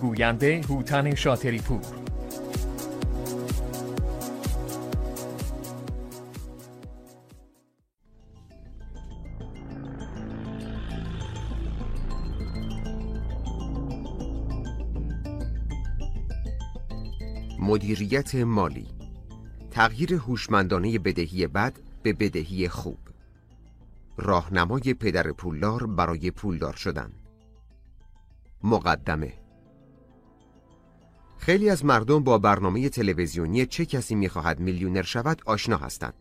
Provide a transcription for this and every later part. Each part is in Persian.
گوینده هوتن شاتری پور مدیریت مالی. تغییر هوشمندانه بدهی بد به بدهی خوب. راهنمای پدر پولدار برای پولدار شدن. مقدمه. خیلی از مردم با برنامه تلویزیونی چه کسی می‌خواهد میلیونر شود آشنا هستند.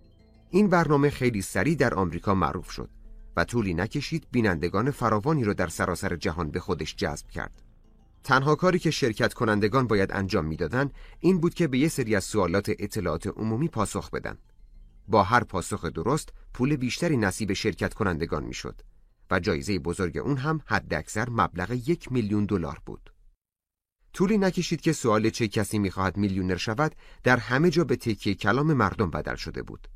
این برنامه خیلی سریع در آمریکا معروف شد و طولی نکشید بینندگان فراوانی را در سراسر جهان به خودش جذب کرد. تنها کاری که شرکت کنندگان باید انجام می‌دادند این بود که به یه سری از سوالات اطلاعات عمومی پاسخ بدن. با هر پاسخ درست پول بیشتری نصیب شرکت کنندگان می‌شد و جایزه بزرگ اون هم حداکثر مبلغ یک میلیون دلار بود. طولی نکشید که سوال چه کسی می‌خواهد میلیونر شود در همه جا به تکیه کلام مردم بدل شده بود.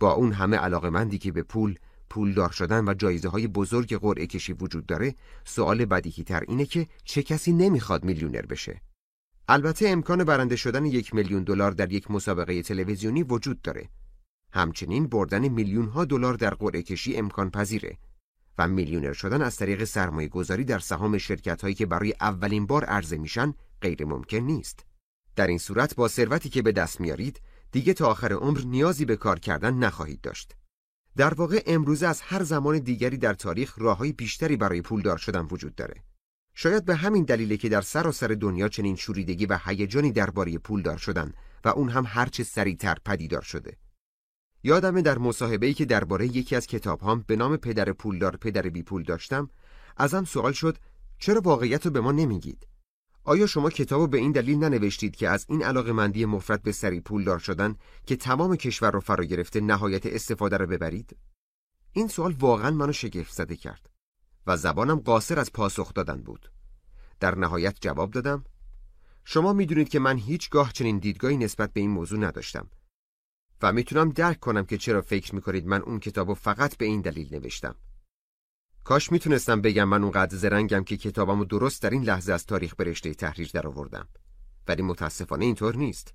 با اون همه علاقمندی که به پول، پولدار شدن و جایزه های بزرگ قرعه کشی وجود داره، سوال بدیهی تر اینه که چه کسی نمی‌خواد میلیونر بشه. البته امکان برنده شدن یک میلیون دلار در یک مسابقه تلویزیونی وجود داره. همچنین بردن میلیون ها دلار در قرعه کشی امکان پذیره و میلیونر شدن از طریق سرمایه گذاری در سهام شرکت هایی که برای اولین بار عرضه میشن غیر ممکن نیست. در این صورت با ثروتی که به دست میارید دیگه تا آخر عمر نیازی به کار کردن نخواهید داشت. در واقع امروزه از هر زمان دیگری در تاریخ راههای بیشتری برای پولدار شدن وجود داره. شاید به همین دلیله که در سراسر دنیا چنین شوریدگی و هیجانی درباره پولدار شدن و اون هم هرچه سریعتر پدیدار شده. یادمه در مصاحبه‌ای که درباره یکی از کتابهام به نام پدر پولدار پدر بی پول داشتم ازم سوال شد چرا واقعیت رو به ما نمیگید؟ آیا شما کتابو به این دلیل ننوشتید که از این علاقه مندی مفرد به سری پولدار شدن که تمام کشور رو فرا گرفته نهایت استفاده رو ببرید؟ این سوال واقعا منو شگفت زده کرد و زبانم قاصر از پاسخ دادن بود. در نهایت جواب دادم شما می‌دونید که من هیچگاه چنین دیدگاهی نسبت به این موضوع نداشتم. و می‌تونم درک کنم که چرا فکر می‌کنید من اون کتابو فقط به این دلیل نوشتم. کاش می‌تونستم بگم من اونقدر زرنگم که کتابمو درست در این لحظه از تاریخ به رشته تحریر درآوردم. ولی متاسفانه اینطور نیست.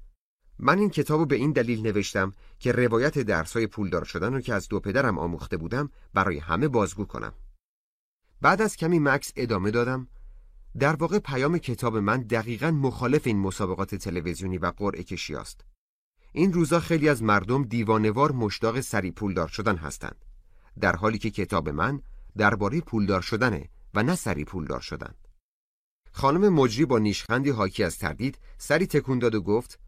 من این کتابو به این دلیل نوشتم که روایت درسای پولدار شدن رو که از دو پدرم آموخته بودم برای همه بازگو کنم. بعد از کمی مکس ادامه دادم در واقع پیام کتاب من دقیقا مخالف این مسابقات تلویزیونی و قرعه کشی است. این روزا خیلی از مردم دیوانوار مشتاق سری پولدار شدن هستند. در حالی که کتاب من درباره پولدار شدنه و نه سری پولدار شدن. خانم مجری با نیشخندی حاکی از تردید سری تکون داد و گفت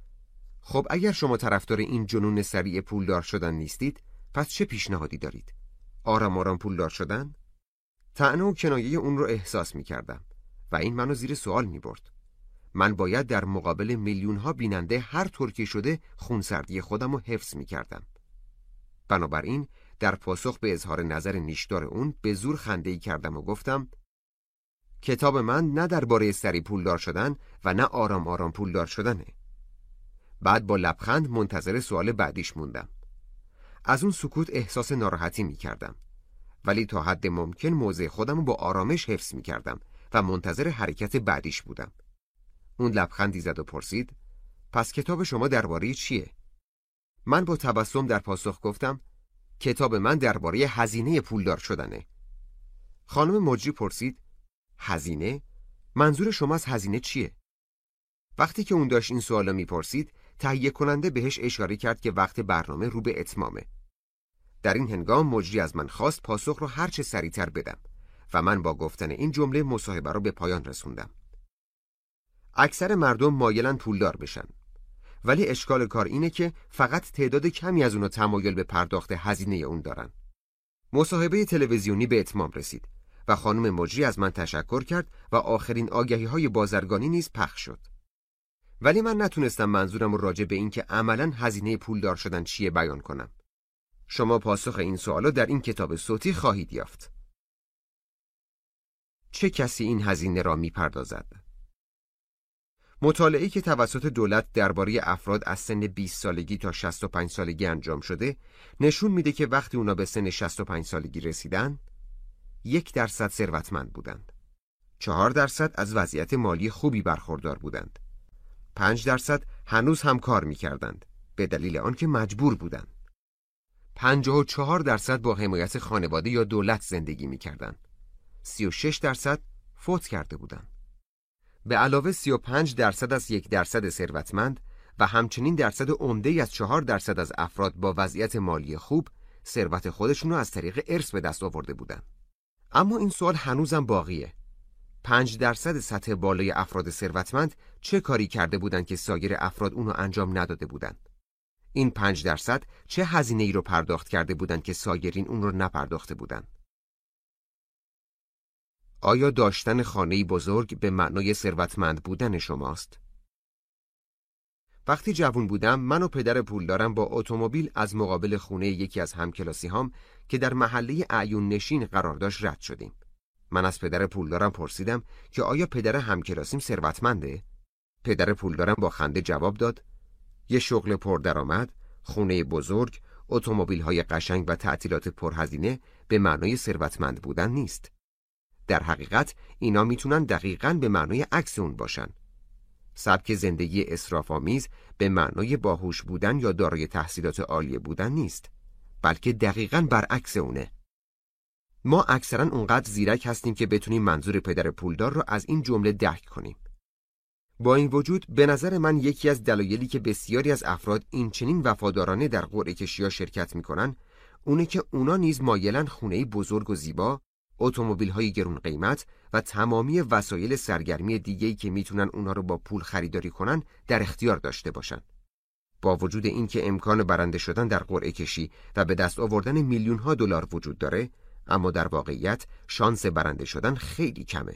خب اگر شما طرفدار این جنون سریع پولدار شدن نیستید پس چه پیشنهادی دارید؟ آرام آرام پولدار شدن؟ طعنه و کنایه اون رو احساس می کردم و این منو زیر سوال می برد. من باید در مقابل میلیون ها بیننده هر طور که شده خونسردی خودم رو حفظ می کردم. بنابراین در پاسخ به اظهار نظر نیشدار اون به زور خنده کردم و گفتم کتاب من نه درباره سری پولدار شدن و نه آرام آرام پولدار شدنه. بعد با لبخند منتظر سوال بعدیش موندم. از اون سکوت احساس ناراحتی می کردم. ولی تا حد ممکن موضع خودم با آرامش حفظ می کردم و منتظر حرکت بعدیش بودم. اون لبخندی زد و پرسید پس کتاب شما درباره چیه؟ من با تبسم در پاسخ گفتم کتاب من درباره هزینه پولدار شدنه. خانم مجری پرسید هزینه؟ منظور شما از هزینه چیه؟ وقتی که اون داشت این سوالا می‌پرسید تهیه کننده بهش اشاره کرد که وقت برنامه رو به اتمامه. در این هنگام مجری از من خواست پاسخ رو هرچه سریعتر بدم و من با گفتن این جمله مصاحبه رو به پایان رسوندم. اکثر مردم مایلن پولدار بشن. ولی اشکال کار اینه که فقط تعداد کمی از اونا تمایل به پرداخت هزینه اون دارن. مصاحبه تلویزیونی به اتمام رسید و خانم مجری از من تشکر کرد و آخرین آگهی های بازرگانی نیز پخش شد. ولی من نتونستم منظورم راجع به این که عملا هزینه پولدار شدن چیه بیان کنم. شما پاسخ این سوالو در این کتاب صوتی خواهید یافت. چه کسی این هزینه را می‌پردازد؟ مطالعه‌ای که توسط دولت درباره افراد از سن 20 سالگی تا 65 سالگی انجام شده نشون میده که وقتی اونا به سن 65 سالگی رسیدن یک درصد ثروتمند بودند چهار درصد از وضعیت مالی خوبی برخوردار بودند. پنج درصد هنوز هم کار می کردند به دلیل آنکه مجبور بودند. پنجاه و چهار درصد با حمایت خانواده یا دولت زندگی می کردند. سی و شش درصد فوت کرده بودند. به علاوه 35 درصد از یک درصد ثروتمند و همچنین درصد عمده از چهار درصد از افراد با وضعیت مالی خوب ثروت خودشون رو از طریق ارث به دست آورده بودند. اما این سوال هنوزم باقیه. 5 درصد سطح بالای افراد ثروتمند چه کاری کرده بودند که سایر افراد اونو انجام نداده بودند؟ این 5 درصد چه هزینه ای رو پرداخت کرده بودند که سایرین اون رو نپرداخته بودند؟ آیا داشتن خانه بزرگ به معنای ثروتمند بودن شماست؟ وقتی جوون بودم من و پدر پولدارم با اتومبیل از مقابل خونه یکی از همکلاسی هام که در محله اعیون نشین قرار داشت رد شدیم. من از پدر پولدارم پرسیدم که آیا پدر همکلاسیم ثروتمنده؟ پدر پولدارم با خنده جواب داد یه شغل پردرآمد، خونه بزرگ، اتومبیل های قشنگ و تعطیلات پرهزینه به معنای ثروتمند بودن نیست. در حقیقت اینا می‌تونن دقیقا به معنای عکس اون باشن. سبک زندگی اسرافآمیز به معنای باهوش بودن یا دارای تحصیلات عالیه بودن نیست بلکه دقیقا برعکس اونه ما اکثرا اونقدر زیرک هستیم که بتونیم منظور پدر پولدار رو از این جمله درک کنیم با این وجود به نظر من یکی از دلایلی که بسیاری از افراد این چنین وفادارانه در قرعه کشی شرکت می‌کنن اونه که اونا نیز مایلن خونه بزرگ و زیبا اتومبیل های گرون قیمت و تمامی وسایل سرگرمی دیگه‌ای که می‌تونن اونا رو با پول خریداری کنن در اختیار داشته باشن. با وجود اینکه امکان برنده شدن در قرعه کشی و به دست آوردن میلیون ها دلار وجود داره، اما در واقعیت شانس برنده شدن خیلی کمه.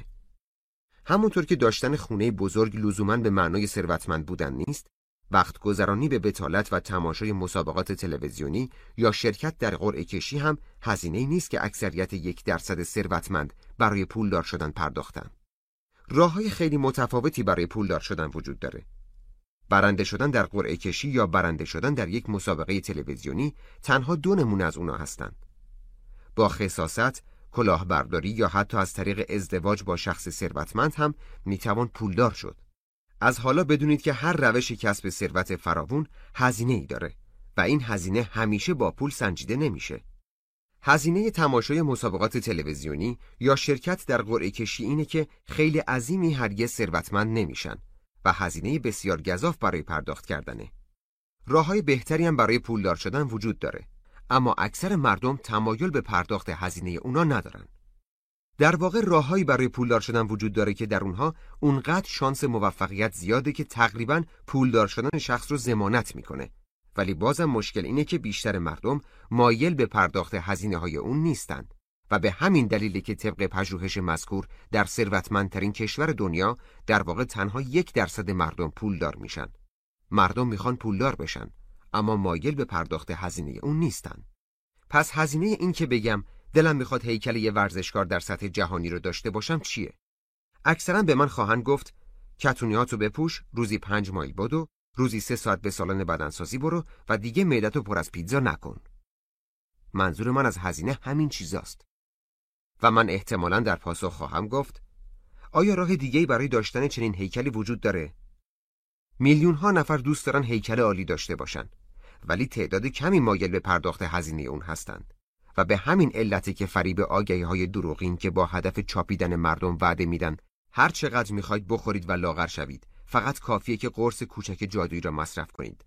همونطور که داشتن خونه بزرگ لزوما به معنای ثروتمند بودن نیست، وقت گذرانی به بتالت و تماشای مسابقات تلویزیونی یا شرکت در قرعه کشی هم هزینه نیست که اکثریت یک درصد ثروتمند برای پولدار شدن پرداختن. راه های خیلی متفاوتی برای پولدار شدن وجود داره. برنده شدن در قرعه کشی یا برنده شدن در یک مسابقه تلویزیونی تنها دو نمونه از اونا هستند. با خصاصت، کلاهبرداری یا حتی از طریق ازدواج با شخص ثروتمند هم می‌توان پولدار شد. از حالا بدونید که هر روش کسب ثروت فراوون هزینه ای داره و این هزینه همیشه با پول سنجیده نمیشه. هزینه تماشای مسابقات تلویزیونی یا شرکت در قرعه کشی اینه که خیلی عظیمی هرگز ثروتمند نمیشن و هزینه بسیار گذاف برای پرداخت کردنه. راه های بهتری هم برای پولدار شدن وجود داره اما اکثر مردم تمایل به پرداخت هزینه اونا ندارن. در واقع راههایی برای پولدار شدن وجود داره که در اونها اونقدر شانس موفقیت زیاده که تقریبا پولدار شدن شخص رو زمانت می‌کنه. ولی بازم مشکل اینه که بیشتر مردم مایل به پرداخت هزینه های اون نیستند و به همین دلیلی که طبق پژوهش مذکور در ثروتمندترین کشور دنیا در واقع تنها یک درصد مردم پولدار میشن. مردم می‌خوان پولدار بشن اما مایل به پرداخت هزینه اون نیستن. پس هزینه این که بگم دلم می‌خواد هیکل یه ورزشکار در سطح جهانی رو داشته باشم چیه؟ اکثرا به من خواهند گفت کتونیاتو بپوش، روزی پنج مایل بدو، روزی سه ساعت به سالن بدنسازی برو و دیگه معدتو پر از پیتزا نکن. منظور من از هزینه همین چیزاست. و من احتمالا در پاسخ خواهم گفت آیا راه دیگه برای داشتن چنین هیکلی وجود داره؟ میلیون ها نفر دوست دارن هیکل عالی داشته باشن ولی تعداد کمی مایل به پرداخت هزینه اون هستند. و به همین علتی که فریب آگهی های دروغین که با هدف چاپیدن مردم وعده میدن هر چقدر می‌خواید بخورید و لاغر شوید فقط کافیه که قرص کوچک جادویی را مصرف کنید.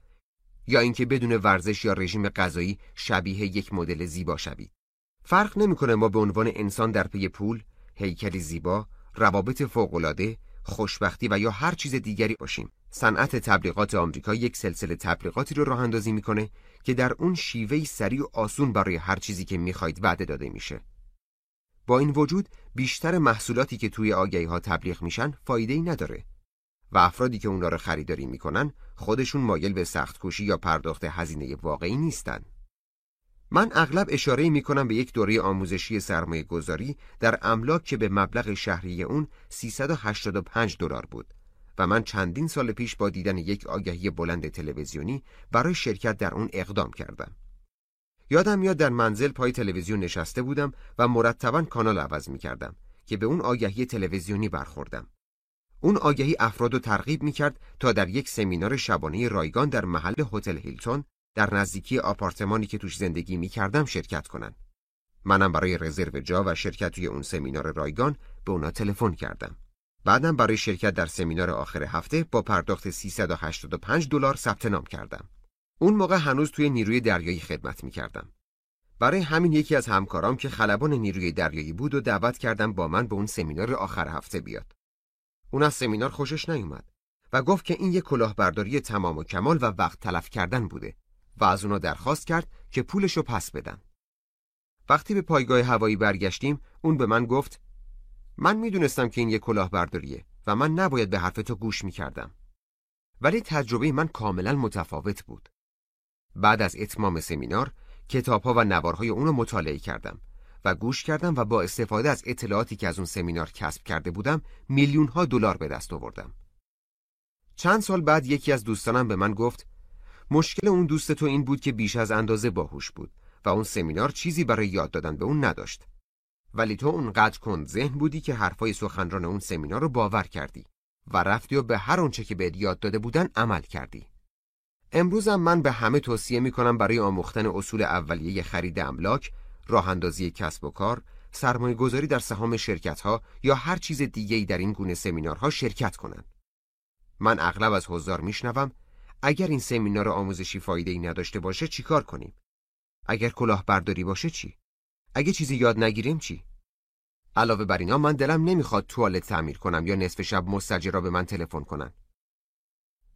یا اینکه بدون ورزش یا رژیم غذایی شبیه یک مدل زیبا شوید. فرق نمی‌کنه ما به عنوان انسان در پی پول هیکلی زیبا روابط فوقالعاده خوشبختی و یا هر چیز دیگری باشیم. صنعت تبلیغات آمریکا یک سلسله تبلیغاتی رو راه اندازی می‌کنه که در اون شیوهی سریع و آسون برای هر چیزی که می‌خواید وعده داده میشه. با این وجود بیشتر محصولاتی که توی آگهی ها تبلیغ میشن فایده ای نداره و افرادی که اونا رو خریداری می‌کنن خودشون مایل به سخت کوشی یا پرداخت هزینه واقعی نیستن. من اغلب اشاره می کنم به یک دوره آموزشی سرمایه گذاری در املاک که به مبلغ شهری اون 385 دلار بود و من چندین سال پیش با دیدن یک آگهی بلند تلویزیونی برای شرکت در اون اقدام کردم. یادم میاد در منزل پای تلویزیون نشسته بودم و مرتبا کانال عوض می کردم که به اون آگهی تلویزیونی برخوردم. اون آگهی افراد رو ترغیب می‌کرد تا در یک سمینار شبانه رایگان در محل هتل هیلتون در نزدیکی آپارتمانی که توش زندگی می‌کردم شرکت کنن. منم برای رزرو جا و شرکت توی اون سمینار رایگان به اونا تلفن کردم. بعدم برای شرکت در سمینار آخر هفته با پرداخت 385 دلار ثبت نام کردم. اون موقع هنوز توی نیروی دریایی خدمت می‌کردم. برای همین یکی از همکارام که خلبان نیروی دریایی بود و دعوت کردم با من به اون سمینار آخر هفته بیاد. اون از سمینار خوشش نیومد و گفت که این یک کلاهبرداری تمام و کمال و وقت تلف کردن بوده و از اونا درخواست کرد که پولشو پس بدن. وقتی به پایگاه هوایی برگشتیم اون به من گفت من می‌دونستم که این یک کلاهبرداریه و من نباید به حرف تو گوش می‌کردم. ولی تجربه من کاملا متفاوت بود. بعد از اتمام سمینار کتابها و نوارهای اونو مطالعه کردم و گوش کردم و با استفاده از اطلاعاتی که از اون سمینار کسب کرده بودم میلیون ها دلار به دست آوردم. چند سال بعد یکی از دوستانم به من گفت مشکل اون دوست تو این بود که بیش از اندازه باهوش بود و اون سمینار چیزی برای یاد دادن به اون نداشت. ولی تو اونقدر کند ذهن بودی که حرفای سخنران اون سمینار رو باور کردی و رفتی و به هر اونچه که بهت یاد داده بودن عمل کردی. امروزم من به همه توصیه می‌کنم برای آموختن اصول اولیه خرید املاک، راه اندازی کسب و کار، سرمایه گذاری در سهام شرکت ها یا هر چیز دیگه‌ای در این گونه سمینارها شرکت کنند. من اغلب از حضار میشنوم اگر این سمینار آموزشی فایده ای نداشته باشه چیکار کنیم؟ اگر کلاهبرداری باشه چی؟ اگه چیزی یاد نگیریم چی؟ علاوه بر اینا من دلم نمی‌خواد توالت تعمیر کنم یا نصف شب مستجرا به من تلفن کنن.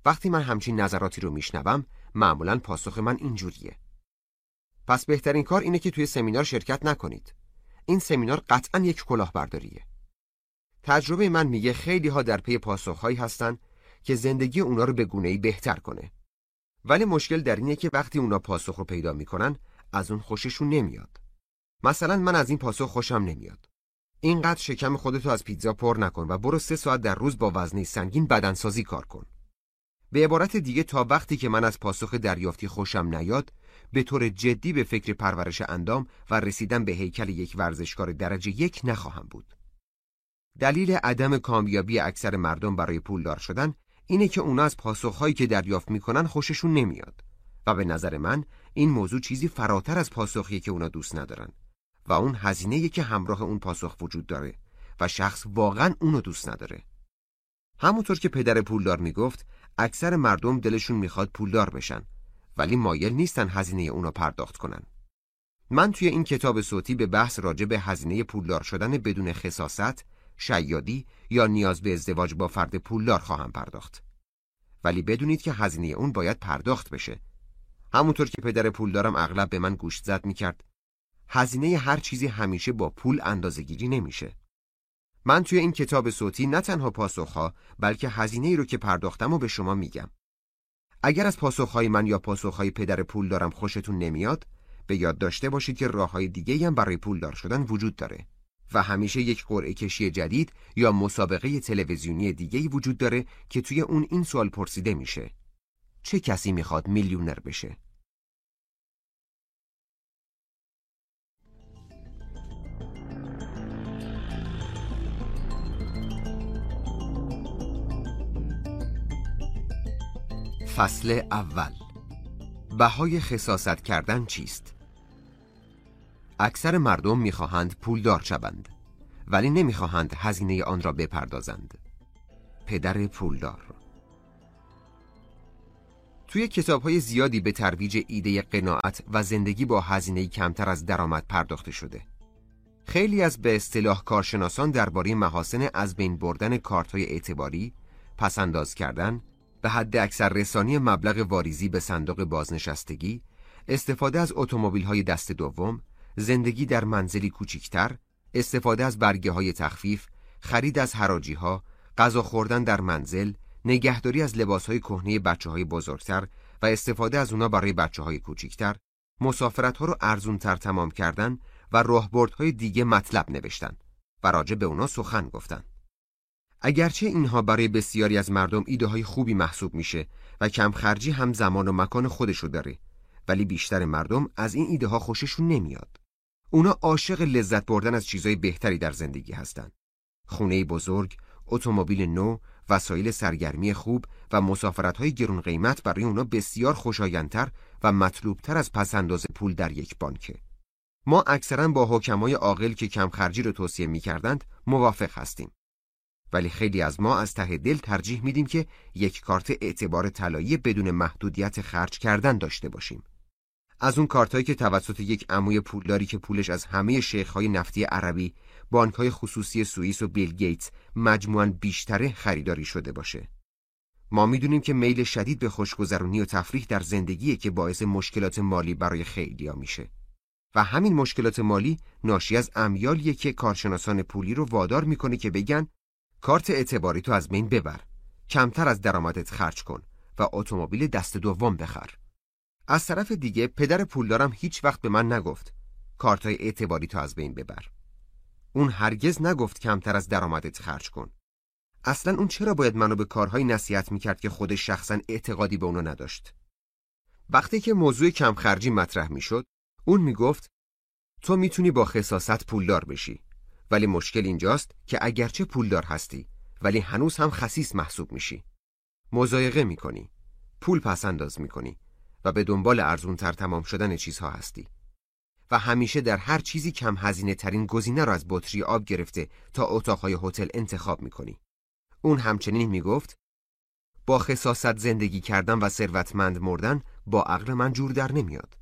وقتی من همچین نظراتی رو میشنوم معمولا پاسخ من اینجوریه. پس بهترین کار اینه که توی سمینار شرکت نکنید. این سمینار قطعا یک کلاهبرداریه. تجربه من میگه خیلی ها در پی پاسخهایی هستن که زندگی اونا رو به گونه‌ای بهتر کنه. ولی مشکل در اینه که وقتی اونا پاسخ رو پیدا می‌کنن از اون خوششون نمیاد. مثلا من از این پاسخ خوشم نمیاد. اینقدر شکم خودتو از پیتزا پر نکن و برو سه ساعت در روز با وزنه سنگین بدنسازی کار کن. به عبارت دیگه تا وقتی که من از پاسخ دریافتی خوشم نیاد به طور جدی به فکر پرورش اندام و رسیدن به هیکل یک ورزشکار درجه یک نخواهم بود. دلیل عدم کامیابی اکثر مردم برای پولدار شدن اینه که اونا از پاسخهایی که دریافت می‌کنن خوششون نمیاد و به نظر من این موضوع چیزی فراتر از پاسخی که اونا دوست ندارن و اون هزینه که همراه اون پاسخ وجود داره و شخص واقعا اونو دوست نداره. همونطور که پدر پولدار می‌گفت اکثر مردم دلشون می‌خواد پولدار بشن ولی مایل نیستن هزینه اونو پرداخت کنن. من توی این کتاب صوتی به بحث راجع به هزینه پولدار شدن بدون خصاست، شیادی یا نیاز به ازدواج با فرد پولدار خواهم پرداخت. ولی بدونید که هزینه اون باید پرداخت بشه. همونطور که پدر پولدارم اغلب به من گوشت زد می‌کرد. هزینه هر چیزی همیشه با پول اندازه‌گیری نمیشه. من توی این کتاب صوتی نه تنها پاسخها بلکه هزینه ای رو که پرداختم و به شما میگم. اگر از پاسخهای من یا پاسخهای پدر پول دارم خوشتون نمیاد، به یاد داشته باشید که راه های دیگه هم برای پولدار شدن وجود داره و همیشه یک قرعه کشی جدید یا مسابقه تلویزیونی دیگه وجود داره که توی اون این سوال پرسیده میشه. چه کسی می‌خواد میلیونر بشه؟ فصل اول. بهای خصاست کردن چیست؟ اکثر مردم می‌خواهند پولدار شوند ولی نمی‌خواهند هزینه آن را بپردازند. پدر پولدار. توی کتاب های زیادی به ترویج ایده قناعت و زندگی با هزینه کمتر از درآمد پرداخته شده. خیلی از به اصطلاح کارشناسان درباره محاسن از بین بردن کارت های اعتباری پسنداز کردن به حد اکثر رسانی مبلغ واریزی به صندوق بازنشستگی، استفاده از اتومبیل های دست دوم، زندگی در منزلی کوچکتر، استفاده از برگه های تخفیف، خرید از حراجی ها، غذا خوردن در منزل، نگهداری از لباس های کهنه بچه های بزرگتر و استفاده از اونا برای بچه های کوچکتر، مسافرت ها رو ارزون تر تمام کردن و های دیگه مطلب نوشتن و راجع به اونا سخن گفتن. اگرچه اینها برای بسیاری از مردم ایده های خوبی محسوب میشه و کم خرجی هم زمان و مکان خودشو داره ولی بیشتر مردم از این ایده ها خوششون نمیاد. اونا عاشق لذت بردن از چیزهای بهتری در زندگی هستند. خونه بزرگ، اتومبیل نو، وسایل سرگرمی خوب و مسافرت‌های گرون قیمت برای اونا بسیار خوشایندتر و مطلوبتر از پسنداز پول در یک بانکه. ما اکثرا با حکمای عاقل که کم خرجی رو توصیه می‌کردند موافق هستیم. ولی خیلی از ما از ته دل ترجیح میدیم که یک کارت اعتبار طلایی بدون محدودیت خرج کردن داشته باشیم. از اون کارتایی که توسط یک عموی پولداری که پولش از همه شیخهای نفتی عربی، بانکهای خصوصی سوئیس و بیل گیتس مجموعاً بیشتره خریداری شده باشه. ما می‌دونیم که میل شدید به خوشگذرونی و تفریح در زندگیه که باعث مشکلات مالی برای خیلیا میشه. و همین مشکلات مالی ناشی از امیالیه که کارشناسان پولی رو وادار می‌کنه که بگن کارت اعتباری تو از بین ببر. کمتر از درآمدت خرج کن و اتومبیل دست دوم بخر. از طرف دیگه پدر پولدارم هیچ وقت به من نگفت. کارتای اعتباری تو از بین ببر. اون هرگز نگفت کمتر از درآمدت خرج کن. اصلا اون چرا باید منو به کارهای نصیحت می‌کرد که خودش شخصا اعتقادی به اونو نداشت؟ وقتی که موضوع کمخرجی مطرح می‌شد اون می‌گفت تو می‌تونی با خصاصت پولدار بشی. ولی مشکل اینجاست که اگرچه پولدار هستی ولی هنوز هم خسیس محسوب میشی. مزایقه می‌کنی پول پس انداز می‌کنی و به دنبال ارزونتر تمام شدن چیزها هستی. و همیشه در هر چیزی کم هزینه ترین گزینه را از بطری آب گرفته تا اتاقهای هتل انتخاب می‌کنی. اون همچنین می‌گفت با خصاصت زندگی کردن و ثروتمند مردن با عقل من جور در نمیاد.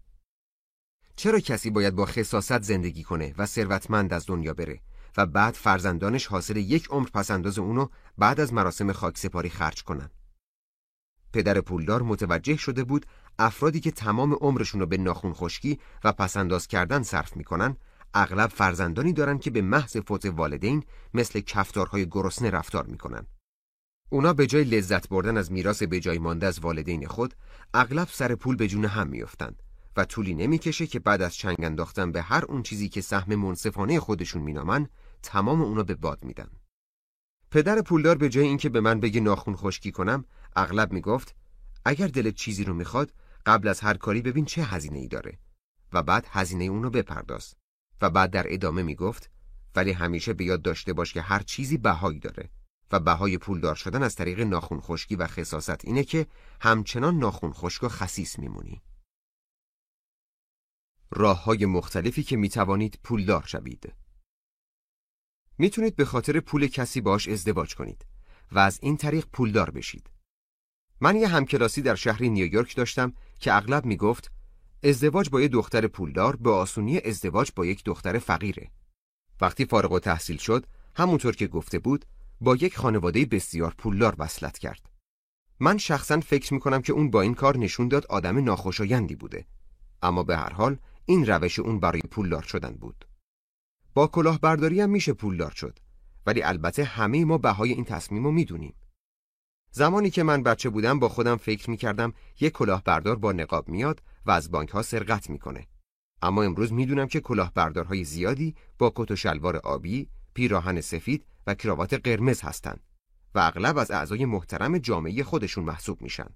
چرا کسی باید با خصاصت زندگی کنه و ثروتمند از دنیا بره؟ و بعد فرزندانش حاصل یک عمر پسنداز اونو بعد از مراسم خاکسپاری خرج کنن. پدر پولدار متوجه شده بود افرادی که تمام عمرشون رو به ناخون خشکی و پسنداز کردن صرف می‌کنن اغلب فرزندانی دارن که به محض فوت والدین مثل کفتارهای گرسنه رفتار می‌کنن. اونا به جای لذت بردن از میراث به جای مانده از والدین خود اغلب سر پول به جون هم میافتند و طولی نمی‌کشه که بعد از چنگ انداختن به هر اون چیزی که سهم منصفانه خودشون مینامن تمام اونا به باد میدن. پدر پولدار به جای اینکه به من بگه ناخون خشکی کنم اغلب می‌گفت اگر دلت چیزی رو می‌خواد قبل از هر کاری ببین چه هزینه ای داره و بعد هزینه اون رو بپرداز و بعد در ادامه می‌گفت ولی همیشه به یاد داشته باش که هر چیزی بهایی داره و بهای پولدار شدن از طریق ناخون خشکی و خصاصت اینه که همچنان ناخون خشک و خسیس میمونی. راه های مختلفی که می توانید پولدار شوید. می‌تونید به خاطر پول کسی باش ازدواج کنید و از این طریق پولدار بشید. من یه همکلاسی در شهر نیویورک داشتم که اغلب می‌گفت ازدواج با یه دختر پولدار به آسونی ازدواج با یک دختر فقیره. وقتی فارغ و تحصیل شد، همونطور که گفته بود، با یک خانواده بسیار پولدار وصلت کرد. من شخصا فکر می‌کنم که اون با این کار نشون داد آدم ناخوشایندی بوده. اما به هر حال این روش اون برای پولدار شدن بود. با کلاهبرداری هم میشه پولدار شد ولی البته همه ما بهای این تصمیم رو می‌دونیم زمانی که من بچه بودم با خودم فکر می‌کردم یک کلاهبردار با نقاب میاد و از بانک ها سرقت می‌کنه اما امروز می‌دونم که کلاهبردارهای زیادی با کت و شلوار آبی، پیراهن سفید و کراوات قرمز هستند و اغلب از اعضای محترم جامعه خودشون محسوب میشن.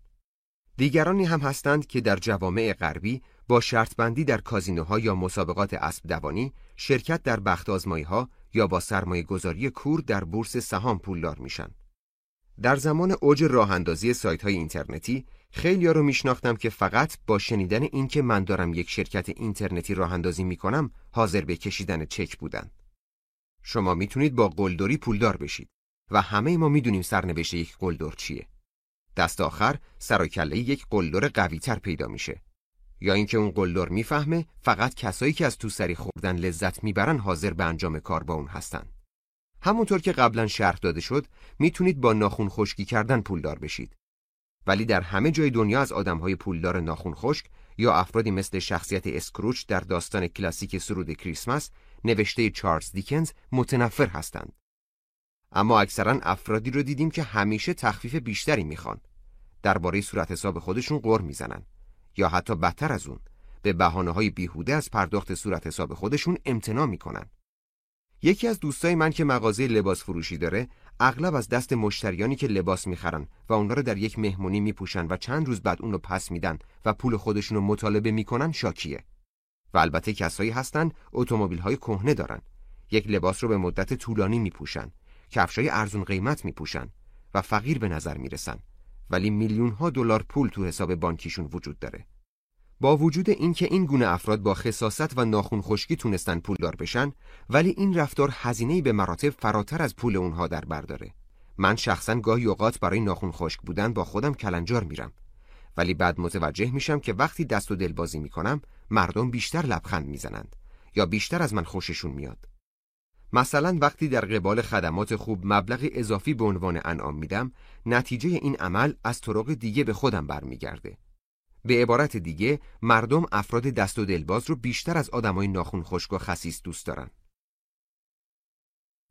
دیگرانی هم هستند که در جوامع غربی با شرط بندی در کازینوها یا مسابقات اسب دوانی شرکت در بخت ها یا با سرمایه گذاری کور در بورس سهام پولدار میشن. در زمان اوج راه اندازی سایت های اینترنتی خیلی رو میشناختم که فقط با شنیدن اینکه من دارم یک شرکت اینترنتی راه اندازی می‌کنم حاضر به کشیدن چک بودن. شما می‌تونید با قلدری پولدار بشید و همه ما می‌دونیم سرنوشت یک قلدر چیه. دست آخر سر یک قلدر قوی تر پیدا میشه. یا اینکه اون قلدر می‌فهمه فقط کسایی که از تو سری خوردن لذت می‌برن حاضر به انجام کار با اون هستن. همونطور که قبلا شرح داده شد می‌تونید با ناخون خشکی کردن پولدار بشید. ولی در همه جای دنیا از آدمهای پولدار ناخون خشک یا افرادی مثل شخصیت اسکروچ در داستان کلاسیک سرود کریسمس نوشته چارلز دیکنز متنفر هستند. اما اکثرا افرادی رو دیدیم که همیشه تخفیف بیشتری می‌خوان. درباره صورت حساب خودشون قر می‌زنن. یا حتی بدتر از اون به بحانه های بیهوده از پرداخت صورت حساب خودشون امتناع می‌کنن. یکی از دوستای من که مغازه لباس فروشی داره اغلب از دست مشتریانی که لباس می‌خرن و اونا رو در یک مهمونی میپوشن و چند روز بعد اون رو پس میدن و پول خودشون رو مطالبه می‌کنن شاکیه. و البته کسایی هستن اتومبیل های کهنه دارن. یک لباس رو به مدت طولانی میپوشن کفشای ارزون قیمت میپوشن و فقیر به نظر می‌رسن ولی میلیون ها دلار پول تو حساب بانکیشون وجود داره. با وجود اینکه این گونه افراد با خصاست و ناخون خشکی تونستن پولدار بشن ولی این رفتار هزینه‌ای به مراتب فراتر از پول اونها در برداره. من شخصا گاهی اوقات برای ناخون خشک بودن با خودم کلنجار میرم ولی بعد متوجه میشم که وقتی دست و دل بازی می‌کنم مردم بیشتر لبخند می‌زنند یا بیشتر از من خوششون میاد. مثلا وقتی در قبال خدمات خوب مبلغ اضافی به عنوان انعام میدم نتیجه این عمل از طرق دیگه به خودم برمیگرده. به عبارت دیگه مردم افراد دست و دلباز رو بیشتر از آدمای ناخون خشک و خسیس دوست دارن.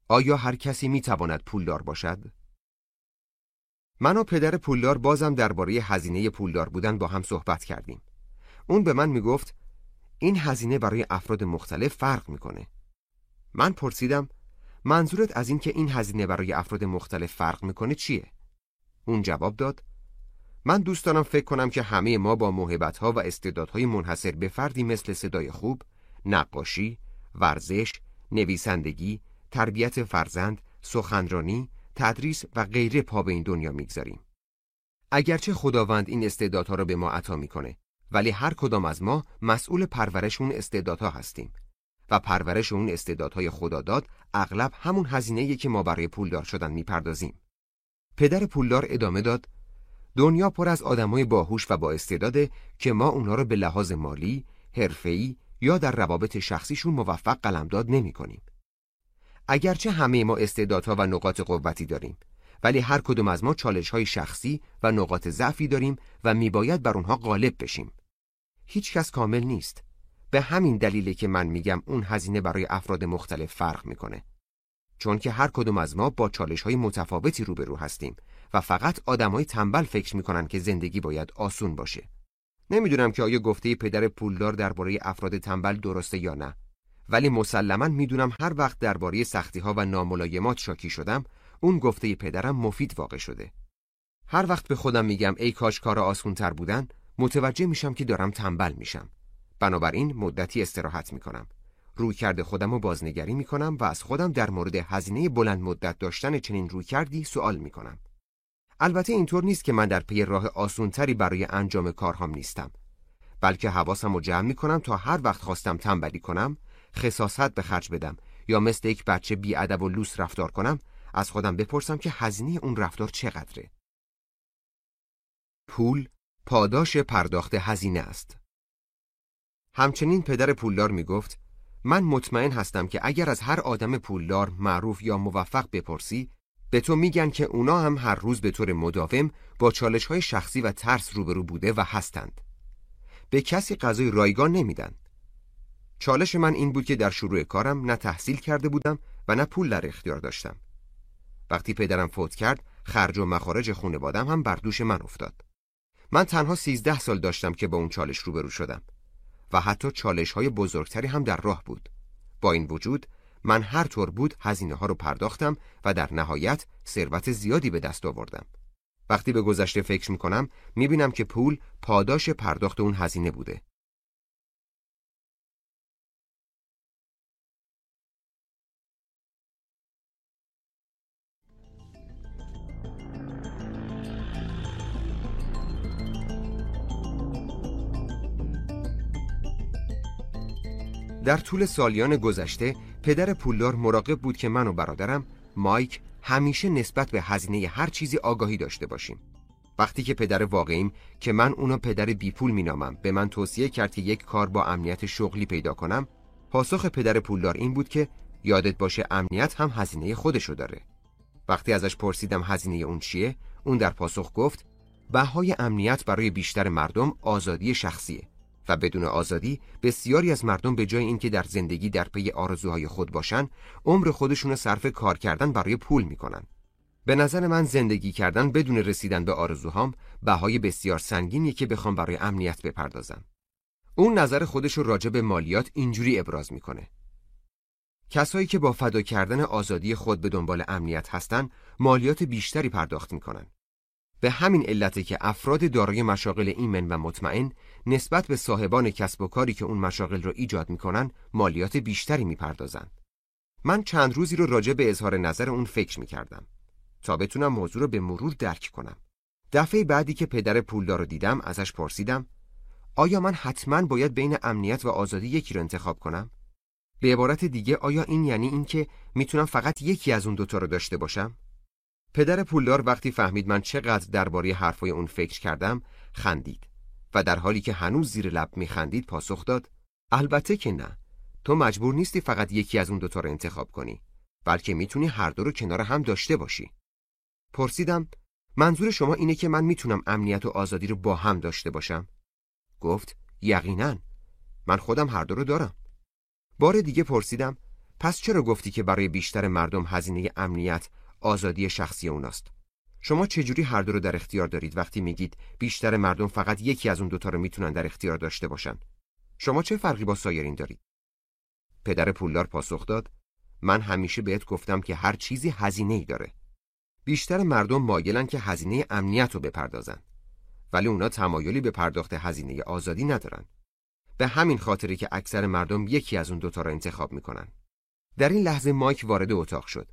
آیا هر کسی می‌تواند پولدار باشد؟ من و پدر پولدار بازم درباره هزینه پولدار بودن با هم صحبت کردیم. اون به من می‌گفت این هزینه برای افراد مختلف فرق می‌کنه. من پرسیدم منظورت از این که این هزینه برای افراد مختلف فرق می‌کنه چیه؟ اون جواب داد من دوست دارم فکر کنم که همه ما با موهبت‌ها و استعدادهای منحصر به فردی مثل صدای خوب، نقاشی، ورزش، نویسندگی، تربیت فرزند، سخنرانی، تدریس و غیره پا به این دنیا می‌گذاریم. اگرچه خداوند این استعدادها را به ما عطا می‌کنه ولی هر کدام از ما مسئول پرورش اون استعدادها هستیم و پرورش اون استعدادهای خداداد اغلب همون هزینه‌ای که ما برای پولدار شدن می‌پردازیم. پدر پولدار ادامه داد دنیا پر از آدمای باهوش و با استعداده که ما اونها رو به لحاظ مالی، حرفه‌ای یا در روابط شخصیشون موفق قلمداد نمی کنیم. اگرچه همه ما استعدادها و نقاط قوتی داریم ولی هر کدوم از ما چالش های شخصی و نقاط ضعفی داریم و میباید بر اونها غالب بشیم. هیچ کس کامل نیست به همین دلیله که من میگم اون هزینه برای افراد مختلف فرق می‌کنه. چون که هر کدوم از ما با چالش های متفاوتی روبرو هستیم و فقط آدمای تنبل فکر می‌کنن که زندگی باید آسون باشه. نمی‌دونم که آیا گفته پدر پولدار درباره افراد تنبل درسته یا نه. ولی مسلما می‌دونم هر وقت درباره سختی ها و ناملایمات شاکی شدم، اون گفته پدرم مفید واقع شده. هر وقت به خودم میگم ای کاش کار آسون تر بودن، متوجه میشم که دارم تنبل میشم. بنابراین مدتی استراحت می کنم. روی کرده خودم رو بازنگری می کنم و از خودم در مورد هزینه بلند مدت داشتن چنین روی کردی سوال می کنم. البته اینطور نیست که من در پی راه آسونتری برای انجام کارهام نیستم. بلکه حواسم رو جمع می کنم تا هر وقت خواستم تنبلی کنم، خصاصت به خرج بدم یا مثل یک بچه بیادب و لوس رفتار کنم، از خودم بپرسم که هزینه اون رفتار چقدره. پول پاداش پرداخت هزینه است. همچنین پدر پولدار می گفت من مطمئن هستم که اگر از هر آدم پولدار معروف یا موفق بپرسی به تو میگن که اونا هم هر روز به طور مداوم با چالش های شخصی و ترس روبرو بوده و هستند. به کسی غذای رایگان نمیدن. چالش من این بود که در شروع کارم نه تحصیل کرده بودم و نه پول در اختیار داشتم. وقتی پدرم فوت کرد، خرج و مخارج خانوادم هم بر دوش من افتاد. من تنها سیزده سال داشتم که با اون چالش روبرو شدم. و حتی چالش های بزرگتری هم در راه بود. با این وجود من هر طور بود هزینه ها رو پرداختم و در نهایت ثروت زیادی به دست آوردم. وقتی به گذشته فکر می کنم می بینم که پول پاداش پرداخت اون هزینه بوده. در طول سالیان گذشته پدر پولدار مراقب بود که من و برادرم مایک همیشه نسبت به هزینه هر چیزی آگاهی داشته باشیم. وقتی که پدر واقعیم که من اونو پدر بی پول مینامم به من توصیه کرد که یک کار با امنیت شغلی پیدا کنم پاسخ پدر پولدار این بود که یادت باشه امنیت هم هزینه خودشو داره وقتی ازش پرسیدم هزینه اون چیه اون در پاسخ گفت بهای امنیت برای بیشتر مردم آزادی شخصیه و بدون آزادی بسیاری از مردم به جای اینکه در زندگی در پی آرزوهای خود باشن عمر خودشون صرف کار کردن برای پول می‌کنن. به نظر من زندگی کردن بدون رسیدن به آرزوهام بهای بسیار سنگینی که بخوام برای امنیت بپردازم. اون نظر خودش رو راجع به مالیات اینجوری ابراز می‌کنه. کسایی که با فدا کردن آزادی خود به دنبال امنیت هستن مالیات بیشتری پرداخت می‌کنن. به همین علته که افراد دارای مشاغل ایمن و مطمئن نسبت به صاحبان کسب و کاری که اون مشاغل رو ایجاد می‌کنن مالیات بیشتری می‌پردازند. من چند روزی رو راجع به اظهار نظر اون فکر می کردم تا بتونم موضوع رو به مرور درک کنم. دفعه بعدی که پدر پولدار رو دیدم ازش پرسیدم آیا من حتما باید بین امنیت و آزادی یکی رو انتخاب کنم؟ به عبارت دیگه آیا این یعنی اینکه می‌تونم فقط یکی از اون دوتا رو داشته باشم؟ پدر پولدار وقتی فهمید من چقدر درباره حرفای اون فکر کردم خندید و در حالی که هنوز زیر لب میخندید پاسخ داد البته که نه. تو مجبور نیستی فقط یکی از اون دوتا رو انتخاب کنی بلکه می‌تونی هر دو رو کنار هم داشته باشی. پرسیدم منظور شما اینه که من می‌تونم امنیت و آزادی رو با هم داشته باشم؟ گفت یقینا. من خودم هر دو رو دارم. بار دیگه پرسیدم پس چرا گفتی که برای بیشتر مردم هزینه امنیت آزادی شخصی اوناست؟ شما چجوری هر دو رو در اختیار دارید وقتی میگید بیشتر مردم فقط یکی از اون دوتا رو می‌تونن در اختیار داشته باشن؟ شما چه فرقی با سایرین دارید؟ پدر پولدار پاسخ داد من همیشه بهت گفتم که هر چیزی هزینه ای داره. بیشتر مردم مایلن که هزینه امنیت رو بپردازن. ولی اونا تمایلی به پرداخت هزینه آزادی ندارن. به همین خاطری که اکثر مردم یکی از اون دوتا را انتخاب می‌کنن. در این لحظه مایک وارد اتاق شد.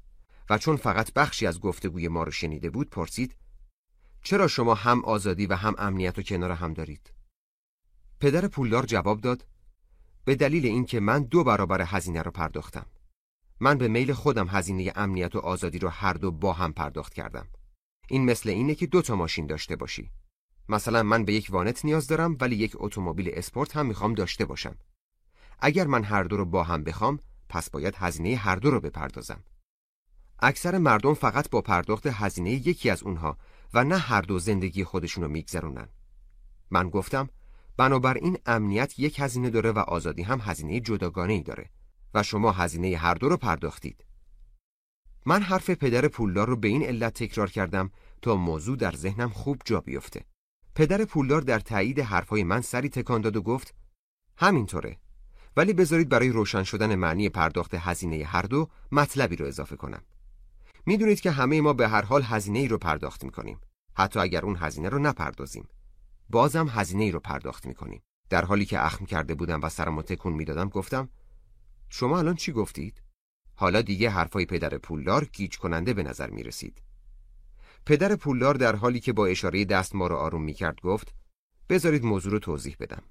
و چون فقط بخشی از گفتگوی ما رو شنیده بود پرسید چرا شما هم آزادی و هم امنیت رو کنار هم دارید؟ پدر پولدار جواب داد به دلیل اینکه من دو برابر هزینه رو پرداختم. من به میل خودم هزینه امنیت و آزادی رو هر دو با هم پرداخت کردم. این مثل اینه که دو تا ماشین داشته باشی. مثلا من به یک وانت نیاز دارم ولی یک اتومبیل اسپورت هم می‌خوام داشته باشم. اگر من هر دو رو با هم بخوام پس باید هزینه هر دو رو بپردازم. اکثر مردم فقط با پرداخت هزینه یکی از اونها و نه هر دو زندگی خودشون رو میگذرونن. من گفتم بنابراین امنیت یک هزینه داره و آزادی هم هزینه جداگانه ای داره و شما هزینه هر دو رو پرداختید. من حرف پدر پولدار رو به این علت تکرار کردم تا موضوع در ذهنم خوب جا بیفته. پدر پولدار در تایید حرفهای من سری تکان داد و گفت همینطوره ولی بذارید برای روشن شدن معنی پرداخت هزینه هر دو مطلبی رو اضافه کنم. می‌دونید که همه ما به هر حال هزینه ای رو پرداخت می‌کنیم حتی اگر اون هزینه رو نپردازیم بازم هزینه ای رو پرداخت می‌کنیم در حالی که اخم کرده بودم و سرمو تکون می‌دادم گفتم شما الان چی گفتید حالا دیگه حرفای پدر پولدار گیج کننده به نظر می رسید. پدر پولدار در حالی که با اشاره دست ما رو آروم می کرد گفت بذارید موضوع رو توضیح بدم.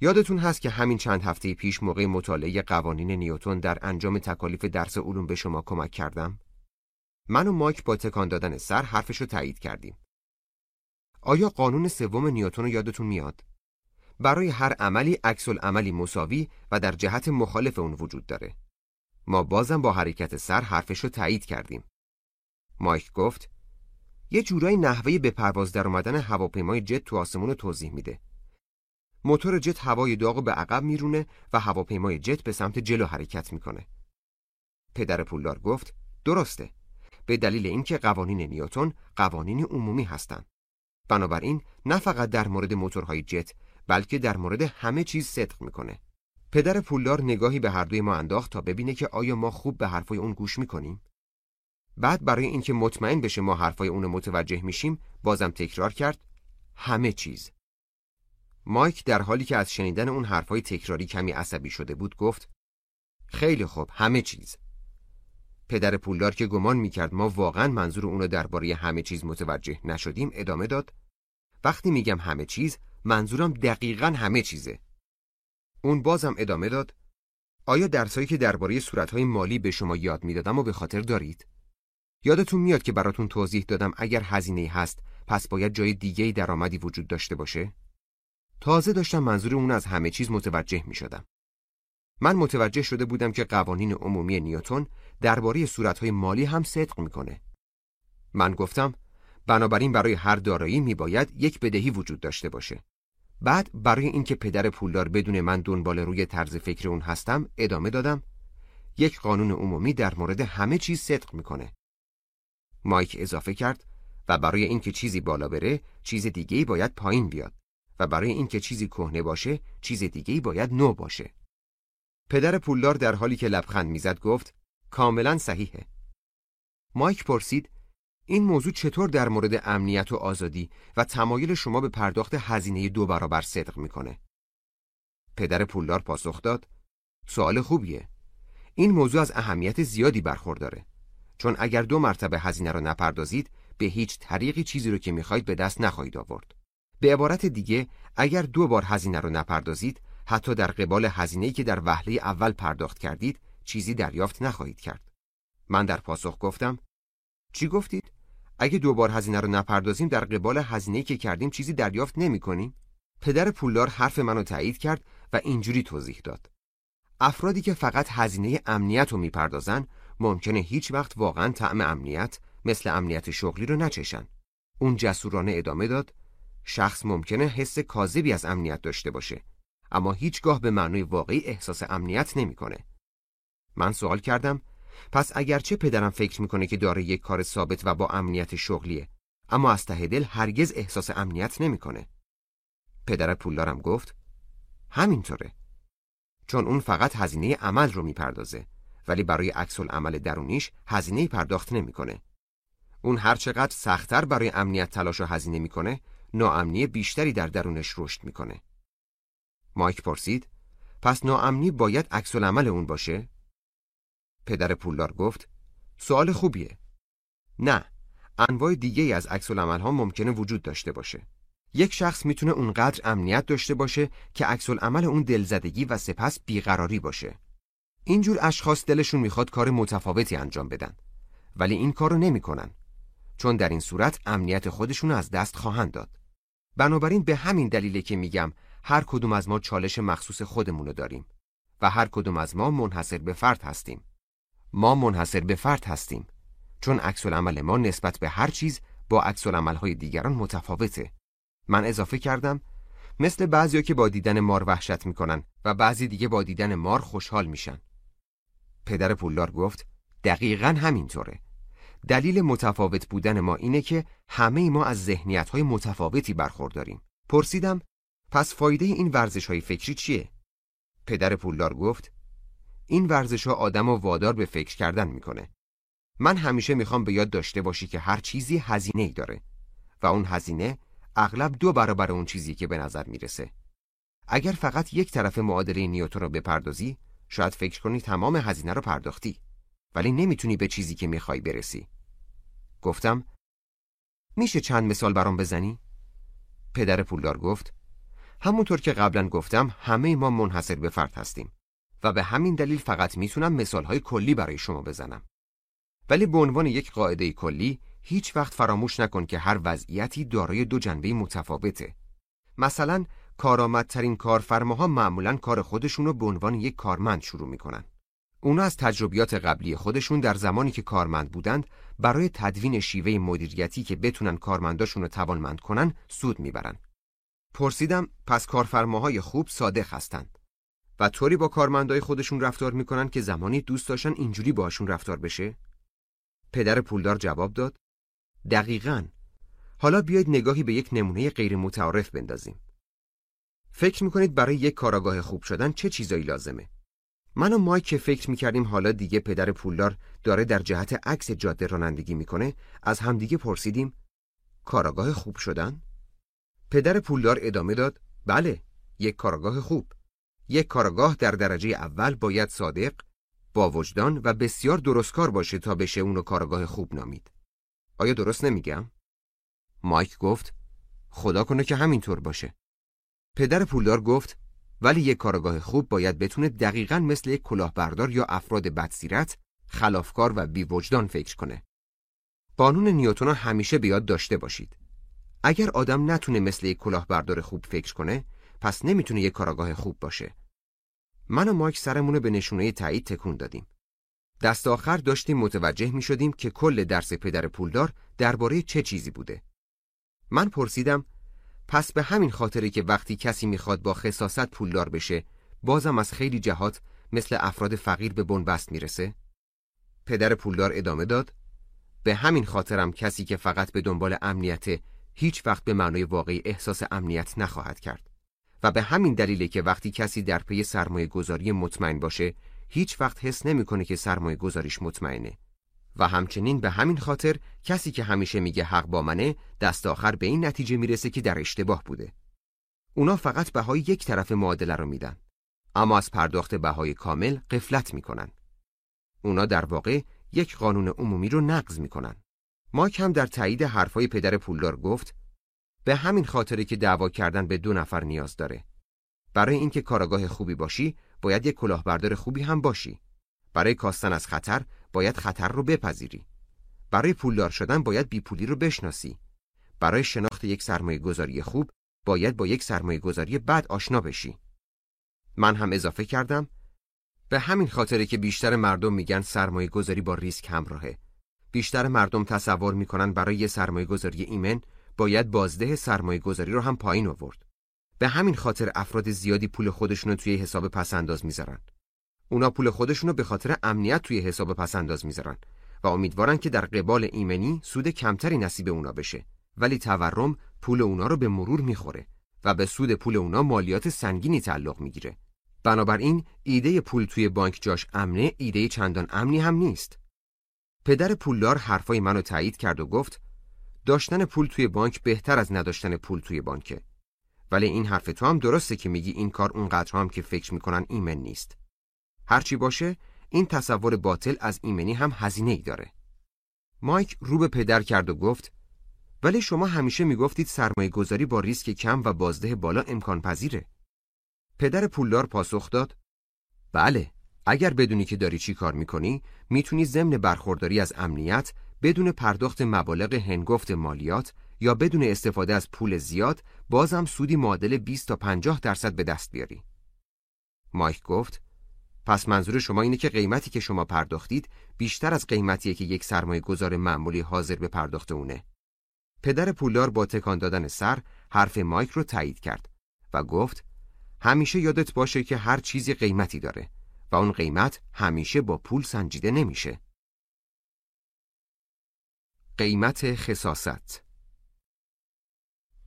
یادتون هست که همین چند هفته پیش موقع مطالعه قوانین نیوتن در انجام تکالیف درس علوم به شما کمک کردم؟ من و مایک با تکان دادن سر حرفش رو تایید کردیم. آیا قانون سوم نیوتن رو یادتون میاد؟ برای هر عملی عکس عملی مساوی و در جهت مخالف اون وجود داره. ما بازم با حرکت سر حرفش رو تایید کردیم. مایک گفت یه جورایی نحوه به پرواز در اومدن هواپیمای جت تو آسمون رو توضیح میده. موتور جت هوای داغ به عقب میرونه و هواپیمای جت به سمت جلو حرکت می‌کنه. پدر پولدار گفت درسته. به دلیل اینکه قوانین نیوتن قوانین عمومی هستند. بنابراین نه فقط در مورد موتورهای جت بلکه در مورد همه چیز صدق می‌کنه. پدر پولدار نگاهی به هر دوی ما انداخت تا ببینه که آیا ما خوب به حرفای اون گوش می‌کنیم. بعد برای اینکه مطمئن بشه ما حرفای اون متوجه میشیم بازم تکرار کرد همه چیز. مایک در حالی که از شنیدن اون حرفای تکراری کمی عصبی شده بود گفت خیلی خوب همه چیز. پدر پولدار که گمان می‌کرد ما واقعا منظور اونو درباره همه چیز متوجه نشدیم ادامه داد. وقتی میگم همه چیز منظورم دقیقا همه چیزه. اون بازم ادامه داد. آیا درسایی که درباره صورتهای مالی به شما یاد می‌دادم و به خاطر دارید؟ یادتون میاد که براتون توضیح دادم اگر هزینه هست پس باید جای دیگه درآمدی وجود داشته باشه؟ تازه داشتم منظور اون از همه چیز متوجه می شدم. من متوجه شده بودم که قوانین عمومی نیوتن درباره صورتهای مالی هم صدق می‌کنه. من گفتم بنابراین برای هر دارایی میباید یک بدهی وجود داشته باشه. بعد برای اینکه پدر پولدار بدون من دنبال روی طرز فکر اون هستم ادامه دادم یک قانون عمومی در مورد همه چیز صدق می‌کنه. مایک اضافه کرد و برای اینکه چیزی بالا بره چیز دیگه باید پایین بیاد و برای اینکه چیزی کهنه باشه چیز دیگه باید نو باشه. پدر پولدار در حالی که لبخند می‌زد گفت کاملا صحیحه. مایک پرسید این موضوع چطور در مورد امنیت و آزادی و تمایل شما به پرداخت هزینه دو برابر صدق می‌کنه؟ پدر پولدار پاسخ داد سوال خوبیه. این موضوع از اهمیت زیادی برخورداره چون اگر دو مرتبه هزینه رو نپردازید به هیچ طریقی چیزی رو که می‌خواید به دست نخواهید آورد. به عبارت دیگه اگر دو بار هزینه رو نپردازید حتی در قبال هزینه‌ای که در وهله اول پرداخت کردید چیزی دریافت نخواهید کرد. من در پاسخ گفتم چی گفتید؟ اگه دو بار هزینه رو نپردازیم در قبال هزینه‌ای که کردیم چیزی دریافت نمی‌کنیم؟ پدر پولدار حرف منو تایید کرد و اینجوری توضیح داد. افرادی که فقط هزینه امنیت رو می‌پردازن ممکنه هیچ وقت واقعا طعم امنیت مثل امنیت شغلی رو نچشن. اون جسورانه ادامه داد شخص ممکنه حس کاذبی از امنیت داشته باشه اما هیچگاه به معنای واقعی احساس امنیت نمی‌کنه. من سوال کردم پس اگرچه پدرم فکر می‌کنه که داره یک کار ثابت و با امنیت شغلیه اما از ته دل هرگز احساس امنیت نمی‌کنه. پدر پولدارم گفت همینطوره چون اون فقط هزینه عمل رو می‌پردازه ولی برای عکس عمل درونیش هزینه پرداخت نمی‌کنه. اون هر چقدر سختتر برای امنیت تلاش و هزینه می‌کنه ناامنی بیشتری در درونش رشد می‌کنه. مایک پرسید پس ناامنی باید عکس عمل اون باشه؟ پدر پولدار گفت سوال خوبیه. نه، انواع دیگه از عکس ها ممکنه وجود داشته باشه. یک شخص می‌تونه اونقدر امنیت داشته باشه که عکس عمل اون دلزدگی و سپس بیقراری باشه. اینجور اشخاص دلشون می‌خواد کار متفاوتی انجام بدن ولی این کارو نمی‌کنن چون در این صورت امنیت خودشون از دست خواهند داد. بنابراین به همین دلیله که میگم هر کدوم از ما چالش مخصوص خودمونو داریم و هر کدوم از ما منحصر به فرد هستیم. ما منحصر به فرد هستیم چون عکس عمل ما نسبت به هر چیز با عکس های دیگران متفاوته. من اضافه کردم مثل بعضیا که با دیدن مار وحشت می‌کنن و بعضی دیگه با دیدن مار خوشحال میشن. پدر پولدار گفت دقیقا همینطوره. دلیل متفاوت بودن ما اینه که همه ما از ذهنیت های متفاوتی برخورداریم. پرسیدم پس فایده این ورزش های فکری چیه؟ پدر پولدار گفت این ورزش ها آدم و وادار به فکر کردن می‌کنه. من همیشه می‌خوام به یاد داشته باشی که هر چیزی هزینه ای داره و اون هزینه اغلب دو برابر اون چیزی که به نظر می‌رسه. اگر فقط یک طرف معادله نیوتن رو بپردازی، شاید فکر کنی تمام هزینه رو پرداختی، ولی نمی‌تونی به چیزی که می‌خوای برسی. گفتم میشه چند مثال برام بزنی؟ پدر پولدار گفت همونطور که قبلا گفتم همه ما منحصر به فرد هستیم و به همین دلیل فقط می‌تونم مثالهای کلی برای شما بزنم. ولی به عنوان یک قاعده کلی هیچ وقت فراموش نکن که هر وضعیتی دارای دو جنبه متفاوته. مثلا کارآمدترین کارفرماها معمولا کار خودشون رو به عنوان یک کارمند شروع می‌کنن. اونا از تجربیات قبلی خودشون در زمانی که کارمند بودند برای تدوین شیوه مدیریتی که بتونن کارمنداشون رو توانمند کنن سود می‌برن. پرسیدم پس کارفرماهای خوب صادق هستند و طوری با کارمندای خودشون رفتار می‌کنن که زمانی دوست داشتن اینجوری باشون رفتار بشه؟ پدر پولدار جواب داد دقیقا حالا بیایید نگاهی به یک نمونه غیر متعارف بندازیم. فکر می‌کنید برای یک کاراگاه خوب شدن چه چیزایی لازمه؟ من و مایک که فکر می‌کردیم حالا دیگه پدر پولدار داره در جهت عکس جاده رانندگی می‌کنه از همدیگه پرسیدیم کاراگاه خوب شدن؟ پدر پولدار ادامه داد بله یک کاراگاه خوب یک کاراگاه در درجه اول باید صادق با وجدان و بسیار درستکار باشه تا بشه اونو کاراگاه خوب نامید آیا درست نمیگم؟ مایک گفت خدا کنه که همینطور باشه پدر پولدار گفت ولی یک کارگاه خوب باید بتونه دقیقا مثل یک کلاهبردار یا افراد بدسیرت خلافکار و بیوجدان فکر کنه. قانون نیوتون همیشه بیاد داشته باشید. اگر آدم نتونه مثل یک کلاهبردار خوب فکر کنه، پس نمی‌تونه یک کارگاه خوب باشه. من و مایک سرمون به نشونه تایید تکون دادیم. دست آخر داشتیم متوجه می شدیم که کل درس پدر پولدار درباره چه چیزی بوده. من پرسیدم پس به همین خاطره که وقتی کسی می‌خواد با خصاست پولدار بشه بازم از خیلی جهات مثل افراد فقیر به بنبست می‌رسه؟ پدر پولدار ادامه داد به همین خاطرم کسی که فقط به دنبال امنیت هیچ وقت به معنای واقعی احساس امنیت نخواهد کرد و به همین دلیله که وقتی کسی در پی سرمایه گذاری مطمئن باشه هیچ وقت حس نمی‌کنه که سرمایه گذاریش مطمئنه و همچنین به همین خاطر کسی که همیشه میگه حق با منه دست آخر به این نتیجه می‌رسه که در اشتباه بوده. اونا فقط بهای یک طرف معادله رو میدن. اما از پرداخت بهای کامل قفلت می‌کنن. اونا در واقع یک قانون عمومی رو نقض می‌کنن. مایک هم در تایید حرفای پدر پولدار گفت به همین خاطره که دعوا کردن به دو نفر نیاز داره. برای اینکه کاراگاه خوبی باشی باید یک کلاهبردار خوبی هم باشی. برای کاستن از خطر باید خطر رو بپذیری. برای پولدار شدن باید بیپولی رو بشناسی. برای شناخت یک سرمایه گذاری خوب باید با یک سرمایه گذاری بد آشنا بشی. من هم اضافه کردم به همین خاطره که بیشتر مردم میگن سرمایه گذاری با ریسک همراهه. بیشتر مردم تصور می‌کنن برای یه سرمایه گذاری ایمن باید بازده سرمایه گذاری رو هم پایین آورد. به همین خاطر افراد زیادی پول خودشونو توی حساب پسنداز می‌ذارن. اونا پول خودشونو به خاطر امنیت توی حساب پسنداز می‌ذارن و امیدوارن که در قبال ایمنی سود کمتری نصیب اونا بشه. ولی تورم پول اونا رو به مرور می‌خوره و به سود پول اونا مالیات سنگینی تعلق می‌گیره. بنابراین ایده پول توی بانک جاش امنه ایده چندان امنی هم نیست. پدر پولدار حرفای منو تایید کرد و گفت داشتن پول توی بانک بهتر از نداشتن پول توی بانکه. ولی این حرف تو هم درسته که میگی این کار اونقدر هم که فکر می‌کنن ایمن نیست. هرچی باشه این تصور باطل از ایمنی هم هزینه ای داره. مایک رو به پدر کرد و گفت ولی شما همیشه می‌گفتید سرمایه گذاری با ریسک کم و بازده بالا امکان پذیره. پدر پولدار پاسخ داد بله اگر بدونی که داری چی کار می‌کنی می‌تونی ضمن برخورداری از امنیت بدون پرداخت مبالغ هنگفت مالیات یا بدون استفاده از پول زیاد بازم سودی معادل 20 تا 50 درصد به دست بیاری. مایک گفت پس منظور شما اینه که قیمتی که شما پرداختید بیشتر از قیمتیه که یک سرمایه گذار معمولی حاضر به پرداخت اونه. پدر پولدار با تکان دادن سر حرف مایک رو تایید کرد و گفت همیشه یادت باشه که هر چیزی قیمتی داره و اون قیمت همیشه با پول سنجیده نمیشه. قیمت خصاست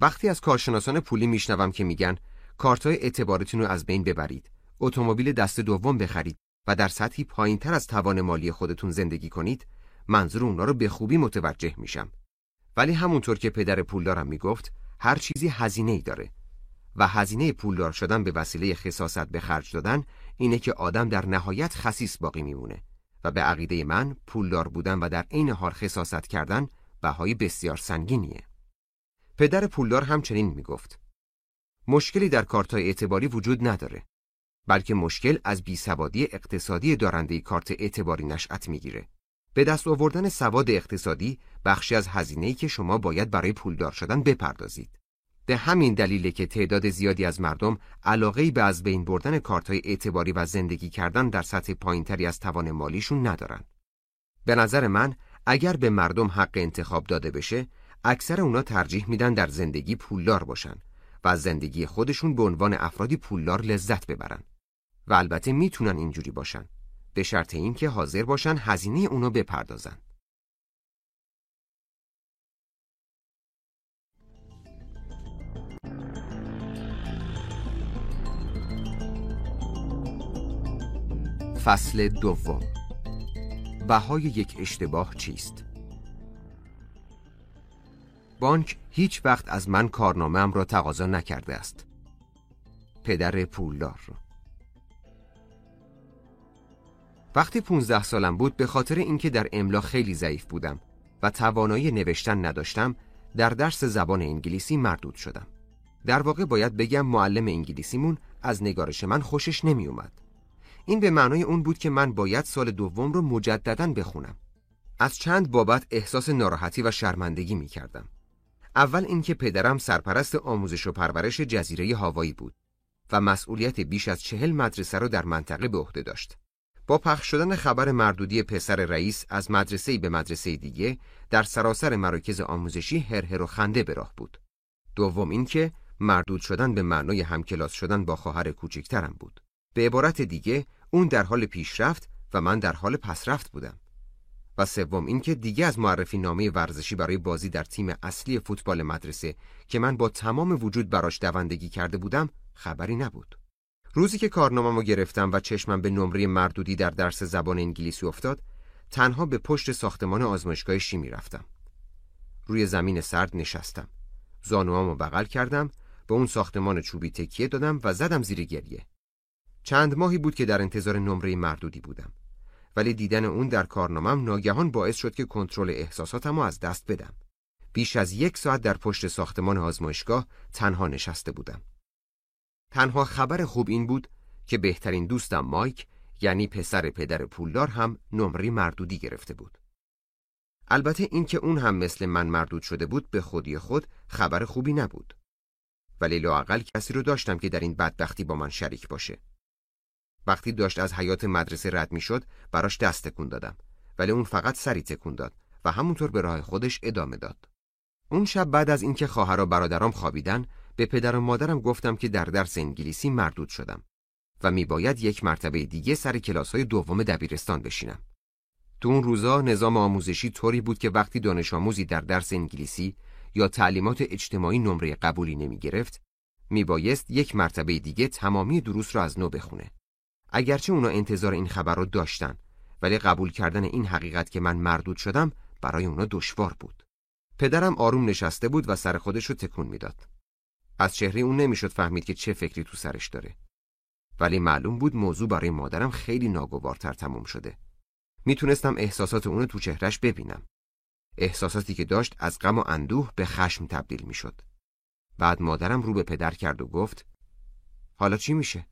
وقتی از کارشناسان پولی میشنوم که میگن کارتای اعتبارتون رو از بین ببرید، اتومبیل دست دوم بخرید و در سطحی پایینتر از توان مالی خودتون زندگی کنید، منظور اونا رو به خوبی متوجه میشم. ولی همونطور که پدر پولدارم می‌گفت، هر چیزی هزینه ای داره و هزینه پولدار شدن به وسیله خصاصت به خرج دادن اینه که آدم در نهایت خصیص باقی میمونه و به عقیده من پولدار بودن و در عین حال خصاصت کردن بهای بسیار سنگینیه. پدر پولدار هم چنین می‌گفت. مشکلی در کارتای اعتباری وجود نداره. بلکه مشکل از بیسوادی اقتصادی دارنده کارت اعتباری نشأت می‌گیره. به دست آوردن سواد اقتصادی بخشی از هزینه‌ای که شما باید برای پولدار شدن بپردازید. به همین دلیله که تعداد زیادی از مردم علاقه‌ای به از بین بردن کارت‌های اعتباری و زندگی کردن در سطح پایینتری از توان مالیشون ندارن. به نظر من اگر به مردم حق انتخاب داده بشه، اکثر اونا ترجیح میدن در زندگی پولدار باشن و زندگی خودشون به عنوان افرادی پولدار لذت ببرن. و البته می‌تونن اینجوری باشن. به شرط اینکه حاضر باشن هزینه اونو بپردازن. فصل دوم بهای یک اشتباه چیست؟ بانک هیچ وقت از من کارنامه را تقاضا نکرده است. پدر پولدار وقتی 15 سالم بود به خاطر اینکه در املا خیلی ضعیف بودم و توانایی نوشتن نداشتم در درس زبان انگلیسی مردود شدم. در واقع باید بگم معلم انگلیسیمون از نگارش من خوشش نمی اومد. این به معنای اون بود که من باید سال دوم رو مجددا بخونم. از چند بابت احساس ناراحتی و شرمندگی می کردم. اول اینکه پدرم سرپرست آموزش و پرورش جزیره هاوایی بود و مسئولیت بیش از چهل مدرسه را در منطقه به عهده داشت. با پخش شدن خبر مردودی پسر رئیس از مدرسه به مدرسه دیگه در سراسر مراکز آموزشی هرهر و خنده به راه بود. دوم اینکه مردود شدن به معنای همکلاس شدن با خواهر کوچکترم بود. به عبارت دیگه اون در حال پیشرفت و من در حال پسرفت بودم. و سوم اینکه دیگه از معرفی نامه ورزشی برای بازی در تیم اصلی فوتبال مدرسه که من با تمام وجود براش دوندگی کرده بودم خبری نبود. روزی که کارنامه‌مو گرفتم و چشمم به نمره مردودی در درس زبان انگلیسی افتاد، تنها به پشت ساختمان آزمایشگاه شیمی رفتم. روی زمین سرد نشستم. زانوامو بغل کردم، به اون ساختمان چوبی تکیه دادم و زدم زیر گریه. چند ماهی بود که در انتظار نمره مردودی بودم ولی دیدن اون در کارنامم ناگهان باعث شد که کنترل احساساتم از دست بدم. بیش از یک ساعت در پشت ساختمان آزمایشگاه تنها نشسته بودم. تنها خبر خوب این بود که بهترین دوستم مایک یعنی پسر پدر پولدار هم نمره مردودی گرفته بود. البته این که اون هم مثل من مردود شده بود به خودی خود خبر خوبی نبود. ولی لاقل کسی رو داشتم که در این بدبختی با من شریک باشه. وقتی داشت از حیات مدرسه رد می‌شد براش دست تکون دادم ولی اون فقط سری تکون داد و همونطور به راه خودش ادامه داد. اون شب بعد از اینکه خواهر و برادرام خوابیدن به پدر و مادرم گفتم که در درس انگلیسی مردود شدم و میباید یک مرتبه دیگه سر کلاس های دوم دبیرستان بشینم. تو اون روزا نظام آموزشی طوری بود که وقتی دانش آموزی در درس انگلیسی یا تعلیمات اجتماعی نمره قبولی نمی گرفت میبایست یک مرتبه دیگه تمامی دروس را از نو بخونه. اگرچه اونا انتظار این خبر رو داشتن ولی قبول کردن این حقیقت که من مردود شدم برای اونا دشوار بود. پدرم آروم نشسته بود و سر خودش رو تکون می‌داد. از چهره اون نمی‌شد فهمید که چه فکری تو سرش داره. ولی معلوم بود موضوع برای مادرم خیلی ناگوارتر تموم شده. می‌تونستم احساسات اونو تو چهرش ببینم. احساساتی که داشت از غم و اندوه به خشم تبدیل می‌شد. بعد مادرم رو به پدر کرد و گفت حالا چی میشه؟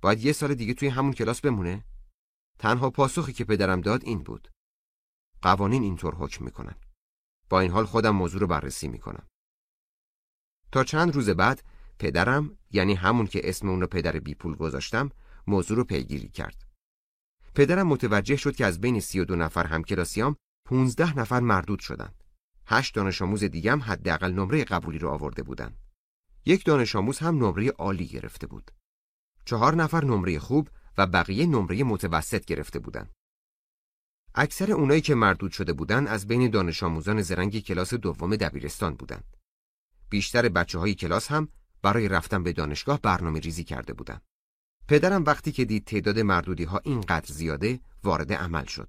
باید یه سال دیگه توی همون کلاس بمونه؟ تنها پاسخی که پدرم داد این بود. قوانین اینطور حکم می‌کنن. با این حال خودم موضوع رو بررسی می‌کنم. تا چند روز بعد پدرم یعنی همون که اسم اون رو پدر بیپول گذاشتم موضوع رو پیگیری کرد. پدرم متوجه شد که از بین سی و دو نفر همکلاسیام 15 نفر مردود شدند. هشت دانش آموز دیگه هم حداقل نمره قبولی رو آورده بودند. یک دانش آموز هم نمره عالی گرفته بود. چهار نفر نمره خوب و بقیه نمره متوسط گرفته بودند. اکثر اونایی که مردود شده بودند از بین دانش آموزان زرنگ کلاس دوم دبیرستان بودند. بیشتر بچه های کلاس هم برای رفتن به دانشگاه برنامه ریزی کرده بودند. پدرم وقتی که دید تعداد مردودی ها اینقدر زیاده وارد عمل شد.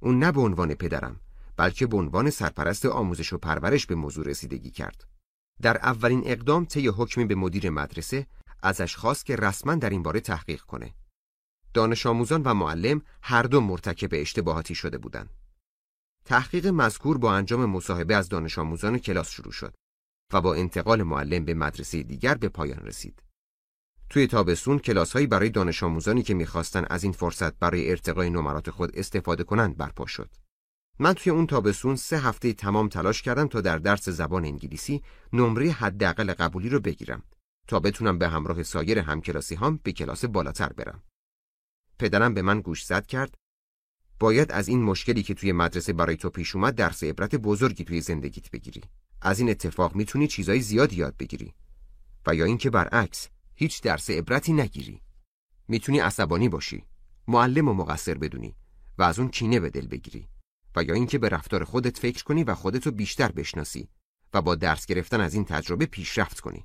اون نه به عنوان پدرم بلکه به عنوان سرپرست آموزش و پرورش به موضوع رسیدگی کرد. در اولین اقدام طی حکمی به مدیر مدرسه ازش خواست که رسما در این باره تحقیق کنه. دانش آموزان و معلم هر دو مرتکب اشتباهاتی شده بودند. تحقیق مذکور با انجام مصاحبه از دانش آموزان کلاس شروع شد و با انتقال معلم به مدرسه دیگر به پایان رسید. توی تابستون کلاسهایی برای دانش آموزانی که می‌خواستن از این فرصت برای ارتقای نمرات خود استفاده کنند برپا شد. من توی اون تابستون سه هفته تمام تلاش کردم تا در درس زبان انگلیسی نمره حداقل قبولی رو بگیرم تا بتونم به همراه سایر همکلاسی هم به کلاس بالاتر برم. پدرم به من گوش زد کرد باید از این مشکلی که توی مدرسه برای تو پیش اومد درس عبرت بزرگی توی زندگیت بگیری. از این اتفاق می‌تونی چیزای زیادی یاد بگیری. و یا اینکه برعکس هیچ درس عبرتی نگیری. می‌تونی عصبانی باشی، معلم و مقصر بدونی و از اون کینه به دل بگیری. و یا اینکه به رفتار خودت فکر کنی و خودتو بیشتر بشناسی و با درس گرفتن از این تجربه پیشرفت کنی.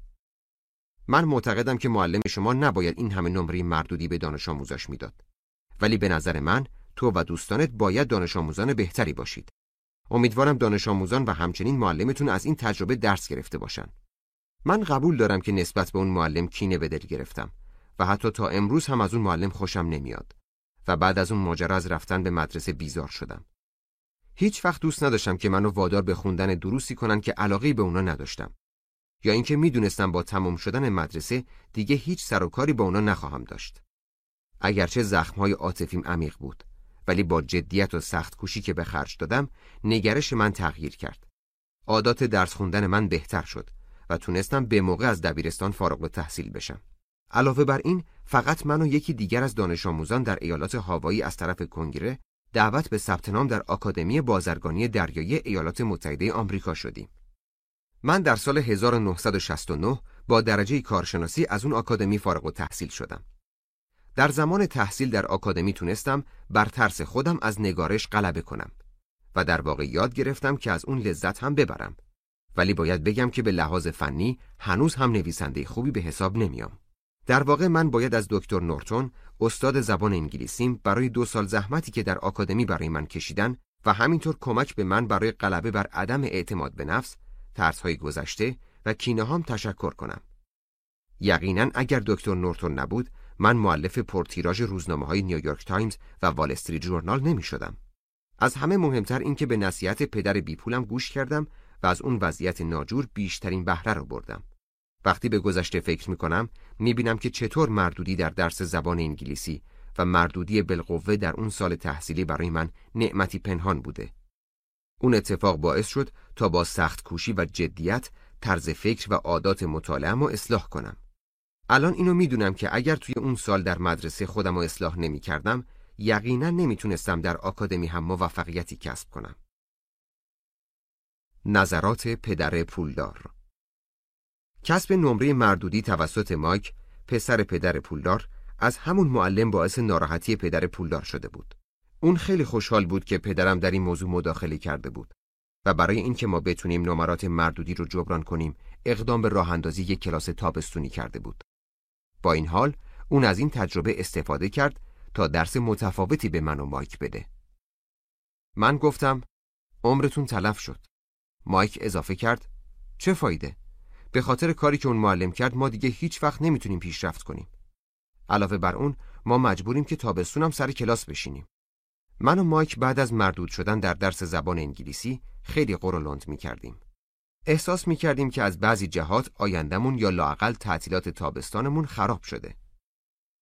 من معتقدم که معلم شما نباید این همه نمره مردودی به دانش آموزاش می‌داد. ولی به نظر من تو و دوستانت باید دانش آموزان بهتری باشید. امیدوارم دانش آموزان و همچنین معلمتون از این تجربه درس گرفته باشن. من قبول دارم که نسبت به اون معلم کینه به دل گرفتم و حتی تا امروز هم از اون معلم خوشم نمیاد و بعد از اون ماجرا از رفتن به مدرسه بیزار شدم. هیچ وقت دوست نداشتم که منو وادار به خوندن دروسی کنن که علاقه به اونا نداشتم یا اینکه می‌دونستم با تمام شدن مدرسه دیگه هیچ سر و کاری با اونا نخواهم داشت. اگرچه زخمهای عاطفیم عمیق بود ولی با جدیت و سخت کوشی که به خرج دادم نگرش من تغییر کرد. عادات درس خوندن من بهتر شد و تونستم به موقع از دبیرستان فارغ تحصیل بشم. علاوه بر این فقط من و یکی دیگر از دانش آموزان در ایالات هاوایی از طرف کنگره دعوت به ثبت نام در آکادمی بازرگانی دریایی ایالات متحده آمریکا شدیم. من در سال 1969 با درجه کارشناسی از اون آکادمی فارغ و تحصیل شدم. در زمان تحصیل در آکادمی تونستم بر ترس خودم از نگارش غلبه کنم و در واقع یاد گرفتم که از اون لذت هم ببرم. ولی باید بگم که به لحاظ فنی هنوز هم نویسنده خوبی به حساب نمیام. در واقع من باید از دکتر نورتون استاد زبان انگلیسیم برای دو سال زحمتی که در آکادمی برای من کشیدن و همینطور کمک به من برای غلبه بر عدم اعتماد به نفس، های گذشته و کینه هم تشکر کنم. یقینا اگر دکتر نورتون نبود من مؤلف پرتیراژ روزنامه های نیویورک تایمز و وال استریت جورنال نمی شدم. از همه مهمتر اینکه به نصیحت پدر بیپولم گوش کردم و از اون وضعیت ناجور بیشترین بهره رو بردم. وقتی به گذشته فکر می کنم می بینم که چطور مردودی در درس زبان انگلیسی و مردودی بالقوه در اون سال تحصیلی برای من نعمتی پنهان بوده. اون اتفاق باعث شد تا با سخت کوشی و جدیت طرز فکر و عادات مطالعه و اصلاح کنم. الان اینو می‌دونم که اگر توی اون سال در مدرسه خودم رو اصلاح نمی کردم یقینا نمی‌تونستم در آکادمی هم موفقیتی کسب کنم. نظرات پدر پولدار کسب نمره مردودی توسط مایک پسر پدر پولدار از همون معلم باعث ناراحتی پدر پولدار شده بود. اون خیلی خوشحال بود که پدرم در این موضوع مداخله کرده بود و برای اینکه ما بتونیم نمرات مردودی رو جبران کنیم اقدام به راه اندازی یک کلاس تابستونی کرده بود. با این حال اون از این تجربه استفاده کرد تا درس متفاوتی به من و مایک بده. من گفتم عمرتون تلف شد. مایک اضافه کرد چه فایده؟ به خاطر کاری که اون معلم کرد ما دیگه هیچ وقت نمی‌تونیم پیشرفت کنیم. علاوه بر اون ما مجبوریم که تابستونم سر کلاس بشینیم. من و مایک بعد از مردود شدن در درس زبان انگلیسی خیلی قرولند می کردیم. احساس می کردیم که از بعضی جهات آیندهمون یا لاقل تعطیلات تابستانمون خراب شده.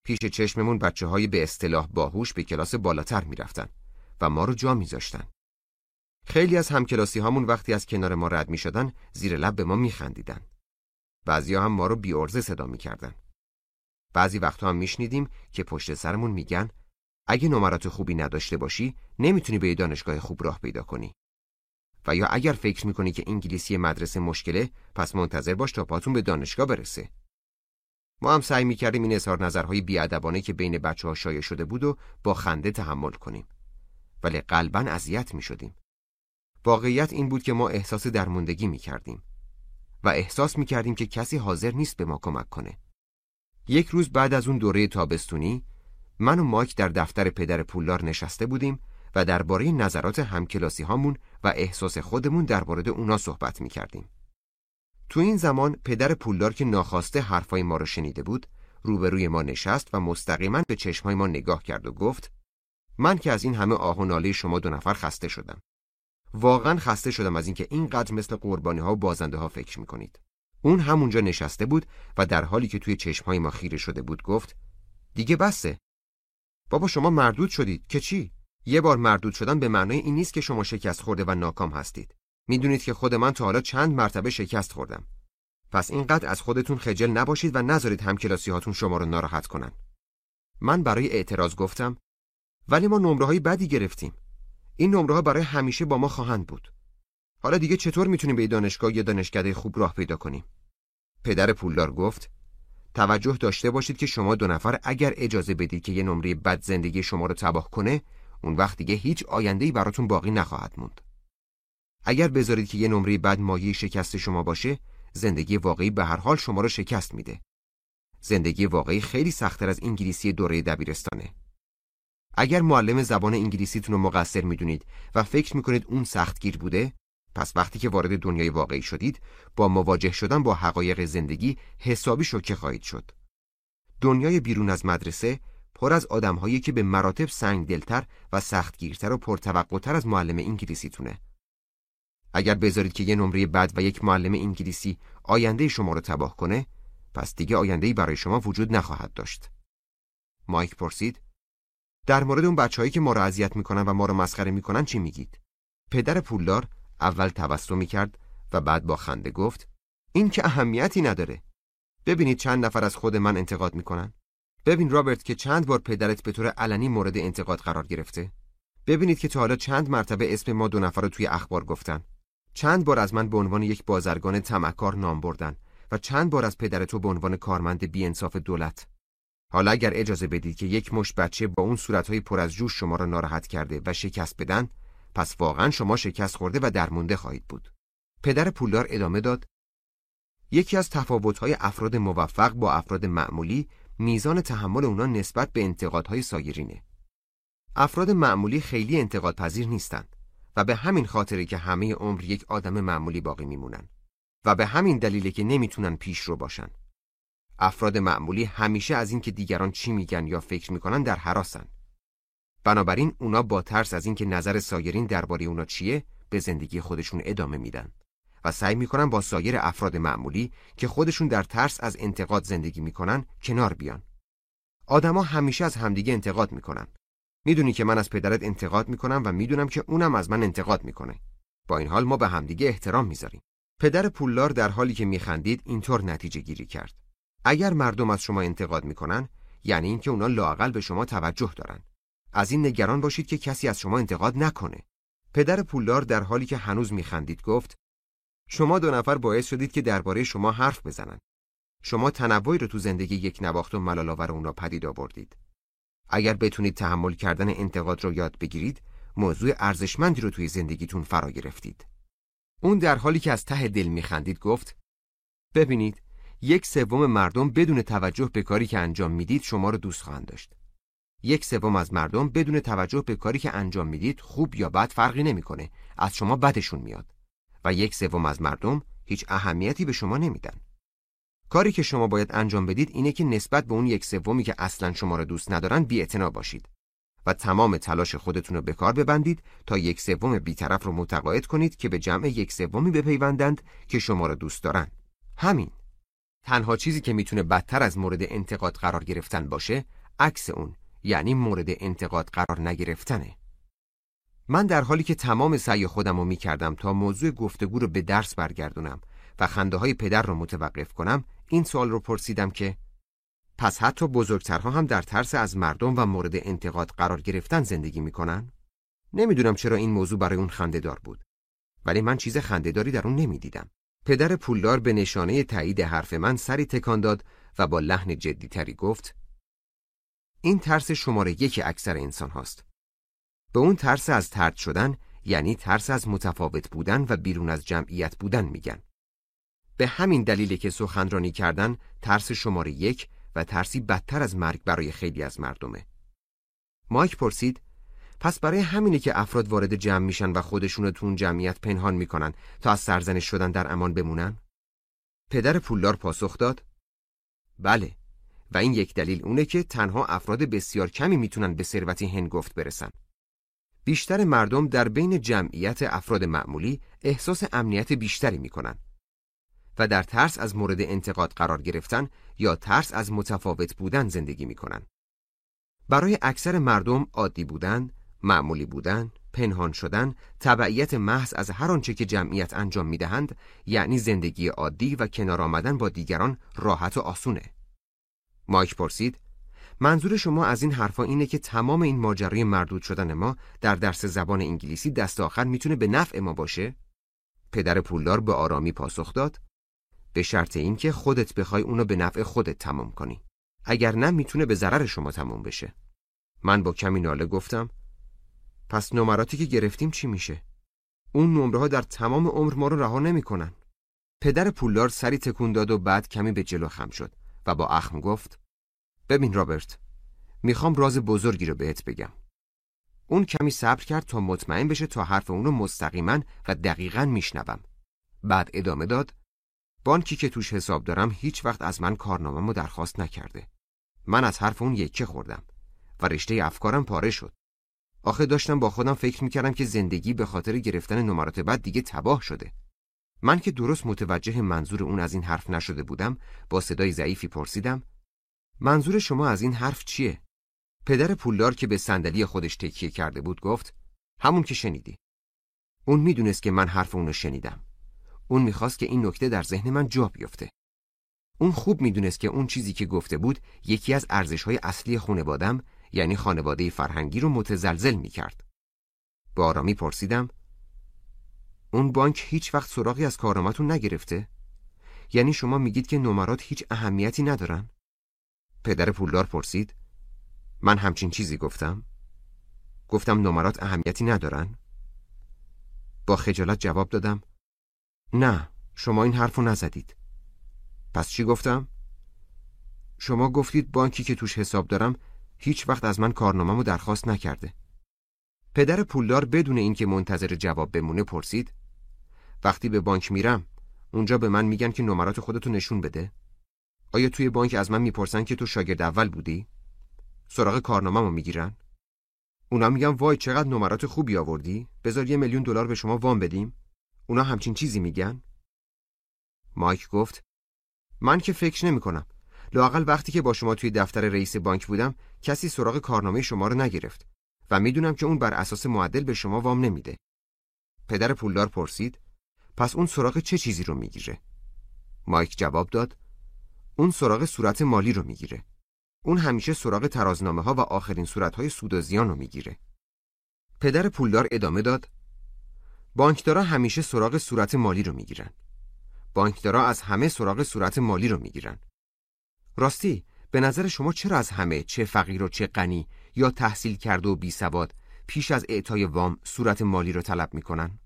پیش چشممون بچه های به اصطلاح باهوش به کلاس بالاتر می رفتن و ما رو جا می زاشتن. خیلی از همکلاسی هامون وقتی از کنار ما رد می شدن زیر لب به ما می خندیدن. بعضی هم ما رو بی ارزه صدا می کردن. بعضی وقتها هم میشنیدیم که پشت سرمون میگن اگه نمرات خوبی نداشته باشی نمی‌تونی به دانشگاه خوب راه پیدا کنی. و یا اگر فکر می‌کنی که انگلیسی مدرسه مشکله پس منتظر باش تا پاتون به دانشگاه برسه. ما هم سعی می‌کردیم این اظهار نظرهای بیادبانه که بین بچه ها شایع شده بود و با خنده تحمل کنیم. ولی قلبا اذیت می‌شدیم. واقعیت این بود که ما احساس درموندگی می‌کردیم و احساس می‌کردیم که کسی حاضر نیست به ما کمک کنه. یک روز بعد از اون دوره تابستونی من و مایک در دفتر پدر پولدار نشسته بودیم و درباره نظرات همکلاسی هامون و احساس خودمون درباره اونا صحبت می کردیم. تو این زمان پدر پولدار که ناخواسته حرفای ما رو شنیده بود روبروی ما نشست و مستقیما به چشمای ما نگاه کرد و گفت من که از این همه آه و ناله شما دو نفر خسته شدم. واقعا خسته شدم از اینکه اینقدر مثل قربانی ها و بازنده ها فکر می کنید. اون همونجا نشسته بود و در حالی که توی چشمهای ما خیره شده بود گفت دیگه بسه بابا شما مردود شدید. که چی؟ یه بار مردود شدن به معنای این نیست که شما شکست خورده و ناکام هستید. می‌دونید که خود من تا حالا چند مرتبه شکست خوردم. پس اینقدر از خودتون خجل نباشید و نذارید همکلاسی هاتون شما رو ناراحت کنن. من برای اعتراض گفتم ولی ما نمره های بدی گرفتیم. این نمره ها برای همیشه با ما خواهند بود. حالا دیگه چطور می‌تونیم به دانشگاه یا دانشکده خوب راه پیدا کنیم؟ پدر پولدار گفت توجه داشته باشید که شما دو نفر اگر اجازه بدید که یه نمره بد زندگی شما رو تباه کنه اون وقت دیگه هیچ آینده‌ای براتون باقی نخواهد موند. اگر بذارید که یه نمره بد مایه شکست شما باشه زندگی واقعی به هر حال شما رو شکست میده. زندگی واقعی خیلی سختتر از انگلیسی دوره دبیرستانه. اگر معلم زبان انگلیسیتون رو مقصر می‌دونید و فکر می‌کنید اون سختگیر بوده پس وقتی که وارد دنیای واقعی شدید با مواجه شدن با حقایق زندگی حسابی شوکه خواهید شد. دنیای بیرون از مدرسه پر از آدمهایی که به مراتب سنگ دلتر و سختگیرتر و پرتوقعتر از معلم انگلیسیتونه اگر بذارید که یه نمره بد و یک معلم انگلیسی آینده شما رو تباه کنه پس دیگه آینده‌ای برای شما وجود نخواهد داشت. مایک پرسید در مورد اون بچههایی که ما رو اذیت می‌کنن و ما رو مسخره می‌کنن چی میگید؟ پدر پولدار اول تبسمی کرد و بعد با خنده گفت این که اهمیتی نداره. ببینید چند نفر از خود من انتقاد می‌کنن. ببین رابرت که چند بار پدرت به طور علنی مورد انتقاد قرار گرفته. ببینید که تا حالا چند مرتبه اسم ما دو نفر رو توی اخبار گفتن. چند بار از من به عنوان یک بازرگان تمکار نام بردن و چند بار از پدر تو به عنوان کارمند بیانصاف دولت. حالا اگر اجازه بدید که یک مش بچه با اون صورتهای پر از جوش شما را ناراحت کرده و شکست بدن پس واقعا شما شکست خورده و درمونده خواهید بود. پدر پولدار ادامه داد یکی از تفاوت‌های افراد موفق با افراد معمولی میزان تحمل اونا نسبت به انتقادهای سایرینه. افراد معمولی خیلی انتقاد پذیر نیستند و به همین خاطره که همه عمر یک آدم معمولی باقی میمونن و به همین دلیله که نمی‌تونن پیش رو باشن. افراد معمولی همیشه از اینکه دیگران چی میگن یا فکر می‌کنن در حراسن. بنابراین اونا با ترس از اینکه نظر سایرین درباره اونا چیه به زندگی خودشون ادامه میدن و سعی می‌کنن با سایر افراد معمولی که خودشون در ترس از انتقاد زندگی می‌کنن کنار بیان. آدما همیشه از همدیگه انتقاد می‌کنن. می‌دونی که من از پدرت انتقاد می‌کنم و می‌دونم که اونم از من انتقاد می‌کنه. با این حال ما به همدیگه احترام می‌ذاریم. پدر پولدار در حالی که میخندید اینطور نتیجه گیری کرد. اگر مردم از شما انتقاد می‌کنن یعنی اینکه اونا لاقل به شما توجه دارن. از این نگران باشید که کسی از شما انتقاد نکنه. پدر پولدار در حالی که هنوز میخندید گفت شما دو نفر باعث شدید که درباره شما حرف بزنن. شما تنوعی رو تو زندگی یک نواخت و ملالآور اونا پدید آوردید. اگر بتونید تحمل کردن انتقاد رو یاد بگیرید، موضوع ارزشمندی رو توی زندگیتون فرا گرفتید. اون در حالی که از ته دل میخندید گفت ببینید یک سوم مردم بدون توجه به کاری که انجام می‌دید شما رو دوست خواهند داشت. یک سوم از مردم بدون توجه به کاری که انجام می‌دید خوب یا بد فرقی نمی‌کنه. از شما بدشون میاد. و یک سوم از مردم هیچ اهمیتی به شما نمیدن. کاری که شما باید انجام بدید اینه که نسبت به اون یک سومی که اصلا شما را دوست ندارن بی‌اعتنا باشید. و تمام تلاش خودتون رو به کار ببندید تا یک سوم بیطرف رو متقاعد کنید که به جمع یک سومی بپیوندند که شما را دوست دارن. همین. تنها چیزی که می‌تونه بدتر از مورد انتقاد قرار گرفتن باشه عکس اون. یعنی مورد انتقاد قرار نگرفتنه من در حالی که تمام سعی خودم رو می کردم تا موضوع گفتگو رو به درس برگردونم و خنده های پدر رو متوقف کنم این سوال رو پرسیدم که پس حتی بزرگترها هم در ترس از مردم و مورد انتقاد قرار گرفتن زندگی می‌کنن؟ نمی‌دونم چرا این موضوع برای اون خنده دار بود ولی من چیز خندهداری در اون نمی‌دیدم. پدر پولدار به نشانه تایید حرف من سری تکان داد و با لحن جدیتری گفت این ترس شماره یک اکثر انسان هاست. به اون ترس از ترد شدن یعنی ترس از متفاوت بودن و بیرون از جمعیت بودن میگن. به همین دلیلی که سخنرانی کردن ترس شماره یک و ترسی بدتر از مرگ برای خیلی از مردمه. مایک پرسید پس برای همینه که افراد وارد جمع میشن و خودشونو تو اون جمعیت پنهان می‌کنن تا از سرزنش شدن در امان بمونن؟ پدر پولدار پاسخ داد بله و این یک دلیل اونه که تنها افراد بسیار کمی می‌تونن به ثروتی هنگفت برسن. بیشتر مردم در بین جمعیت افراد معمولی احساس امنیت بیشتری می‌کنن و در ترس از مورد انتقاد قرار گرفتن یا ترس از متفاوت بودن زندگی می‌کنن. برای اکثر مردم عادی بودن، معمولی بودن، پنهان شدن، تبعیت محض از هر آنچه که جمعیت انجام می‌دهند، یعنی زندگی عادی و کنار آمدن با دیگران راحت و آسونه. مایک پرسید منظور شما از این حرفا اینه که تمام این ماجرای مردود شدن ما در درس زبان انگلیسی دست آخر می‌تونه به نفع ما باشه؟ پدر پولدار به آرامی پاسخ داد به شرط اینکه خودت بخوای اونو به نفع خودت تمام کنی. اگر نه می‌تونه به ضرر شما تمام بشه. من با کمی ناله گفتم پس نمراتی که گرفتیم چی میشه؟ اون نمره ها در تمام عمر ما رو رها نمی‌کنن. پدر پولدار سری تکون داد و بعد کمی به جلو خم شد. و با اخم گفت ببین رابرت می‌خوام راز بزرگی رو بهت بگم. اون کمی صبر کرد تا مطمئن بشه تا حرف اونو مستقیما و دقیقا میشنوم. بعد ادامه داد بانکی که توش حساب دارم هیچ وقت از من کارنامه‌مو درخواست نکرده. من از حرف اون یکه خوردم و رشته افکارم پاره شد. آخه داشتم با خودم فکر می‌کردم که زندگی به خاطر گرفتن نمرات بعد دیگه تباه شده. من که درست متوجه منظور اون از این حرف نشده بودم با صدای ضعیفی پرسیدم منظور شما از این حرف چیه؟ پدر پولدار که به صندلی خودش تکیه کرده بود گفت همون که شنیدی. اون می‌دونست که من حرف اونو شنیدم. اون می‌خواست که این نکته در ذهن من جا بیفته. اون خوب می‌دونست که اون چیزی که گفته بود یکی از ارزشهای اصلی خانوادم یعنی خانواده فرهنگی رو متزلزل می‌کرد. با آرامی پرسیدم اون بانک هیچ وقت سراغی از کارامتون نگرفته؟ یعنی شما میگید که نمرات هیچ اهمیتی ندارن؟ پدر پولدار پرسید من همچین چیزی گفتم؟ گفتم نمرات اهمیتی ندارن؟ با خجالت جواب دادم نه شما این حرفو نزدید پس چی گفتم؟ شما گفتید بانکی که توش حساب دارم هیچ وقت از من کارنامه‌مو درخواست نکرده پدر پولدار بدون اینکه منتظر جواب بمونه پرسید وقتی به بانک میرم اونجا به من میگن که نمرات خودتو نشون بده آیا توی بانک از من می‌پرسن که تو شاگرد اول بودی؟ سراغ کارنامه‌مو می‌گیرن؟ اونا میگن وای چقدر نمرات خوبی آوردی؟ بذار یه میلیون دلار به شما وام بدیم؟ اونا همچین چیزی میگن؟ مایک گفت من که فکر نمی کنم. لاقل وقتی که با شما توی دفتر رئیس بانک بودم کسی سراغ کارنامه شما رو نگرفت و می‌دونم که اون بر اساس معدل به شما وام نمیده. پدر پولدار پرسید پس اون سراغ چه چیزی رو می‌گیره؟ مایک جواب داد اون سراغ صورت مالی رو می‌گیره. اون همیشه سراغ ترازنامه ها و آخرین صورت های سود و زیان رو می‌گیره. پدر پولدار ادامه داد بانکدارا همیشه سراغ صورت مالی رو می‌گیرن. بانکدارا از همه سراغ صورت مالی رو می‌گیرن. راستی به نظر شما چرا از همه چه فقیر و چه غنی یا تحصیل کرده و بی سواد پیش از اعطای وام صورت مالی رو طلب می‌کنن؟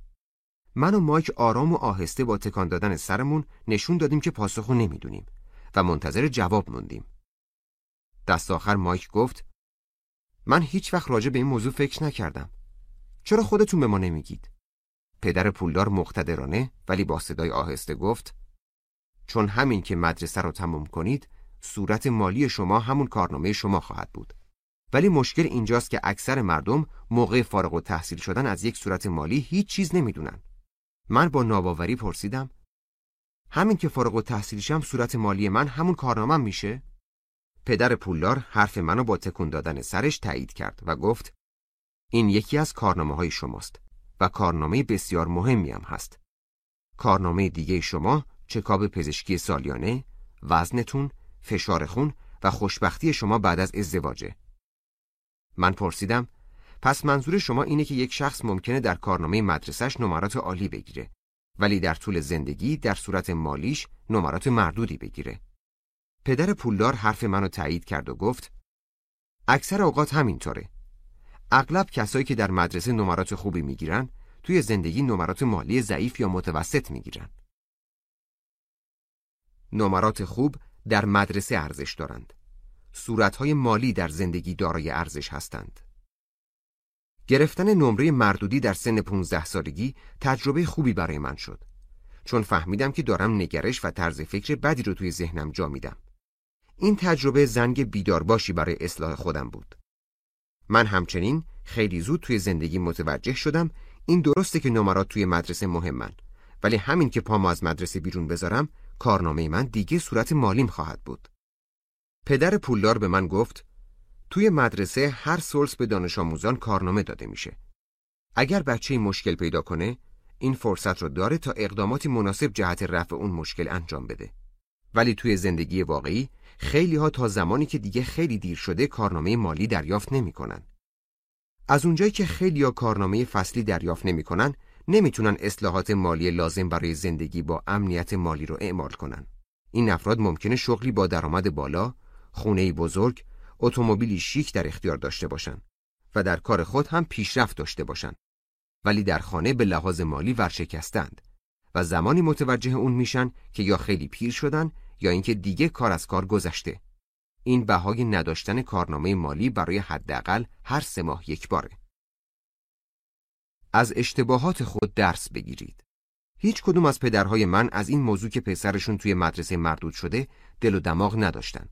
من و مایک آرام و آهسته با تکان دادن سرمون نشون دادیم که پاسخو نمی‌دونیم و منتظر جواب موندیم. دست آخر مایک گفت من هیچ وقت راجع به این موضوع فکر نکردم. چرا خودتون به ما نمیگید؟ پدر پولدار مقتدرانه ولی با صدای آهسته گفت چون همین که مدرسه رو تموم کنید صورت مالی شما همون کارنامه شما خواهد بود. ولی مشکل اینجاست که اکثر مردم موقع فارغ و تحصیل شدن از یک صورت مالی هیچ چیز نمی‌دونن. من با ناباوری پرسیدم همین که فارغ و تحصیلشم صورت مالی من همون کارنامه میشه؟ پدر پولدار حرف منو با تکون دادن سرش تایید کرد و گفت این یکی از کارنامه های شماست و کارنامه بسیار مهمی هم هست. کارنامه دیگه شما چکاب پزشکی سالیانه، وزنتون، فشار خون و خوشبختی شما بعد از ازدواجه. من پرسیدم پس منظور شما اینه که یک شخص ممکنه در کارنامه مدرسهش نمرات عالی بگیره ولی در طول زندگی در صورت مالیش نمرات مردودی بگیره. پدر پولدار حرف منو تایید کرد و گفت اکثر اوقات همینطوره. اغلب کسایی که در مدرسه نمرات خوبی می‌گیرن توی زندگی نمرات مالی ضعیف یا متوسط می‌گیرن. نمرات خوب در مدرسه ارزش دارند. صورتهای مالی در زندگی دارای ارزش هستند. گرفتن نمره مردودی در سن 15 سالگی تجربه خوبی برای من شد. چون فهمیدم که دارم نگرش و طرز فکر بدی رو توی ذهنم جا میدم. این تجربه زنگ بیدارباشی برای اصلاح خودم بود. من همچنین خیلی زود توی زندگی متوجه شدم این درسته که نمرات توی مدرسه مهمن ولی همین که پامو از مدرسه بیرون بذارم کارنامه من دیگه صورت مالیم خواهد بود. پدر پولدار به من گفت توی مدرسه هر سلس به دانش آموزان کارنامه داده میشه. اگر بچه مشکل پیدا کنه این فرصت رو داره تا اقداماتی مناسب جهت رفع اون مشکل انجام بده. ولی توی زندگی واقعی خیلی ها تا زمانی که دیگه خیلی دیر شده کارنامه مالی دریافت نمی‌کنن. از اونجایی که خیلی ها کارنامه فصلی دریافت نمی‌کنن، نمی‌تونن اصلاحات مالی لازم برای زندگی با امنیت مالی رو اعمال کنن. این افراد ممکنه شغلی با درآمد بالا، خونه بزرگ، اتومبیلی شیک در اختیار داشته باشن و در کار خود هم پیشرفت داشته باشن. ولی در خانه به لحاظ مالی ورشکستند و زمانی متوجه اون میشن که یا خیلی پیر شدن یا اینکه دیگه کار از کار گذشته. این بهای نداشتن کارنامه مالی برای حداقل هر سه ماه یک باره. از اشتباهات خود درس بگیرید. هیچ کدوم از پدرهای من از این موضوع که پسرشون توی مدرسه مردود شده دل و دماغ نداشتن.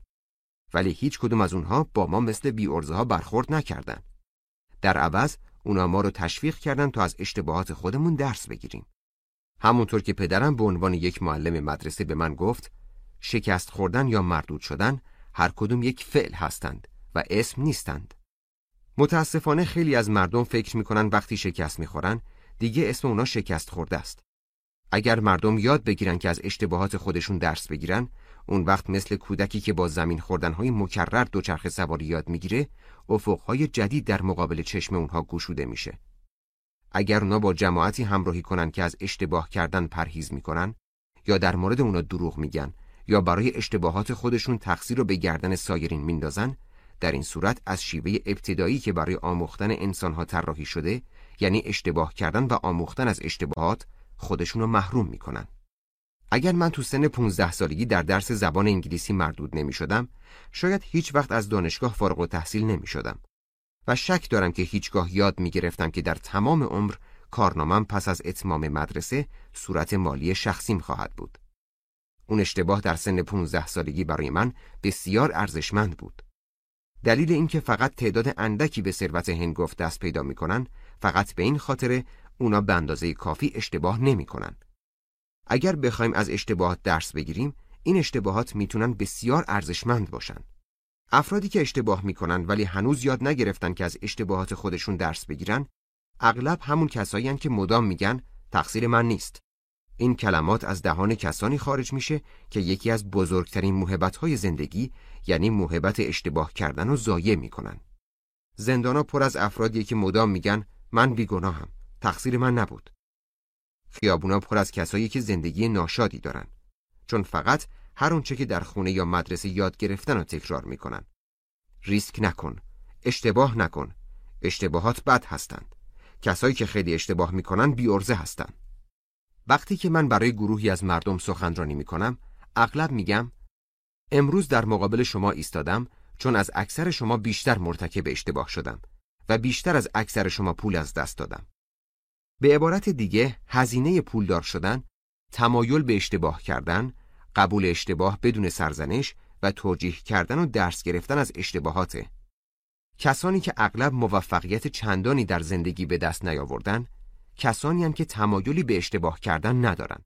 ولی هیچ کدوم از اونها با ما مثل بی ها برخورد نکردن. در عوض اونا ما رو تشویق کردن تا از اشتباهات خودمون درس بگیریم. همونطور که پدرم به عنوان یک معلم مدرسه به من گفت شکست خوردن یا مردود شدن هر کدوم یک فعل هستند و اسم نیستند. متاسفانه خیلی از مردم فکر می‌کنن وقتی شکست می‌خورن دیگه اسم اونا شکست خورده است. اگر مردم یاد بگیرن که از اشتباهات خودشون درس بگیرن اون وقت مثل کودکی که با زمین خوردنهای مکرر دوچرخه سواری یاد می‌گیره افقهای جدید در مقابل چشم اونها گشوده میشه. اگر اونا با جماعتی همراهی کنن که از اشتباه کردن پرهیز می‌کنن یا در مورد اونا دروغ میگن یا برای اشتباهات خودشون تقصیر رو به گردن سایرین میندازن در این صورت از شیوه ابتدایی که برای آموختن انسانها طراحی شده یعنی اشتباه کردن و آموختن از اشتباهات خودشون رو محروم می‌کنن اگر من تو سن 15 سالگی در درس زبان انگلیسی مردود نمی شدم شاید هیچ وقت از دانشگاه فارغ و تحصیل نمی شدم و شک دارم که هیچگاه یاد می گرفتم که در تمام عمر کارنامم پس از اتمام مدرسه صورت مالی شخصیم خواهد بود اون اشتباه در سن 15 سالگی برای من بسیار ارزشمند بود. دلیل اینکه فقط تعداد اندکی به ثروت هنگفت دست پیدا می‌کنن فقط به این خاطر اونا به اندازه کافی اشتباه نمی‌کنن. اگر بخوایم از اشتباهات درس بگیریم این اشتباهات می‌تونن بسیار ارزشمند باشن. افرادی که اشتباه می‌کنن ولی هنوز یاد نگرفتن که از اشتباهات خودشون درس بگیرن اغلب همون کسایی که مدام میگن تقصیر من نیست. این کلمات از دهان کسانی خارج میشه که یکی از بزرگترین موهبت‌های زندگی یعنی موهبت اشتباه کردن رو ضایع می‌کنن. زندانا پر از افرادی که مدام میگن من بیگناهم. تقصیر من نبود. خیابونا پر از کسایی که زندگی ناشادی دارن. چون فقط هر اونچه که در خونه یا مدرسه یاد گرفتن رو تکرار می‌کنن. ریسک نکن. اشتباه نکن. اشتباهات بد هستند. کسایی که خیلی اشتباه می‌کنن بیورزه هستند. وقتی که من برای گروهی از مردم سخنرانی می‌کنم، اغلب میگم امروز در مقابل شما ایستادم چون از اکثر شما بیشتر مرتکب اشتباه شدم و بیشتر از اکثر شما پول از دست دادم. به عبارت دیگه هزینه پولدار شدن، تمایل به اشتباه کردن، قبول اشتباه بدون سرزنش و توجیه کردن و درس گرفتن از اشتباهاته. کسانی که اغلب موفقیت چندانی در زندگی به دست نیاوردن، کسانی هم که تمایلی به اشتباه کردن ندارن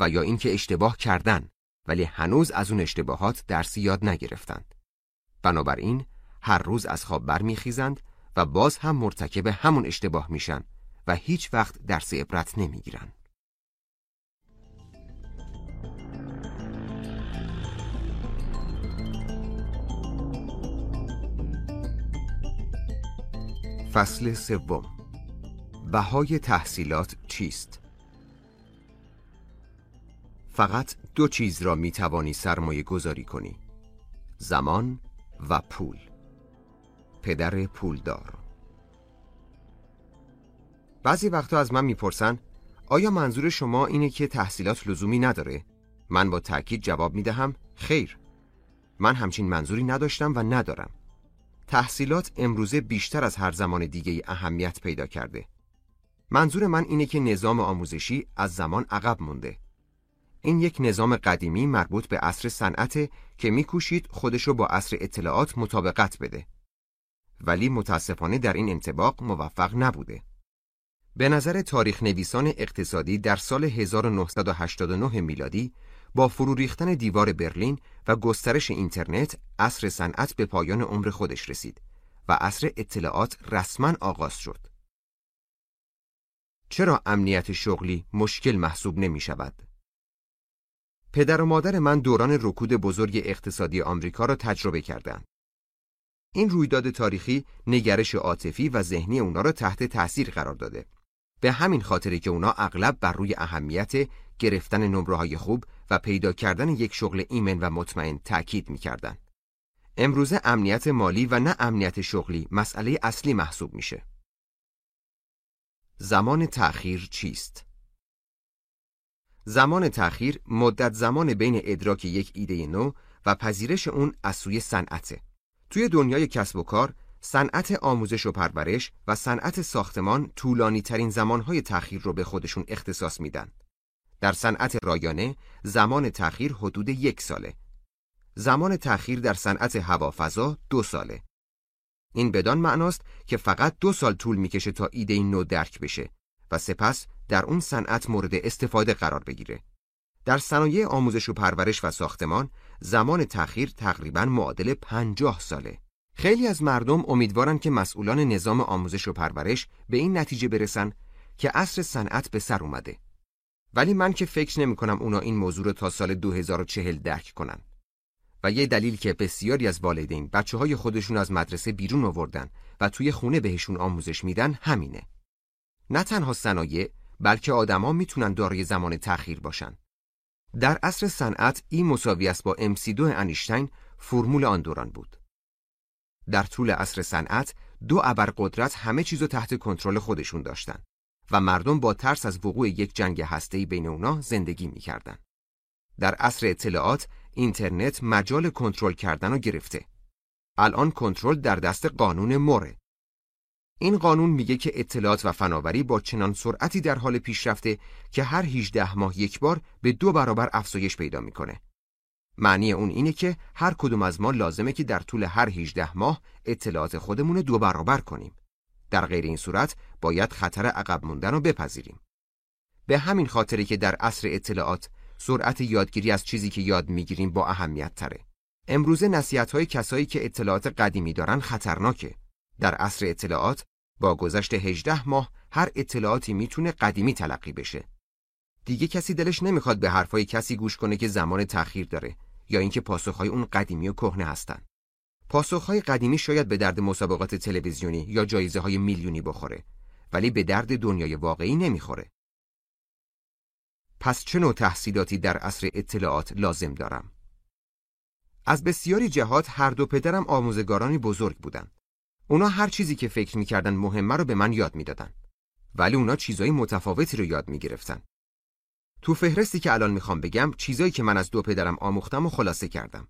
و یا اینکه اشتباه کردن ولی هنوز از اون اشتباهات درسی یاد نگرفتند. بنابراین هر روز از خواب برمیخیزند و باز هم مرتکب همون اشتباه میشن و هیچ وقت درس عبرت نمی‌گیرن. فصل سوم بهای تحصیلات چیست؟ فقط دو چیز را می توانی سرمایه گذاری کنی زمان و پول پدر پولدار بعضی وقتا از من می‌پرسن آیا منظور شما اینه که تحصیلات لزومی نداره؟ من با تأکید جواب می دهم خیر. من همچین منظوری نداشتم و ندارم. تحصیلات امروزه بیشتر از هر زمان دیگه اهمیت پیدا کرده. منظور من اینه که نظام آموزشی از زمان عقب مونده. این یک نظام قدیمی مربوط به عصر صنعت که میکوشید خودش رو با عصر اطلاعات مطابقت بده. ولی متاسفانه در این انتباق موفق نبوده. به نظر تاریخ نویسان اقتصادی در سال 1989 میلادی با فرو ریختن دیوار برلین و گسترش اینترنت عصر صنعت به پایان عمر خودش رسید و عصر اطلاعات رسما آغاز شد. چرا امنیت شغلی مشکل محسوب نمی شود؟ پدر و مادر من دوران رکود بزرگ اقتصادی آمریکا را تجربه کردند. این رویداد تاریخی نگرش عاطفی و ذهنی اونا را تحت تأثیر قرار داده. به همین خاطری که اونا اغلب بر روی اهمیت گرفتن نمره های خوب و پیدا کردن یک شغل ایمن و مطمئن تأکید می‌کردن. امروزه امنیت مالی و نه امنیت شغلی مسئله اصلی محسوب میشه. زمان تأخیر چیست؟ زمان تأخیر مدت زمان بین ادراک یک ایده نو و پذیرش اون از سوی صنعته. توی دنیای کسب و کار، صنعت آموزش و پرورش و صنعت ساختمان طولانی ترین زمانهای تأخیر رو به خودشون اختصاص میدن. در صنعت رایانه زمان تأخیر حدود یک ساله. زمان تأخیر در صنعت هوافضا دو ساله. این بدان معناست که فقط دو سال طول می‌کشه تا ایده نو درک بشه و سپس در اون صنعت مورد استفاده قرار بگیره. در صنایع آموزش و پرورش و ساختمان زمان تأخیر تقریبا معادل پنجاه ساله. خیلی از مردم امیدوارن که مسئولان نظام آموزش و پرورش به این نتیجه برسن که عصر صنعت به سر اومده. ولی من که فکر نمی کنم اونا این موضوع رو تا سال 2040 درک کنن. و یه دلیل که بسیاری از والدین بچه های خودشون از مدرسه بیرون آوردن و توی خونه بهشون آموزش میدن همینه. نه تنها صنایع بلکه آدما می‌تونن دارای زمان تأخیر باشن. در عصر صنعت این مساوی است با MC2 انیشتین فرمول آن دوران بود. در طول عصر صنعت دو ابرقدرت همه چیزو تحت کنترل خودشون داشتن و مردم با ترس از وقوع یک جنگ هسته‌ای بین اونا زندگی می‌کردن. در عصر اطلاعات اینترنت مجال کنترل کردن رو گرفته. الان کنترل در دست قانون موره. این قانون میگه که اطلاعات و فناوری با چنان سرعتی در حال پیشرفته که هر 18 ماه یک بار به دو برابر افزایش پیدا می‌کنه. معنی اون اینه که هر کدوم از ما لازمه که در طول هر 18 ماه اطلاعات خودمون دو برابر کنیم. در غیر این صورت باید خطر عقب موندن رو بپذیریم. به همین خاطری که در عصر اطلاعات سرعت یادگیری از چیزی که یاد می‌گیریم با اهمیت تره. امروزه نصیحت های کسایی که اطلاعات قدیمی دارن خطرناکه. در عصر اطلاعات با گذشت 18 ماه هر اطلاعاتی می‌تونه قدیمی تلقی بشه. دیگه کسی دلش نمی‌خواد به حرفای کسی گوش کنه که زمان تأخیر داره یا اینکه پاسخهای اون قدیمی و کهنه هستن. پاسخهای قدیمی شاید به درد مسابقات تلویزیونی یا جایزه های میلیونی بخوره ولی به درد دنیای واقعی نمی‌خوره. پس چه نوع تحصیلاتی در عصر اطلاعات لازم دارم؟ از بسیاری جهات هر دو پدرم آموزگارانی بزرگ بودند. اونا هر چیزی که فکر می‌کردن مهمه رو به من یاد می‌دادن. ولی اونا چیزای متفاوتی رو یاد می‌گرفتن. تو فهرستی که الان می‌خوام بگم چیزایی که من از دو پدرم آموختم و خلاصه کردم.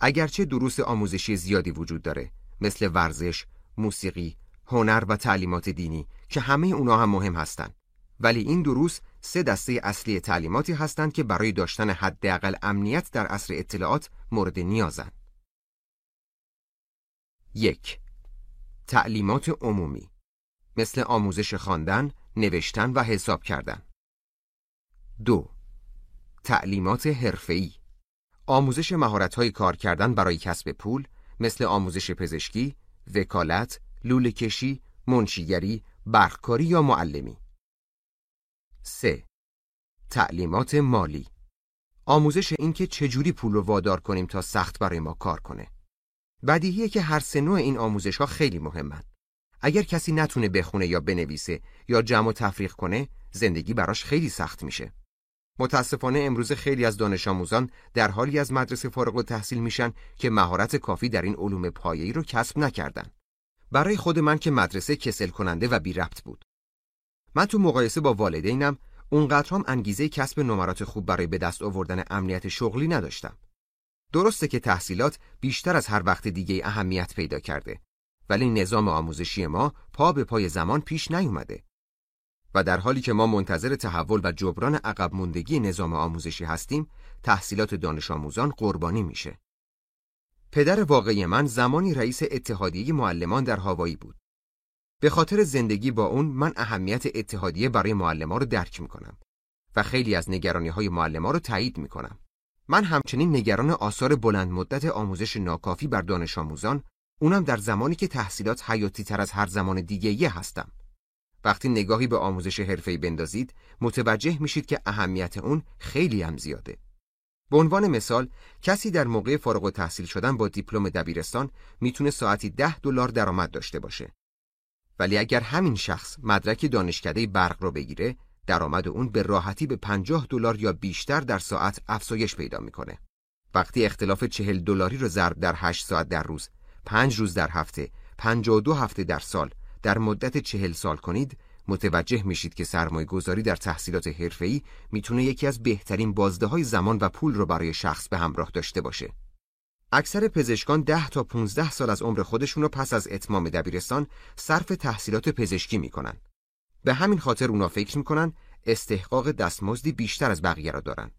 اگرچه دروس آموزشی زیادی وجود داره مثل ورزش، موسیقی، هنر و تعلیمات دینی که همه اونا هم مهم هستن. ولی این دروس سه دسته اصلی تعلیماتی هستند که برای داشتن حداقل امنیت در عصر اطلاعات مورد نیازند. یک تعلیمات عمومی مثل آموزش خواندن، نوشتن و حساب کردن. دو تعلیمات حرفه‌ای آموزش مهارت‌های کار کردن برای کسب پول مثل آموزش پزشکی، وکالت، لوله کشی، منشیگری، برقکاری یا معلمی. 3. تعلیمات مالی آموزش اینکه چجوری پول رو وادار کنیم تا سخت برای ما کار کنه. بدیهیه که هر سه نوع این آموزش ها خیلی مهمن. اگر کسی نتونه بخونه یا بنویسه یا جمع و تفریق کنه، زندگی براش خیلی سخت میشه. متاسفانه امروز خیلی از دانش آموزان در حالی از مدرسه فارغ التحصیل میشن که مهارت کافی در این علوم پایه‌ای رو کسب نکردن. برای خود من که مدرسه کسل کننده و بی ربط بود. من تو مقایسه با والدینم اونقدر هم انگیزه کسب نمرات خوب برای به دست آوردن امنیت شغلی نداشتم. درسته که تحصیلات بیشتر از هر وقت دیگه اهمیت پیدا کرده ولی نظام آموزشی ما پا به پای زمان پیش نیومده و در حالی که ما منتظر تحول و جبران عقب موندگی نظام آموزشی هستیم تحصیلات دانش آموزان قربانی میشه. پدر واقعی من زمانی رئیس اتحادیه معلمان در هاوایی بود. به خاطر زندگی با اون من اهمیت اتحادیه برای معلمان رو درک می‌کنم و خیلی از نگرانی های معلمان رو تایید می‌کنم. من همچنین نگران آثار بلند مدت آموزش ناکافی بر دانش آموزان اونم در زمانی که تحصیلات حیاتی تر از هر زمان دیگه یه هستم. وقتی نگاهی به آموزش حرفه‌ای بندازید متوجه میشید که اهمیت اون خیلی هم زیاده. به عنوان مثال کسی در موقع فارغ التحصیل شدن با دیپلم دبیرستان می‌تونه ساعتی ده دلار درآمد داشته باشه. ولی اگر همین شخص مدرک دانشکده برق رو بگیره درآمد اون به راحتی به 50 دلار یا بیشتر در ساعت افزایش پیدا می‌کنه. وقتی اختلاف 40 دلاری رو ضرب در 8 ساعت در روز، 5 روز در هفته، 52 هفته در سال در مدت 40 سال کنید، متوجه میشید که سرمایه گذاری در تحصیلات حرفه‌ای می‌تونه یکی از بهترین بازده های زمان و پول رو برای شخص به همراه داشته باشه. اکثر پزشکان 10 تا 15 سال از عمر خودشون رو پس از اتمام دبیرستان صرف تحصیلات پزشکی می‌کنن. به همین خاطر اونا فکر می‌کنن استحقاق دستمزدی بیشتر از بقیه را دارن.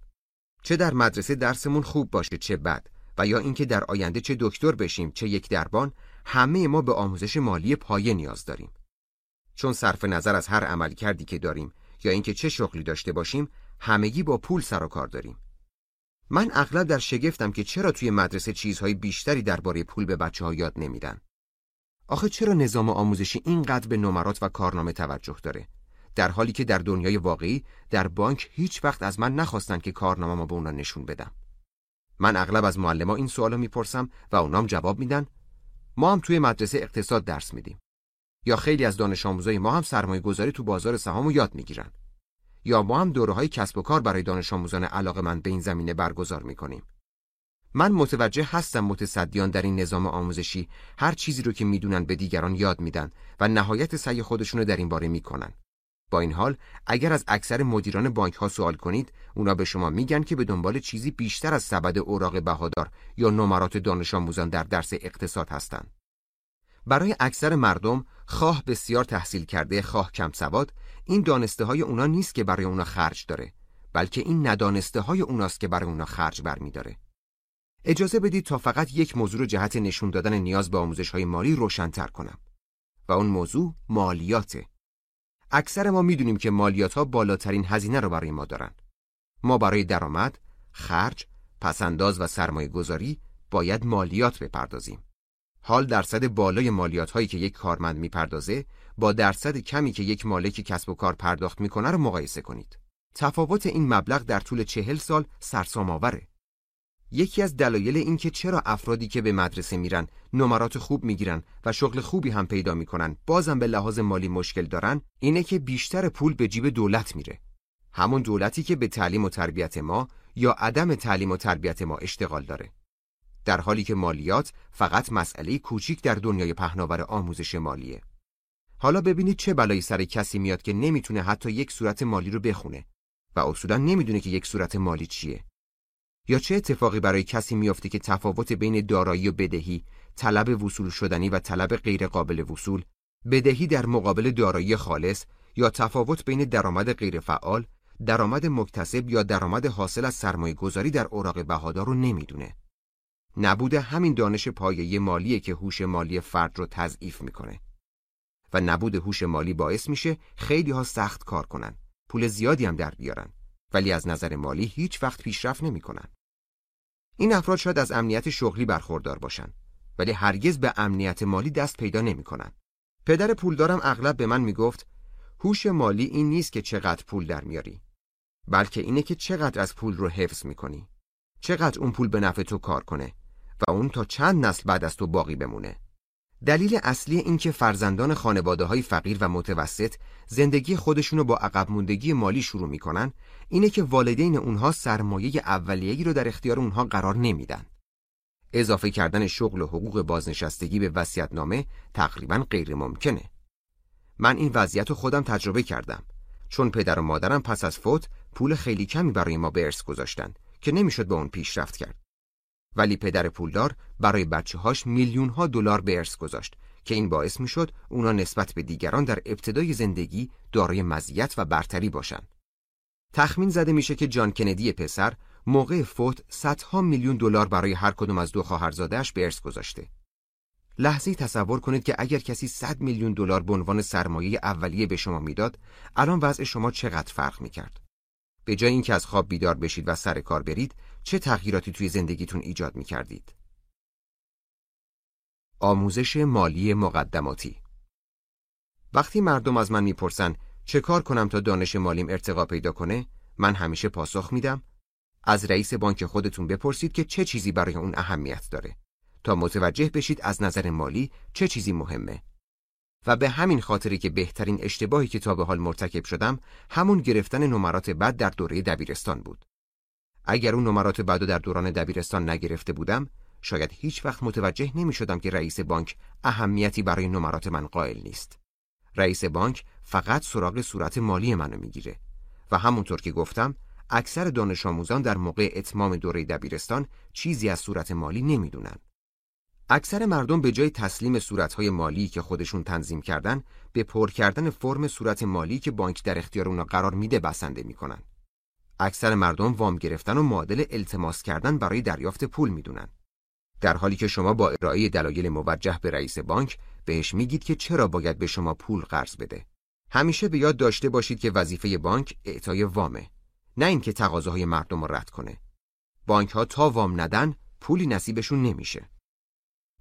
چه در مدرسه درسمون خوب باشه چه بد و یا اینکه در آینده چه دکتر بشیم چه یک دربان همه ما به آموزش مالی پایه نیاز داریم. چون صرف نظر از هر عمل کردی که داریم یا اینکه چه شغلی داشته باشیم همگی با پول سر و کار داریم. من اغلب در شگفتم که چرا توی مدرسه چیزهای بیشتری درباره پول به بچه ها یاد نمیدن. آخه چرا نظام آموزشی اینقدر به نمرات و کارنامه توجه داره؟ در حالی که در دنیای واقعی در بانک هیچ وقت از من نخواستن که کارنامه ما به اونا نشون بدم. من اغلب از معلما این سوالو می‌پرسم و اونام جواب میدن ما هم توی مدرسه اقتصاد درس میدیم. یا خیلی از دانش آموزای ما هم سرمایه گذاری تو بازار سهامو یاد می‌گیرن. یا ما هم دوره های کسب و کار برای دانش آموزان علاقه من به این زمینه برگزار می‌کنیم. من متوجه هستم متصدیان در این نظام آموزشی هر چیزی رو که می‌دونن به دیگران یاد میدن و نهایت سعی خودشون رو در این باره می‌کنن. با این حال اگر از اکثر مدیران بانک ها سوال کنید اونا به شما میگن که به دنبال چیزی بیشتر از سبد اوراق بهادار یا نمرات دانش آموزان در درس اقتصاد هستند. برای اکثر مردم خواه بسیار تحصیل کرده خواه کم سواد این دانسته های اونا نیست که برای اونا خرج داره بلکه این ندانسته های اوناست که برای اونا خرج برمیداره. اجازه بدید تا فقط یک موضوع رو جهت نشون دادن نیاز به آموزش های مالی روشنتر کنم. و اون موضوع مالیاته. اکثر ما می‌دونیم که مالیات ها بالاترین هزینه رو برای ما دارن ما برای درآمد، خرج، پسنداز و سرمایه گذاری باید مالیات بپردازیم حال درصد بالای مالیات هایی که یک کارمند می‌پردازه با درصد کمی که یک مالک کسب و کار پرداخت می‌کنه رو مقایسه کنید. تفاوت این مبلغ در طول چهل سال سرسام آوره. یکی از دلایل این که چرا افرادی که به مدرسه میرن نمرات خوب می‌گیرن و شغل خوبی هم پیدا می‌کنن بازم به لحاظ مالی مشکل دارن اینه که بیشتر پول به جیب دولت میره. همون دولتی که به تعلیم و تربیت ما یا عدم تعلیم و تربیت ما اشتغال داره. در حالی که مالیات فقط مسئله کوچیک در دنیای پهناور آموزش مالیه. حالا ببینید چه بلایی سر کسی میاد که نمی‌تونه حتی یک صورت مالی رو بخونه و اصولا نمی‌دونه که یک صورت مالی چیه. یا چه اتفاقی برای کسی میافته که تفاوت بین دارایی و بدهی، طلب وصول شدنی و طلب غیر قابل وصول، بدهی در مقابل دارایی خالص یا تفاوت بین درآمد غیر فعال، درآمد مکتسب یا درآمد حاصل از سرمایه گذاری در اوراق بهادار رو نمی‌دونه. نبود همین دانش پایه مالیه که هوش مالی فرد رو تضعیف می‌کنه و نبود هوش مالی باعث میشه خیلی ها سخت کار کنن پول زیادی هم در بیارن ولی از نظر مالی هیچ وقت پیشرفت نمی‌کنن این افراد شاید از امنیت شغلی برخوردار باشن ولی هرگز به امنیت مالی دست پیدا نمی‌کنن پدر پولدارم اغلب به من می‌گفت هوش مالی این نیست که چقدر پول در میاری بلکه اینه که چقدر از پول رو حفظ می‌کنی چقدر اون پول به نفع تو کار کنه و اون تا چند نسل بعد از تو باقی بمونه. دلیل اصلی این که فرزندان خانواده های فقیر و متوسط زندگی خودشونو با عقب موندگی مالی شروع می‌کنن اینه که والدین اونها سرمایه اولیه‌ای رو در اختیار اونها قرار نمیدن. اضافه کردن شغل و حقوق بازنشستگی به نامه تقریبا غیر ممکنه. من این وضعیت رو خودم تجربه کردم چون پدر و مادرم پس از فوت پول خیلی کمی برای ما به ارث گذاشتن که نمی‌شد به اون پیشرفت کرد. ولی پدر پولدار برای بچه هاش میلیون ها دلار به ارث گذاشت که این باعث می‌شد اونا نسبت به دیگران در ابتدای زندگی دارای مزیت و برتری باشند. تخمین زده میشه که جان کندی پسر موقع فوت صدها میلیون دلار برای هر کدوم از دو خواهرزاده‌اش به ارث گذاشته. لحظه تصور کنید که اگر کسی 100 میلیون دلار به عنوان سرمایه اولیه به شما می‌داد، الان وضع شما چقدر فرق می‌کرد؟ به جای اینکه از خواب بیدار بشید و سر کار برید چه تغییراتی توی زندگیتون ایجاد می کردید؟ آموزش مالی مقدماتی وقتی مردم از من می‌پرسن چه کار کنم تا دانش مالیم ارتقا پیدا کنه من همیشه پاسخ میدم از رئیس بانک خودتون بپرسید که چه چیزی برای اون اهمیت داره تا متوجه بشید از نظر مالی چه چیزی مهمه و به همین خاطری که بهترین اشتباهی که تا به حال مرتکب شدم همون گرفتن نمرات بد در دوره دبیرستان بود. اگر اون نمرات بد در دوران دبیرستان نگرفته بودم، شاید هیچ وقت متوجه نمی شدم که رئیس بانک اهمیتی برای نمرات من قائل نیست. رئیس بانک فقط سراغ صورت مالی منو می‌گیره و همونطور که گفتم اکثر دانش آموزان در موقع اتمام دوره دبیرستان چیزی از صورت مالی نمی‌دونن. اکثر مردم به جای تسلیم صورتهای مالی که خودشون تنظیم کردن به پر کردن فرم صورت مالی که بانک در اختیار اونا قرار میده بسنده می‌کنن. اکثر مردم وام گرفتن و معادل التماس کردن برای دریافت پول می‌دونن. در حالی که شما با ارائه دلایل موجه به رئیس بانک بهش میگید که چرا باید به شما پول قرض بده. همیشه به یاد داشته باشید که وظیفه بانک اعطای وامه، نه اینکه تقاضاهای مردم رو رد کنه. بانک ها تا وام ندن پولی نصیبشون نمیشه.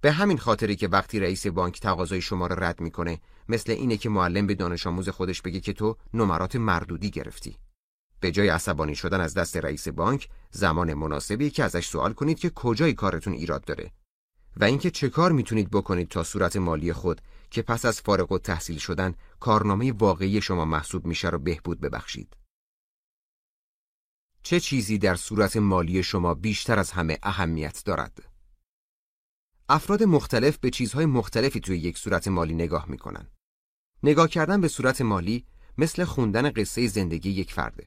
به همین خاطری که وقتی رئیس بانک تقاضای شما رو رد می‌کنه مثل اینه که معلم به دانش آموز خودش بگه که تو نمرات مردودی گرفتی به جای عصبانی شدن از دست رئیس بانک زمان مناسبی که ازش سوال کنید که کجای کارتون ایراد داره و اینکه چه کار می‌تونید بکنید تا صورت مالی خود که پس از فارغ و تحصیل شدن کارنامه واقعی شما محسوب میشه رو بهبود ببخشید چه چیزی در صورت مالی شما بیشتر از همه اهمیت دارد؟ افراد مختلف به چیزهای مختلفی توی یک صورت مالی نگاه می‌کنن. نگاه کردن به صورت مالی مثل خوندن قصه زندگی یک فرده.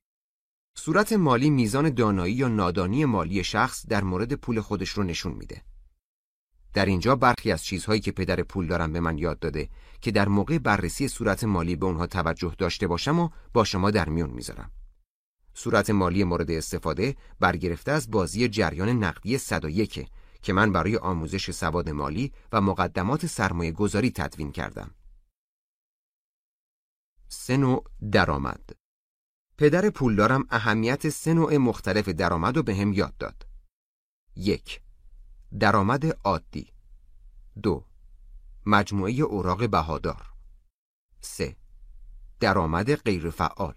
صورت مالی میزان دانایی یا نادانی مالی شخص در مورد پول خودش رو نشون میده. در اینجا برخی از چیزهایی که پدر پول دارم به من یاد داده که در موقع بررسی صورت مالی به اونها توجه داشته باشم و با شما در میون می‌ذارم. صورت مالی مورد استفاده برگرفته از بازی جریان نقدی 101 که من برای آموزش سواد مالی و مقدمات سرمایه گذاری تدوین کردم. سه نوع درآمد پدر پولدارم اهمیت سه نوع مختلف درآمد رو به هم یاد داد. یک درآمد عادی دو مجموعه اوراق بهادار سه درآمد غیرفعال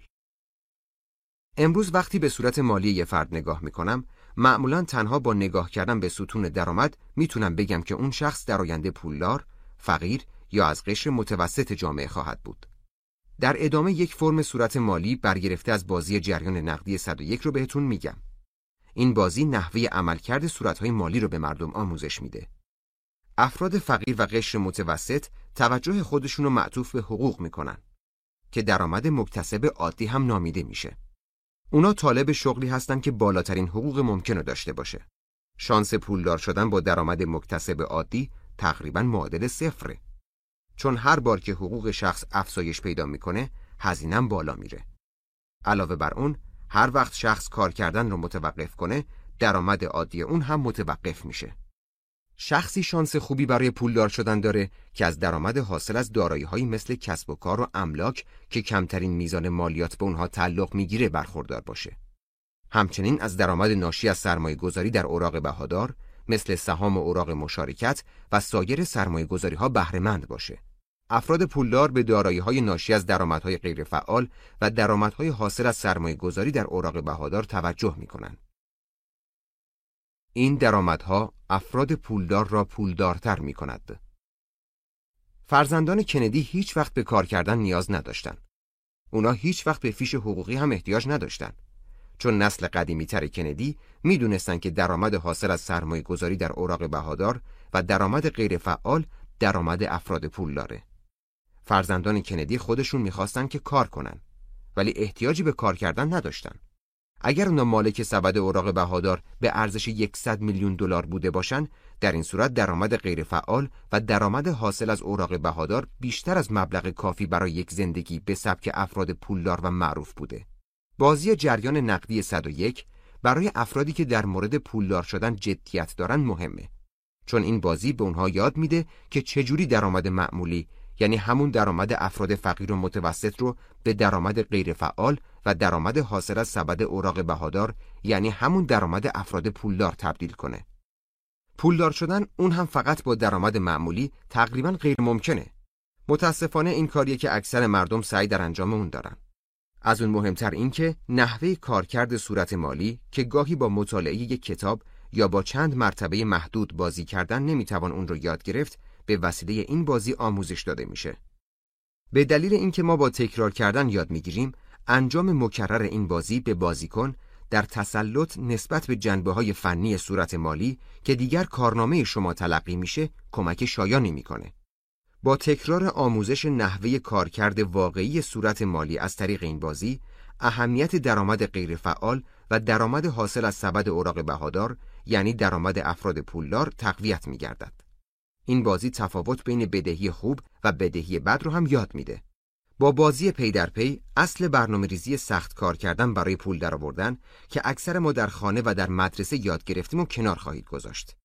امروز وقتی به صورت مالی یه فرد نگاه می‌کنم معمولا تنها با نگاه کردن به ستون درآمد می‌تونم بگم که اون شخص در آینده پولدار، فقیر یا از قشر متوسط جامعه خواهد بود. در ادامه یک فرم صورت مالی برگرفته از بازی جریان نقدی 101 رو بهتون میگم. این بازی نحوه عملکرد صورتهای مالی رو به مردم آموزش میده. افراد فقیر و قشر متوسط توجه خودشون رو معطوف به حقوق می‌کنن که درآمد مکتسب عادی هم نامیده میشه. اونا طالب شغلی هستن که بالاترین حقوق ممکن رو داشته باشه. شانس پولدار شدن با درآمد مکتسب عادی تقریبا معادل صفره. چون هر بار که حقوق شخص افزایش پیدا می‌کنه، هزینم بالا میره. علاوه بر اون، هر وقت شخص کار کردن رو متوقف کنه، درآمد عادی اون هم متوقف میشه. شخصی شانس خوبی برای پولدار شدن داره که از درآمد حاصل از دارایی‌هایی مثل کسب و کار و املاک که کمترین میزان مالیات به اونها تعلق می‌گیره برخوردار باشه. همچنین از درآمد ناشی از سرمایه گذاری در اوراق بهادار مثل سهام و اوراق مشارکت و سایر سرمایه گذاری ها بهرهمند باشه. افراد پولدار به دارایی های ناشی از درآمدهای غیرفعال و درآمدهای حاصل از سرمایه گذاری در اوراق بهادار توجه می کنند. این درآمدها افراد پولدار را پولدارتر می کند. فرزندان کندی هیچ وقت به کار کردن نیاز نداشتند. اونا هیچ وقت به فیش حقوقی هم احتیاج نداشتند. چون نسل قدیمی تر کندی می‌دونستند که درآمد حاصل از سرمایه گذاری در اوراق بهادار و درآمد غیرفعال درآمد افراد پولداره. فرزندان کندی خودشون می‌خواستن که کار کنن ولی احتیاجی به کار کردن نداشتن. اگر اونا مالک سبد اوراق بهادار به ارزش 100 میلیون دلار بوده باشند، در این صورت درآمد غیرفعال و درآمد حاصل از اوراق بهادار بیشتر از مبلغ کافی برای یک زندگی به سبک افراد پولدار و معروف بوده. بازی جریان نقدی 101 برای افرادی که در مورد پولدار شدن جدیت دارن مهمه. چون این بازی به اونها یاد میده که چجوری درآمد معمولی یعنی همون درآمد افراد فقیر و متوسط رو به درآمد غیرفعال و درآمد حاصل از سبد اوراق بهادار یعنی همون درآمد افراد پولدار تبدیل کنه. پولدار شدن اون هم فقط با درآمد معمولی تقریبا غیر ممکنه. متاسفانه این کاریه که اکثر مردم سعی در انجام اون دارن. از اون مهمتر این که نحوه کارکرد صورت مالی که گاهی با مطالعه یک کتاب یا با چند مرتبه محدود بازی کردن نمی‌توان اون رو یاد گرفت به وسیله این بازی آموزش داده میشه. به دلیل اینکه ما با تکرار کردن یاد می‌گیریم انجام مکرر این بازی به بازیکن در تسلط نسبت به جنبه های فنی صورت مالی که دیگر کارنامه شما تلقی میشه کمک شایانی می‌کنه. با تکرار آموزش نحوه کارکرد واقعی صورت مالی از طریق این بازی اهمیت درآمد غیرفعال و درآمد حاصل از سبد اوراق بهادار یعنی درآمد افراد پولدار تقویت می گردد. این بازی تفاوت بین بدهی خوب و بدهی بد رو هم یاد میده. با بازی پی در پی اصل برنامه ریزی سخت کار کردن برای پول درآوردن که اکثر ما در خانه و در مدرسه یاد گرفتیم و کنار خواهید گذاشت.